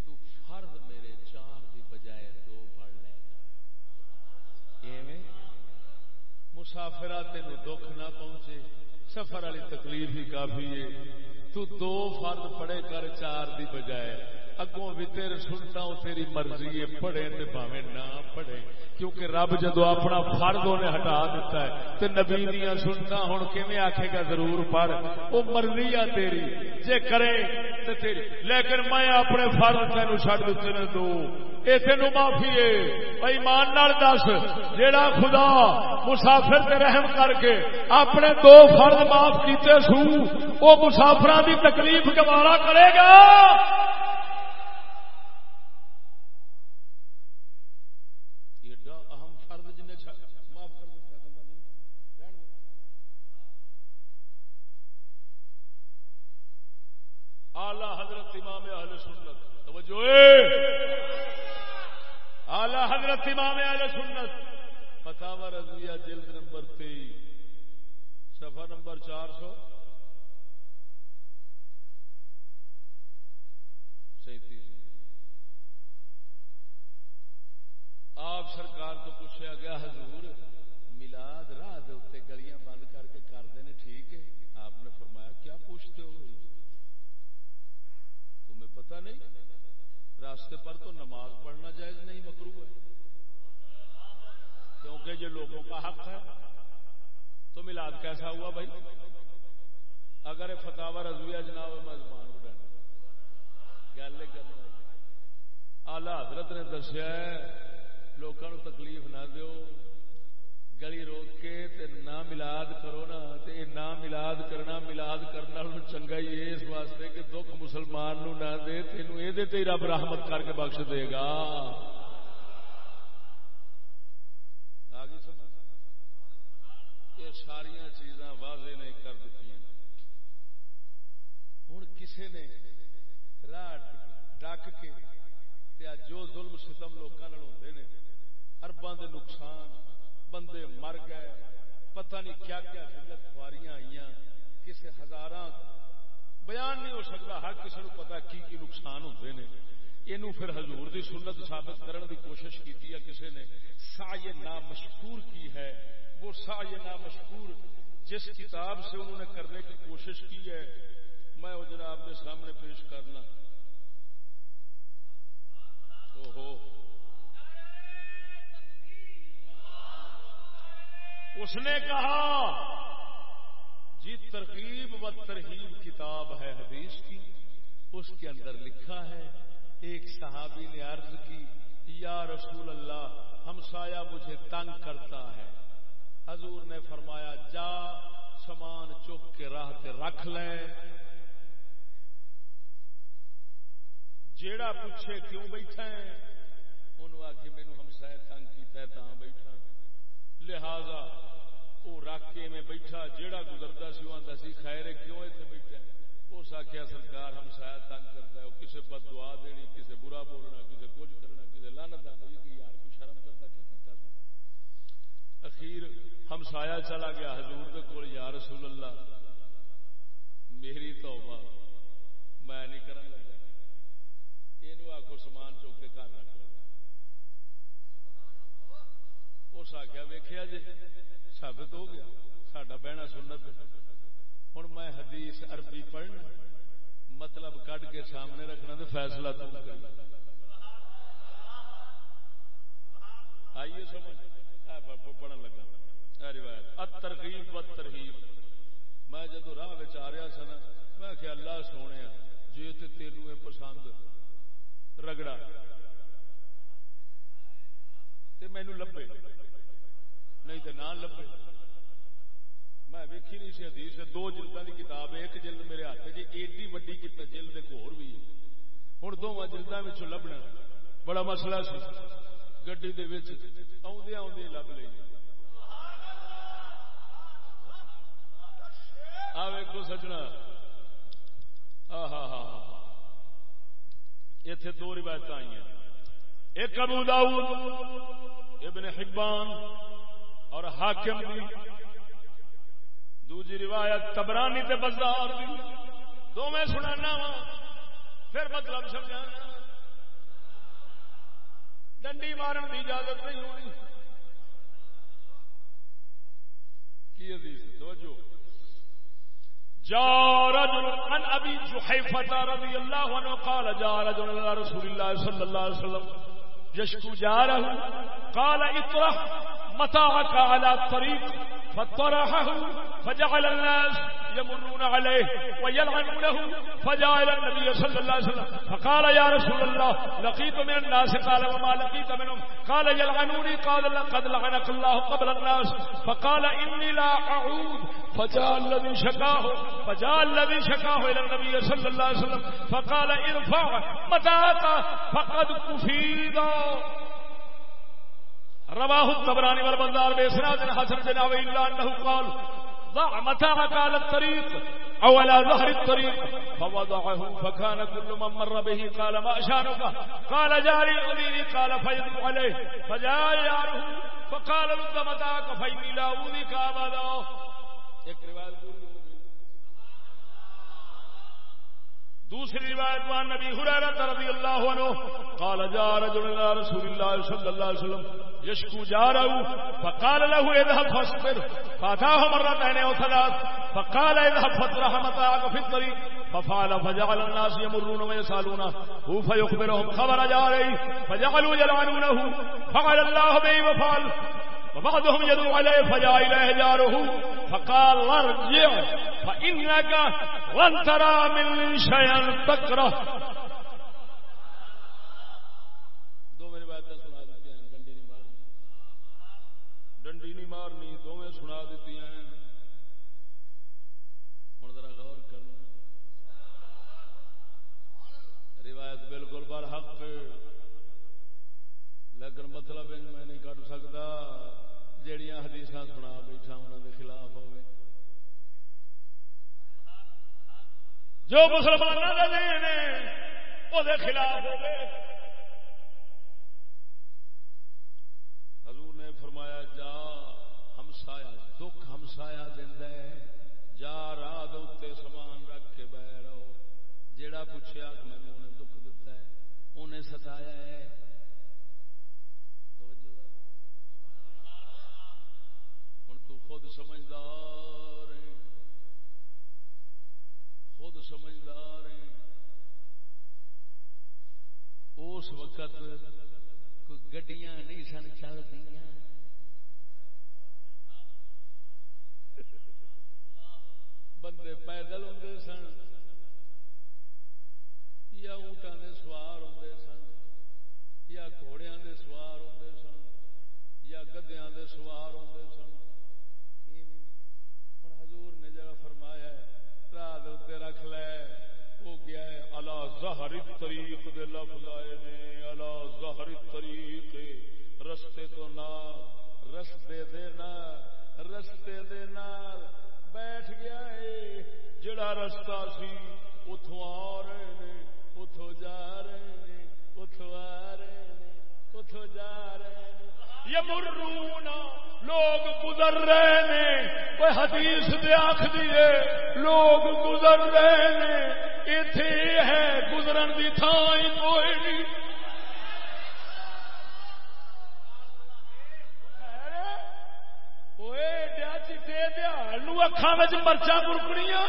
تو فرد میرے چار دی بجائے دو پڑھ لے۔ مسافرا تین دکھ نہ پہنچے، سفر والی تکلیف ہی کافی ہے۔ تو دو فرد پڑے کر چار دی بجائے۔ اگوں بھی تیرے سنتا ہوں تیری مرضی ہے، پڑھے تے بھاوے نہ پڑھے۔ کیونکہ رب جدو اپنا فرد انہیں ہٹا دیتا ہے تو نبی دیا سنتا ہوں کیویں آخے گا ضرور پڑھ۔ وہ مرضی ہے تیری، جے کرے تے تیری۔ لیکن میں اپنے فرد تین چڈ دیتے نے دو یہ تین معافی ہے۔ ایمان نال دس، جیڑا خدا مسافر تے رحم کر کے اپنے دو فرد معاف کیتے سو وہ مسافر دی تکلیف گوارا کرے گا آلہ حضرت امام اہل سنت توجہ آلہ حضرت امام اہل سنت۔ فتاوا رضویہ جلد نمبر تیئیس صفحہ نمبر چار سو سینتیس۔ آپ سرکار تو پوچھا گیا، حضور ملاد راہ گلیاں بند کر کے کرتے ہیں ٹھیک ہے؟ آپ نے فرمایا، کیا پوچھتے ہو پتا نہیں؟ راستے پر تو نماز پڑھنا جائز نہیں مکرو ہے۔ کیونکہ یہ لوگوں کا حق ہے، تو ملاد کیسا ہوا بھائی؟ اگر فتح رضویہ جناب، میں زبان اٹھا گل کرنا آلہ حضرت نے دسیا لوگوں تکلیف نہ دیو۔ گلی روک کے تے نہ ملاد کرو نا، تے نہ ملاد کرنا ملاد کرنا چنگا ہی اس واسطے کہ دکھ مسلمان نو نہ دے، تینوں اے دے تے رب رحمت کر کے بخش دے گا آگے یہ ساری چیزاں واضح نے کر دیتی ہوں کسے نے راہ ڈک کے جو ظلم ستم لوگوں ہوتے ہیں ارباں دے نقصان، بندے مر گئے، پتہ نہیں کیا کیا ذلت خواریاں آئی کسی ہزار بیان نہیں ہو سکتا، ہر کسی کو پتا کی کی نقصان ہوتے ہیں یہ پھر حضور دی سنت ثابت کرنے دی کوشش کی ہے کسی نے سا یہ نامشکور کی ہے وہ سا یہ نامشکور جس کتاب سے انہوں نے کرنے کی کوشش کی ہے، میں وہ جناب کے سامنے پیش کرنا۔ او ہو اس نے کہا جی ترغیب و ترغیب کتاب ہے حدیث کی، اس کے اندر لکھا ہے، ایک صحابی نے عرض کی، یا رسول اللہ ہمسایا مجھے تنگ کرتا ہے۔ حضور نے فرمایا، جا سامان چک کے راہ تے رکھ لیں۔ جیڑا پوچھے کیوں بیٹھا ہے؟ انہوں آخی مینو ہمسایا تنگ کیتا ہے بیٹھا۔ لہذا وہ رکھ کے میں بیٹھا، جیڑا گزرتا سی وہ آتا سی، خیر کیوں اتنے بیٹھا اس آخیا سرکار ہم سایہ تنگ کرتا ہے کسی بد دعا دینی کسی برا بولنا کسی کچھ کرنا کسی لانت آئی یار کو شرم کرتا اخیر ہم سایہ چلا گیا حضور دے کول، یا رسول اللہ، میری توبہ میں نہیں کرن لگا۔ یہ آخو سامان چوک کے گھر رکھ لگا۔ اس آخیا ویخیا جی سابت ہو گیا سڈا بہنا سنت ہوں میں حدیث عربی پڑھنا مطلب کٹ کے سامنے رکھنا تو فیصلہ تم کر آئیے سمجھ۔ پڑھن لگا۔ روایت۔ ترغیب و ترغیب میں جدو راہ آ رہا سا میں کہ اللہ سونے جی تو تینوں یہ پسند رگڑا۔ تگڑا مینو لبے۔ نہیں تو نہ لبے۔ میں ویکھی نہیں سی حدیث، دو جلدوں کی کتاب ایک جلد میرے ہاتھ جی ایڈی وڈی جلد ایک ہور بھی ہوں دونوں جلدوں لبنا، بڑا مسئلہ سی۔ گڈی آدھے آدھے لب لی آ سجنا اتے دو روایت آئی ہیں ایک ابو داؤد ابن حبان اور حاکم دی دوجی روایت تبرانی تے بازار دی دو میں سنانا وا پھر مطلب سمجھا ڈنڈی مارن کی اجازت نہیں ہونی۔ کی حدیث توجہ۔ جا رجل عن ابي جحيفه رضي الله عنه قال جاء رجل الى رسول الله صلى الله عليه وسلم يشكو جاره قال اطرح متاعك على الطريق فطرحه فجعل الناس يمرون عليه ويلعنونه فجاء إلى النبي صلى الله عليه وسلم فقال يا رسول الله لقيت من الناس؟ قال وما لقيت منهم؟ قال يلعنوني؟ قال لقد لعنك الله قبل الناس. فقال إني لا أعود. فجاء الذي شكاه فجاء الذي شكاه إلى النبي صلى الله عليه وسلم. فقال ارفع متاعك فقد كفيد رواه الطبراني والبزار بإسناد حسن جناب إلا أنه قال، ضع متاعك على الطريق أو على ظهر الطريق، فوضعه فكان كل من مر به قال، ما شانك قال، جاري أذيني قال فيضع عليه. فجاء ياره فقال رد متاعك فإني لا أوذيك أبدا. ایک روایت پوری دوسری روایت وان نبی حریرہ رضی اللہ عنہ قال جاء رجل الى رسول الله صلى الله عليه وسلم يشكو جاره فقال له اذهب فاصبر. فاتاه مرتين او ثلاث. فقال، اذهب فاطرح متاعك في الطريق. ففعل، فجعل الناس يمرون ويسالونه هو فيخبرهم خبر جاره فجعلوا يلعنونه فعل الله به وفعل وبعضهم يدعو عليه فجاء إليه جاره فقال ارجع فإنك لن ترى من شيئا تكره. جو مسلمانوں کا دین ہے وہ خلاف حضور نے فرمایا، جا ہمسایا دکھ ہمسایا دینا جا راہ اتنے سامان رکھ کے بہ رہو۔ جیڑا پوچھا میں انہیں دکھ دتا ہے۔ انہیں ستایا ہے خود سمجھدار ہیں خود سمجھدار ہیں۔ اس وقت کوئی گڈیاں نہیں سن، چل دیا بندے پیدل ہوں سن، یا اونٹان دے سوار ہوں سن، یا گھوڑیاں دے سوار ہوں سن، یا گدیاں دے سوار ہوں سن حضور نے جڑا فرمایا رات اتنے رکھ لے۔ وہ گیا ہے۔ اللہ ظہری طریق دے لفظ آئے نے۔ اللہ ظہری طریق۔ رستے تو نال، رستے دے نال، رستے دے نال بیٹھ گیا ہے۔ جڑا رستہ سی اتوں آ رہے نے اتوں جا رہے نے اتوں آ رہے نے۔ اتوں جا رہے نے یمرون لوگ گزر رہے نے کوئی حدیث دے آخ دیے لوگ گزر رہے نے اتے ہے، گزرن کی تھان کوئی نہیں۔ چیٹے دیا اکھان مرچا برکنیاں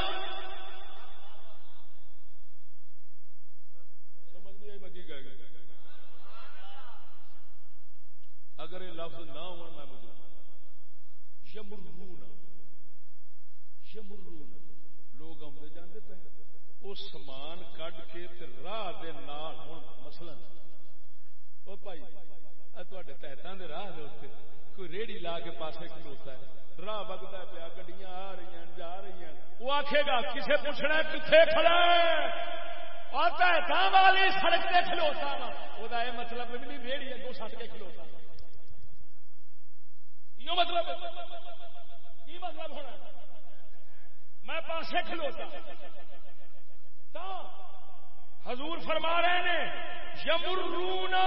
اگر یہ لفظ نہ ہو میں بجو۔ یمرون۔ یمرون۔ لوگ آتے جانے پہ وہ سامان کڈ کے راہ دے نال ہوں مثلا۔ تحتوں کے راہ کوئی ریڑی لا کے پاسے کھلوتا ہے۔ راہ بگتا پیا، گڈیاں آ رہی ہیں، جا رہی ہیں۔ وہ آخے گا، کسے پوچھنا کتنے کھڑا ہے؟ والی سڑک سے کھلوتا وا۔ وہ مطلب بھی نہیں ریڑی اگو سٹ کے کھلوتا کیوں مطلب؟ کی مطلب ہونا میں پاسے کھلوتا۔ حضور فرما رہے ہیں یمرونا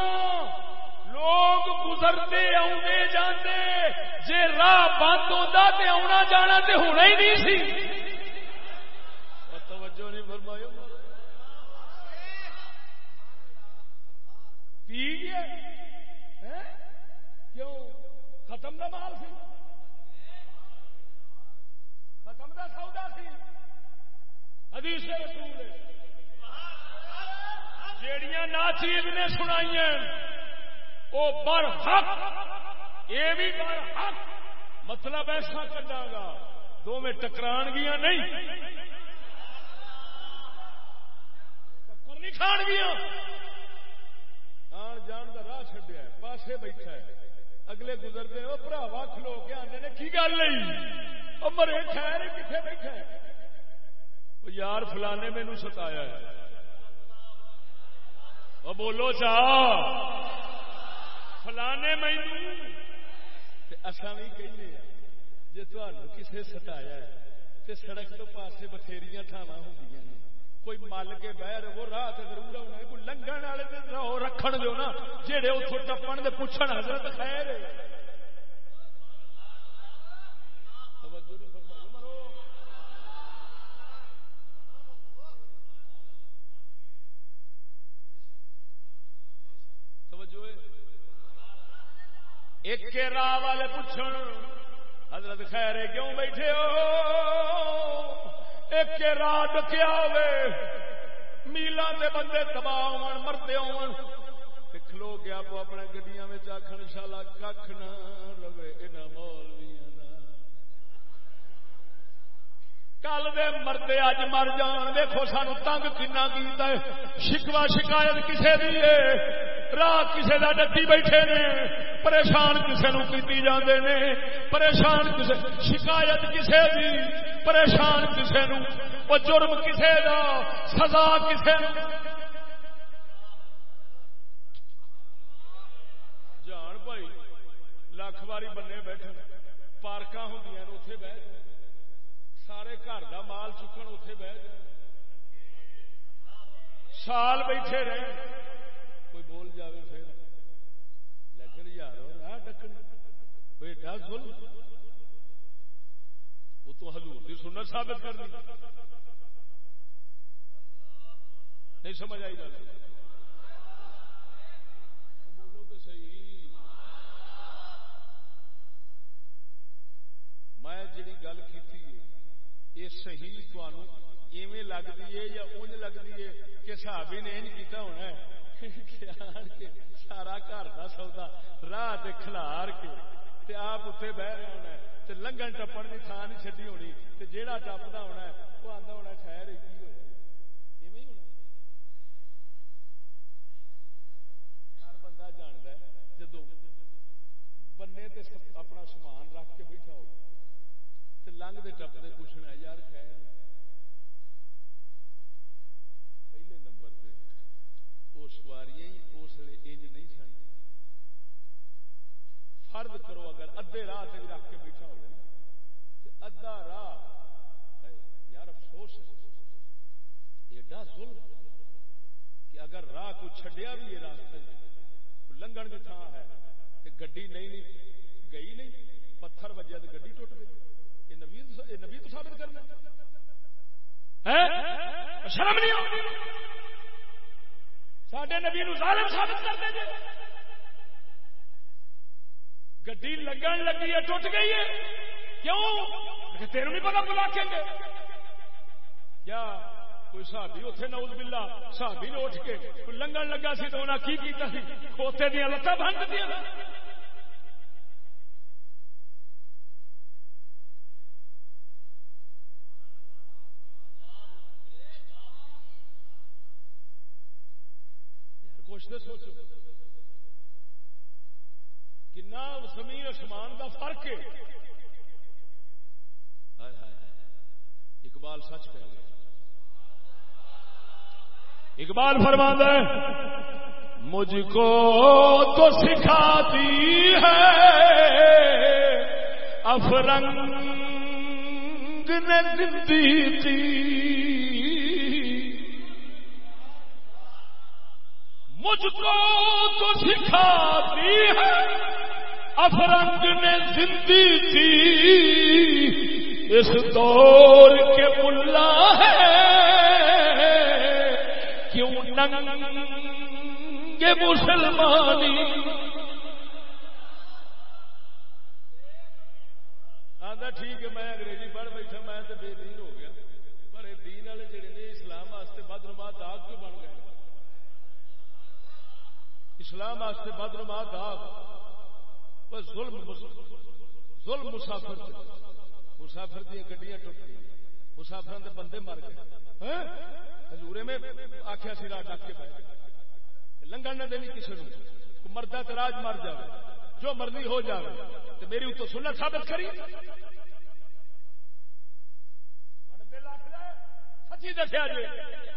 لوگ گزرتے آنے جانے جی راہ بند ہوتا تے آنا جانا تے ہونا ہی نہیں سی توجہ نہیں فرمایا پی گیا کیوں ختم کا مال سی۔ ختم کا سودا سی۔ حدیث رسول۔ جیڑیاں ناچیز نے سنائی وہ بر حق یہ بھی بر حق مطلب ایسا کٹا گا دو میں ٹکران گیا نہیں۔ ٹکر نہیں کھان گیا آن جان کا راہ چڈیا پاسے بیٹھا ہے۔ اگلے گزرتے وہ براوا کھلو کے آنے نے، کی گل نہیں مرے خیر کتنے بیٹھا ہے یار فلانے مینو ستایا ہے۔ وہ بولو چاہ فلانے مینو اصا بھی کہنے جی تمہیں کسی ستایا ہے تو سڑک تو پاسے بتھیری تھاوا ہوں کوئی مل کے بہ رہے وہ راہ ضرور آنا کوئی لنگن والے رکھ دو نا جہے اتوں ٹپن کے حضرت خیر ایک راہ والے پوچھ حضرت خیر کیوں بیٹھے ہو؟ ایک راہ ڈکیا ہوئے۔ میلا دے بندے تباہ ہون مرتے ہون۔ کھلو گیا آپ اپنے گڈیاں میں آخر شالا کھ نہ رہے انہیں مول کل دے مردے اج مر جان دیکھو سانو تنگ کنا کیتا ہے شکوا شکایت کسے دی راہ کسے دا ڈکی بیٹھے نے پریشان کسے نو کیتی جاندے نے پریشان کسے شکایت کسے دی پریشان کسے نو او جرم کسے دا سزا کسے نو جان بھائی لاکھ باری بننے بیٹھے پارکاں ہوندیاں نے اوتھے بیٹھ سارے گھر دا مال چکن اوتھے بیٹھ سال بیٹھے رہے کوئی بول جاوے پھر لیکن یار راہ ڈکنا وہ تو حضور کی سنت ثابت کرنی نہیں سمجھ آئی گل بولو تو صحیح میں جی گل کی یہ صحیح تمہوں ایویں لگتی ہے یا اونج لگتی ہے کہ صحابی نے انج کیتا ہونا ہے؟ سارا گھر کا سودا راہ کھلار کے آپ اتنے بہ رہے ہونا لنگن ٹپن کی تھان نہیں چڈی ہونی جہاں ٹپنا ہونا وہ آتا ہونا خیر کی ہوا ہر بندہ جانتا ہے جدو بننے تے اپنا سامان رکھ کے بیٹھا ہو لنگ دے ٹپتے پوچھنا یار خیر۔ پہلے سواریاں اس لیے انج نہیں سن۔ فرد کرو اگر ادھے راہ سے بھی رکھ کے بیٹھا ہو ادھا راہ۔ یار افسوس ایڈا ظلم کہ اگر راہ کو چھڈیا بھی ہے راستے لنگن کی تھان ہے کہ گڈی نہیں نہیں، گئی نہیں، پتھر وجہ تو گڈی ٹوٹ گئی۔ یہ نبی نبی تو ثابت کرنا شرم نہیں آتی۔ سڈے نبی نو ظالم ثابت کر دیں گڈی لگن لگی ہے، ٹوٹ گئی ہے۔ کیوں؟ تیروں نہیں پتا بلا کے کیا؟ کوئی سابی اتنے نوز بلا سابی نے اٹھ کے لنگن لگا سی تو انہیں کی کیتا سی؟ کھوتے دیا لتاں بند دیا کچھ تو سوچو۔ کنا زمین آسمان کا فرق ہے۔ اقبال سچ کہہ گیا اقبال فرما ہے مجھ کو تو سکھاتی ہے افرنگ نے زندگی مجھ کو تو سکھاتی ہے۔ افرنگ نے زندگی اس دور کے ملا ہے۔ کیوں ننگے مسلمانی؟ آدھا ٹھیک ہے، میں انگریزی پڑھ بیٹھا، میں تو بے دین ہو گیا۔ پر دین والے جڑے نے اسلام واسطے بدنما داغ کیوں بن گئے؟ اسلام واسطے بدنما داغ ظلم ظلم مسافر مسافر دیا گڈیاں ٹوٹ گئی مسافر کے بندے مر گئے۔ ہاں؟ ہزورے میں آخیا سی راہ ڈک کے پہ لنگن نہ دینی کسی نے مردہ تراج مر جائے جو مرضی ہو جائے تو میری اتو سنت ثابت کری۔ سچی دسیا جی۔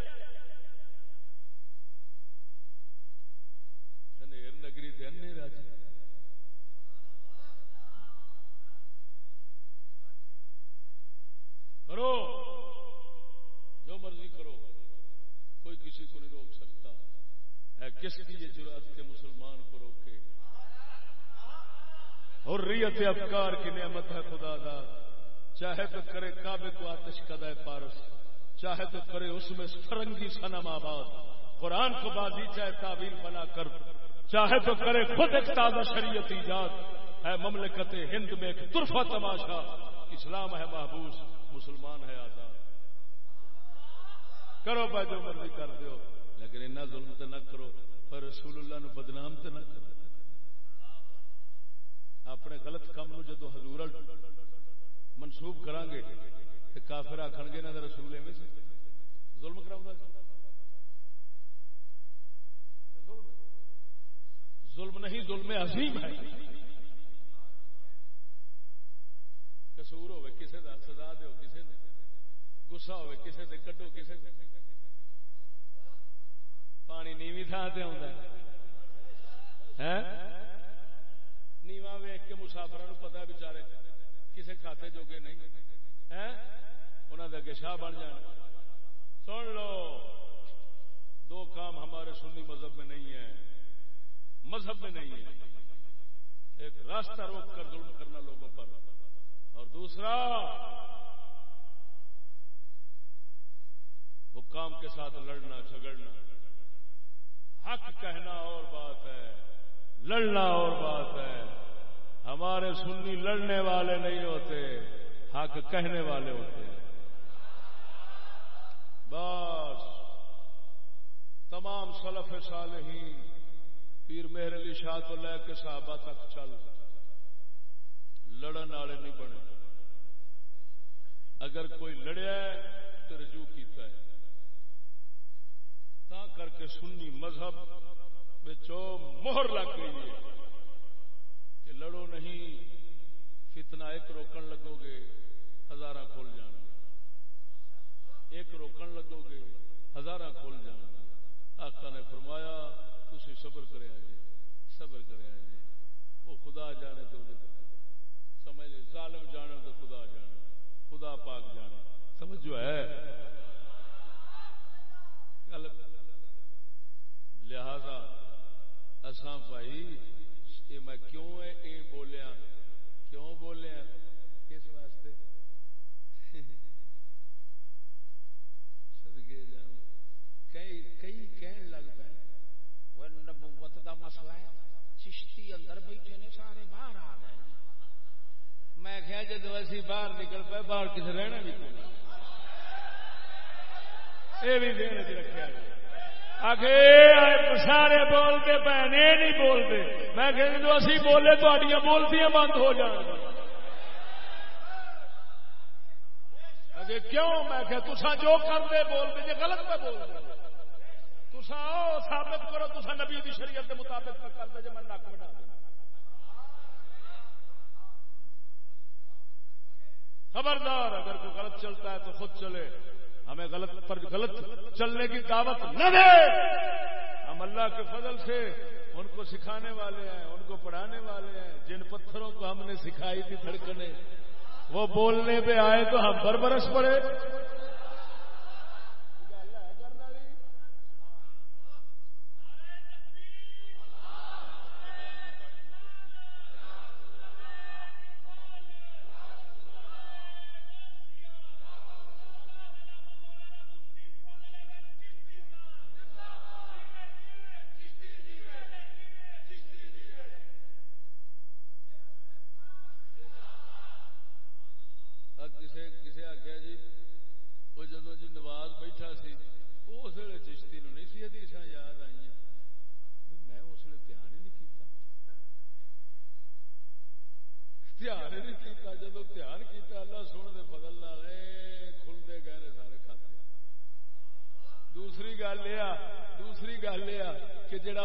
کرو۔ جو مرضی کرو، کوئی کسی کو نہیں روک سکتا۔ ہے کس کی یہ جرات کے مسلمان کو روکے؟ اور ریت افکار کی نعمت ہے خدا داد چاہے تو کرے کعبے کو آتش قدائے پارس، چاہے تو کرے اس میں فرنگی سنم آباد۔ قرآن کو بازی چاہے تعویل بنا کر۔ چاہے تو کرے خود ایک تازہ شریعت ایجاد۔ ہے مملکت ہند میں ایک طرفہ تماشا۔ اسلام ہے محبوس۔ مسلمان ہے آزاد۔ کرو بھائی جو مرضی کر دو لیکن اتنا ظلم تو نہ کرو، پر رسول اللہ نو بدنام تو نہ کرو۔ اپنے غلط کام نو جدو حضور منسوب کران گے تو کافر آخر گے نہ رسول ایویں سی۔ ظلم کراؤں گا۔ ظلم نہیں، ظلم عظیم ہے۔ کسور ہوے کسے دا سزا دیو کسے نے گسا ہوے کسے تے کڈو کسے تے پانی نیوی تھان تے آوندا ہے ہیں نیواں ویکھ کے مسافراں نو پتہ بیچارے کسے کھاتے جوگے نہیں ہیں انہاں دے اگے شاہ بن جان سن لو دو کام ہمارے سنی مذہب میں نہیں ہے مذہب میں نہیں ہے ایک راستہ روک کر ظلم کرنا لوگوں پر اور دوسرا، حکام کے ساتھ لڑنا، جھگڑنا۔ حق کہنا اور بات ہے، لڑنا اور بات ہے۔ ہمارے سنی لڑنے والے نہیں ہوتے، حق کہنے والے ہوتے۔ بس، تمام سلف صالحین، پیر مہر علی شاہ تو لے کے صحابہ تک چل۔ لڑن والے نہیں بنے۔ اگر کوئی لڑیا ہے تو رجوع کیتا ہے۔ تا کر کے سنی مذہب مہر لگ گئی ہے کہ لڑو نہیں، فتنہ ایک روکن لگو گے ہزارہ کھول جان گے ایک روکن لگو گے ہزارہ کھول جان گے آقا نے فرمایا تھی صبر کرے جی صبر کرے جی وہ خدا جانے تو سمجھ لے، ظالم جانے تو خدا جانے، خدا پاک جانے۔ سمجھ جو ہے لہذا اساں بھائی، یہ میں کیوں اے بولیا؟ کیوں بولیا؟ کس واسطے؟ سدگے جا کئی کئی کہن لگ پے، وہ نبوت دا مسئلہ ہے، چشتی اندر بیٹھے نے سارے باہر آ گئے۔ میں کیا جدو اسی باہر نکل پے باہر کسی رہنا بھی کوئی یہ بھی دین چ رکھا آگے سارے بولتے پے نہیں بولتے۔ میں کہ جو اسی بولے تھوڑیاں بولتی بند ہو جان۔ کیوں؟ میں کہ تسا جو کرتے بولتے جی غلط پہ بولتے۔ تسا ثابت کرو تسا نبی دی شریعت کے مطابق کرتے جی میں نک بنا دینا۔ خبردار، اگر کوئی غلط چلتا ہے تو خود چلے۔ ہمیں غلط پر غلط چلنے کی دعوت نہ دے۔ ہم اللہ کے فضل سے ان کو سکھانے والے ہیں، ان کو پڑھانے والے ہیں۔ جن پتھروں کو ہم نے سکھائی تھی دھڑکنے وہ بولنے پہ آئے تو ہم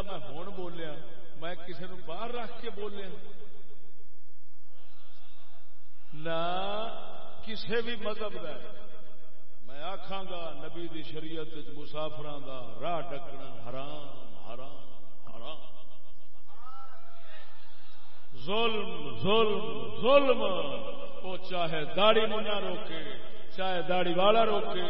میں ہوں بولیا میں کسی نو باہر رکھ کے بولیا نہ کسی بھی مذہب کا میں آخا گا نبی دی شریعت مسافر دا راہ ڈکنا حرام حرام حرام ظلم ظلم ظلم وہ چاہے داڑی منا روکے چاہے داڑی والا روکے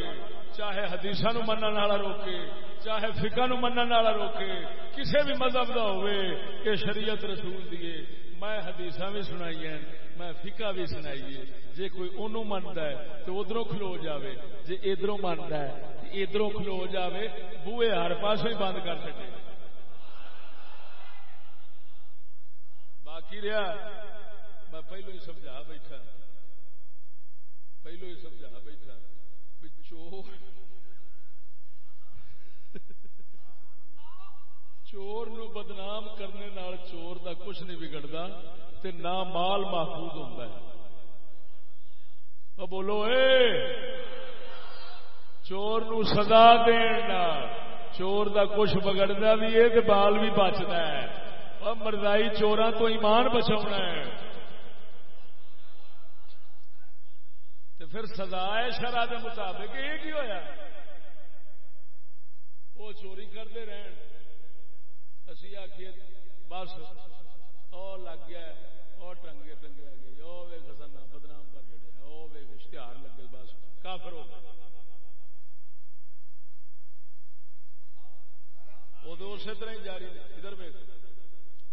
چاہے حدیث منع والا روکے چاہے فکا نو من والا روکے۔ کسی بھی مذہب کا ہوئے کہ شریعت رسول دیے میں حدیث بھی سنائی ہیں، میں فکا بھی سنائیے۔ جی کوئی انہوں منتا ہے تو ادھر کھلو جاوے۔ جی ادھر منتا ہے ادھر کھلو جاوے۔ بوئے ہر پاس ہی بند کر سکے باقی رہا، میں پہلو ہی سمجھا بیٹھا۔ پہلو ہی سمجھا بیٹھا۔ چور چور نو بدنام کرنے نال چور دا کچھ نہیں بگڑتا تے نہ مال محفوظ ہوتا ہے۔ بولو، اے! چور نو سزا دین چور دا کچھ بگڑتا بھی ہے بال بھی بچتا ہے۔ مردائی چوراں تو ایمان بچا ہے۔ پھر سزا شرح کے مطابق، یہ کی ہوا وہ چوری کرتے رہن۔ اسی آخیے بس، او لگ گیا او ٹنگے ٹنگے گئے، او وے خسنا بدنام کر گیا او وے اشتہار لگے، بس، کافر ہو گئے۔ ادو اسی طرح ہی جاری ادھر میں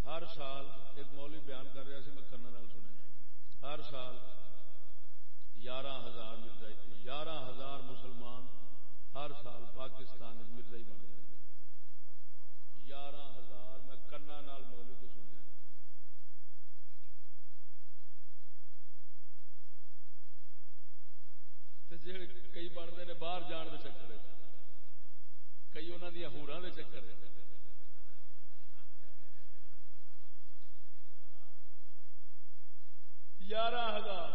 ہر سال ایک مولوی بیان کر رہا سی میں کرنا سنیا ہر سال گیارہ ہزار مرزائی گیارہ ہزار مسلمان ہر سال پاکستان مرزائی بن گئے گیارہ ہزار، میں کنا نال مولی کو سنیا جی کئی بنتے ہیں باہر جان کے چکر کئی انہوں دیا ہورا کے چکر گیارہ ہزار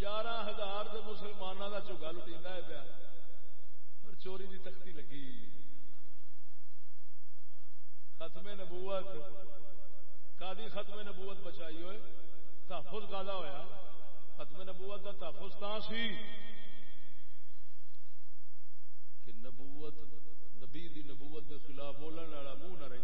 یارہ ہزار کے مسلمانوں کا چوگا لٹینا ہے پیا اور چوری کی تختی لگی۔ ختم نبوت۔ کادی ختم نبوت بچائی ہوئے۔ تحفظ کادا ہوا ختم نبوت کا تحفظ تا سی؟ کہ نبوت، نبی دی نبوت کے خلاف بولنے والا منہ نہ رہے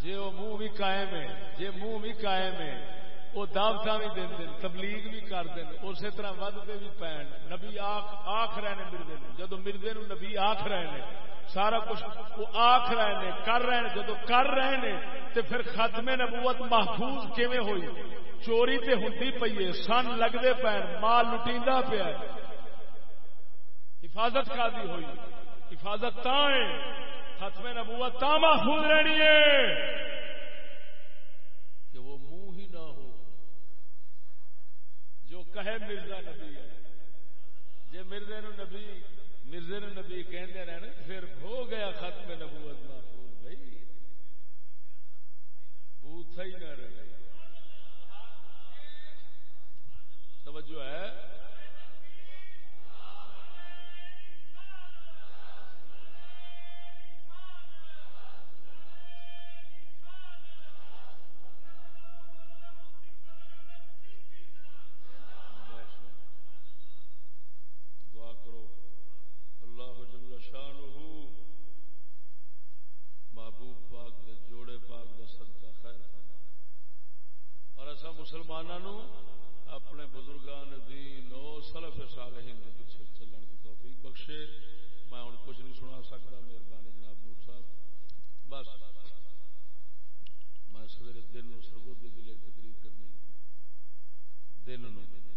جی وہ منہ بھی قائم ہے جی منہ بھی قائم ہے وہ دعوت بھی دیں دن تبلیغ بھی کر دیں اسی طرح ودتے بھی پین۔ نبی آخ رہے ہیں مردے جدو مردے نو نبی آخ رہے ہیں سارا کچھ وہ آخ رہے ہیں کر رہے ہیں جدو کر رہے ہیں تو پھر ختم نبوت محفوظ کیویں ہوئی؟ چوری تے ہندی پی ہے، سن لگتے پین، مال لٹیندا پیا حفاظت کا دی ہوئی حفاظت تا ہے۔ ختم نبوت تا محفوظ رہنی ہے۔ کہے مرزا نبی ہے۔ جی مرزے نو نبی مرزے نو نبی کہندے رہنے، پھر ہو گیا ختم نبوت محفوظ بھائی بوتھا ہی نہ رہے توجہ ہے مسلمانوں اپنے بزرگان دین و سلف صالحین کے پیچھے چلن کی توفیق بخشے۔ میں ہوں کچھ نہیں سنا سکتا مہربانی جناب نور صاحب۔ بس۔ میں سویرے دن سرگود کے ضلع تقریر کرنی۔ دن نو۔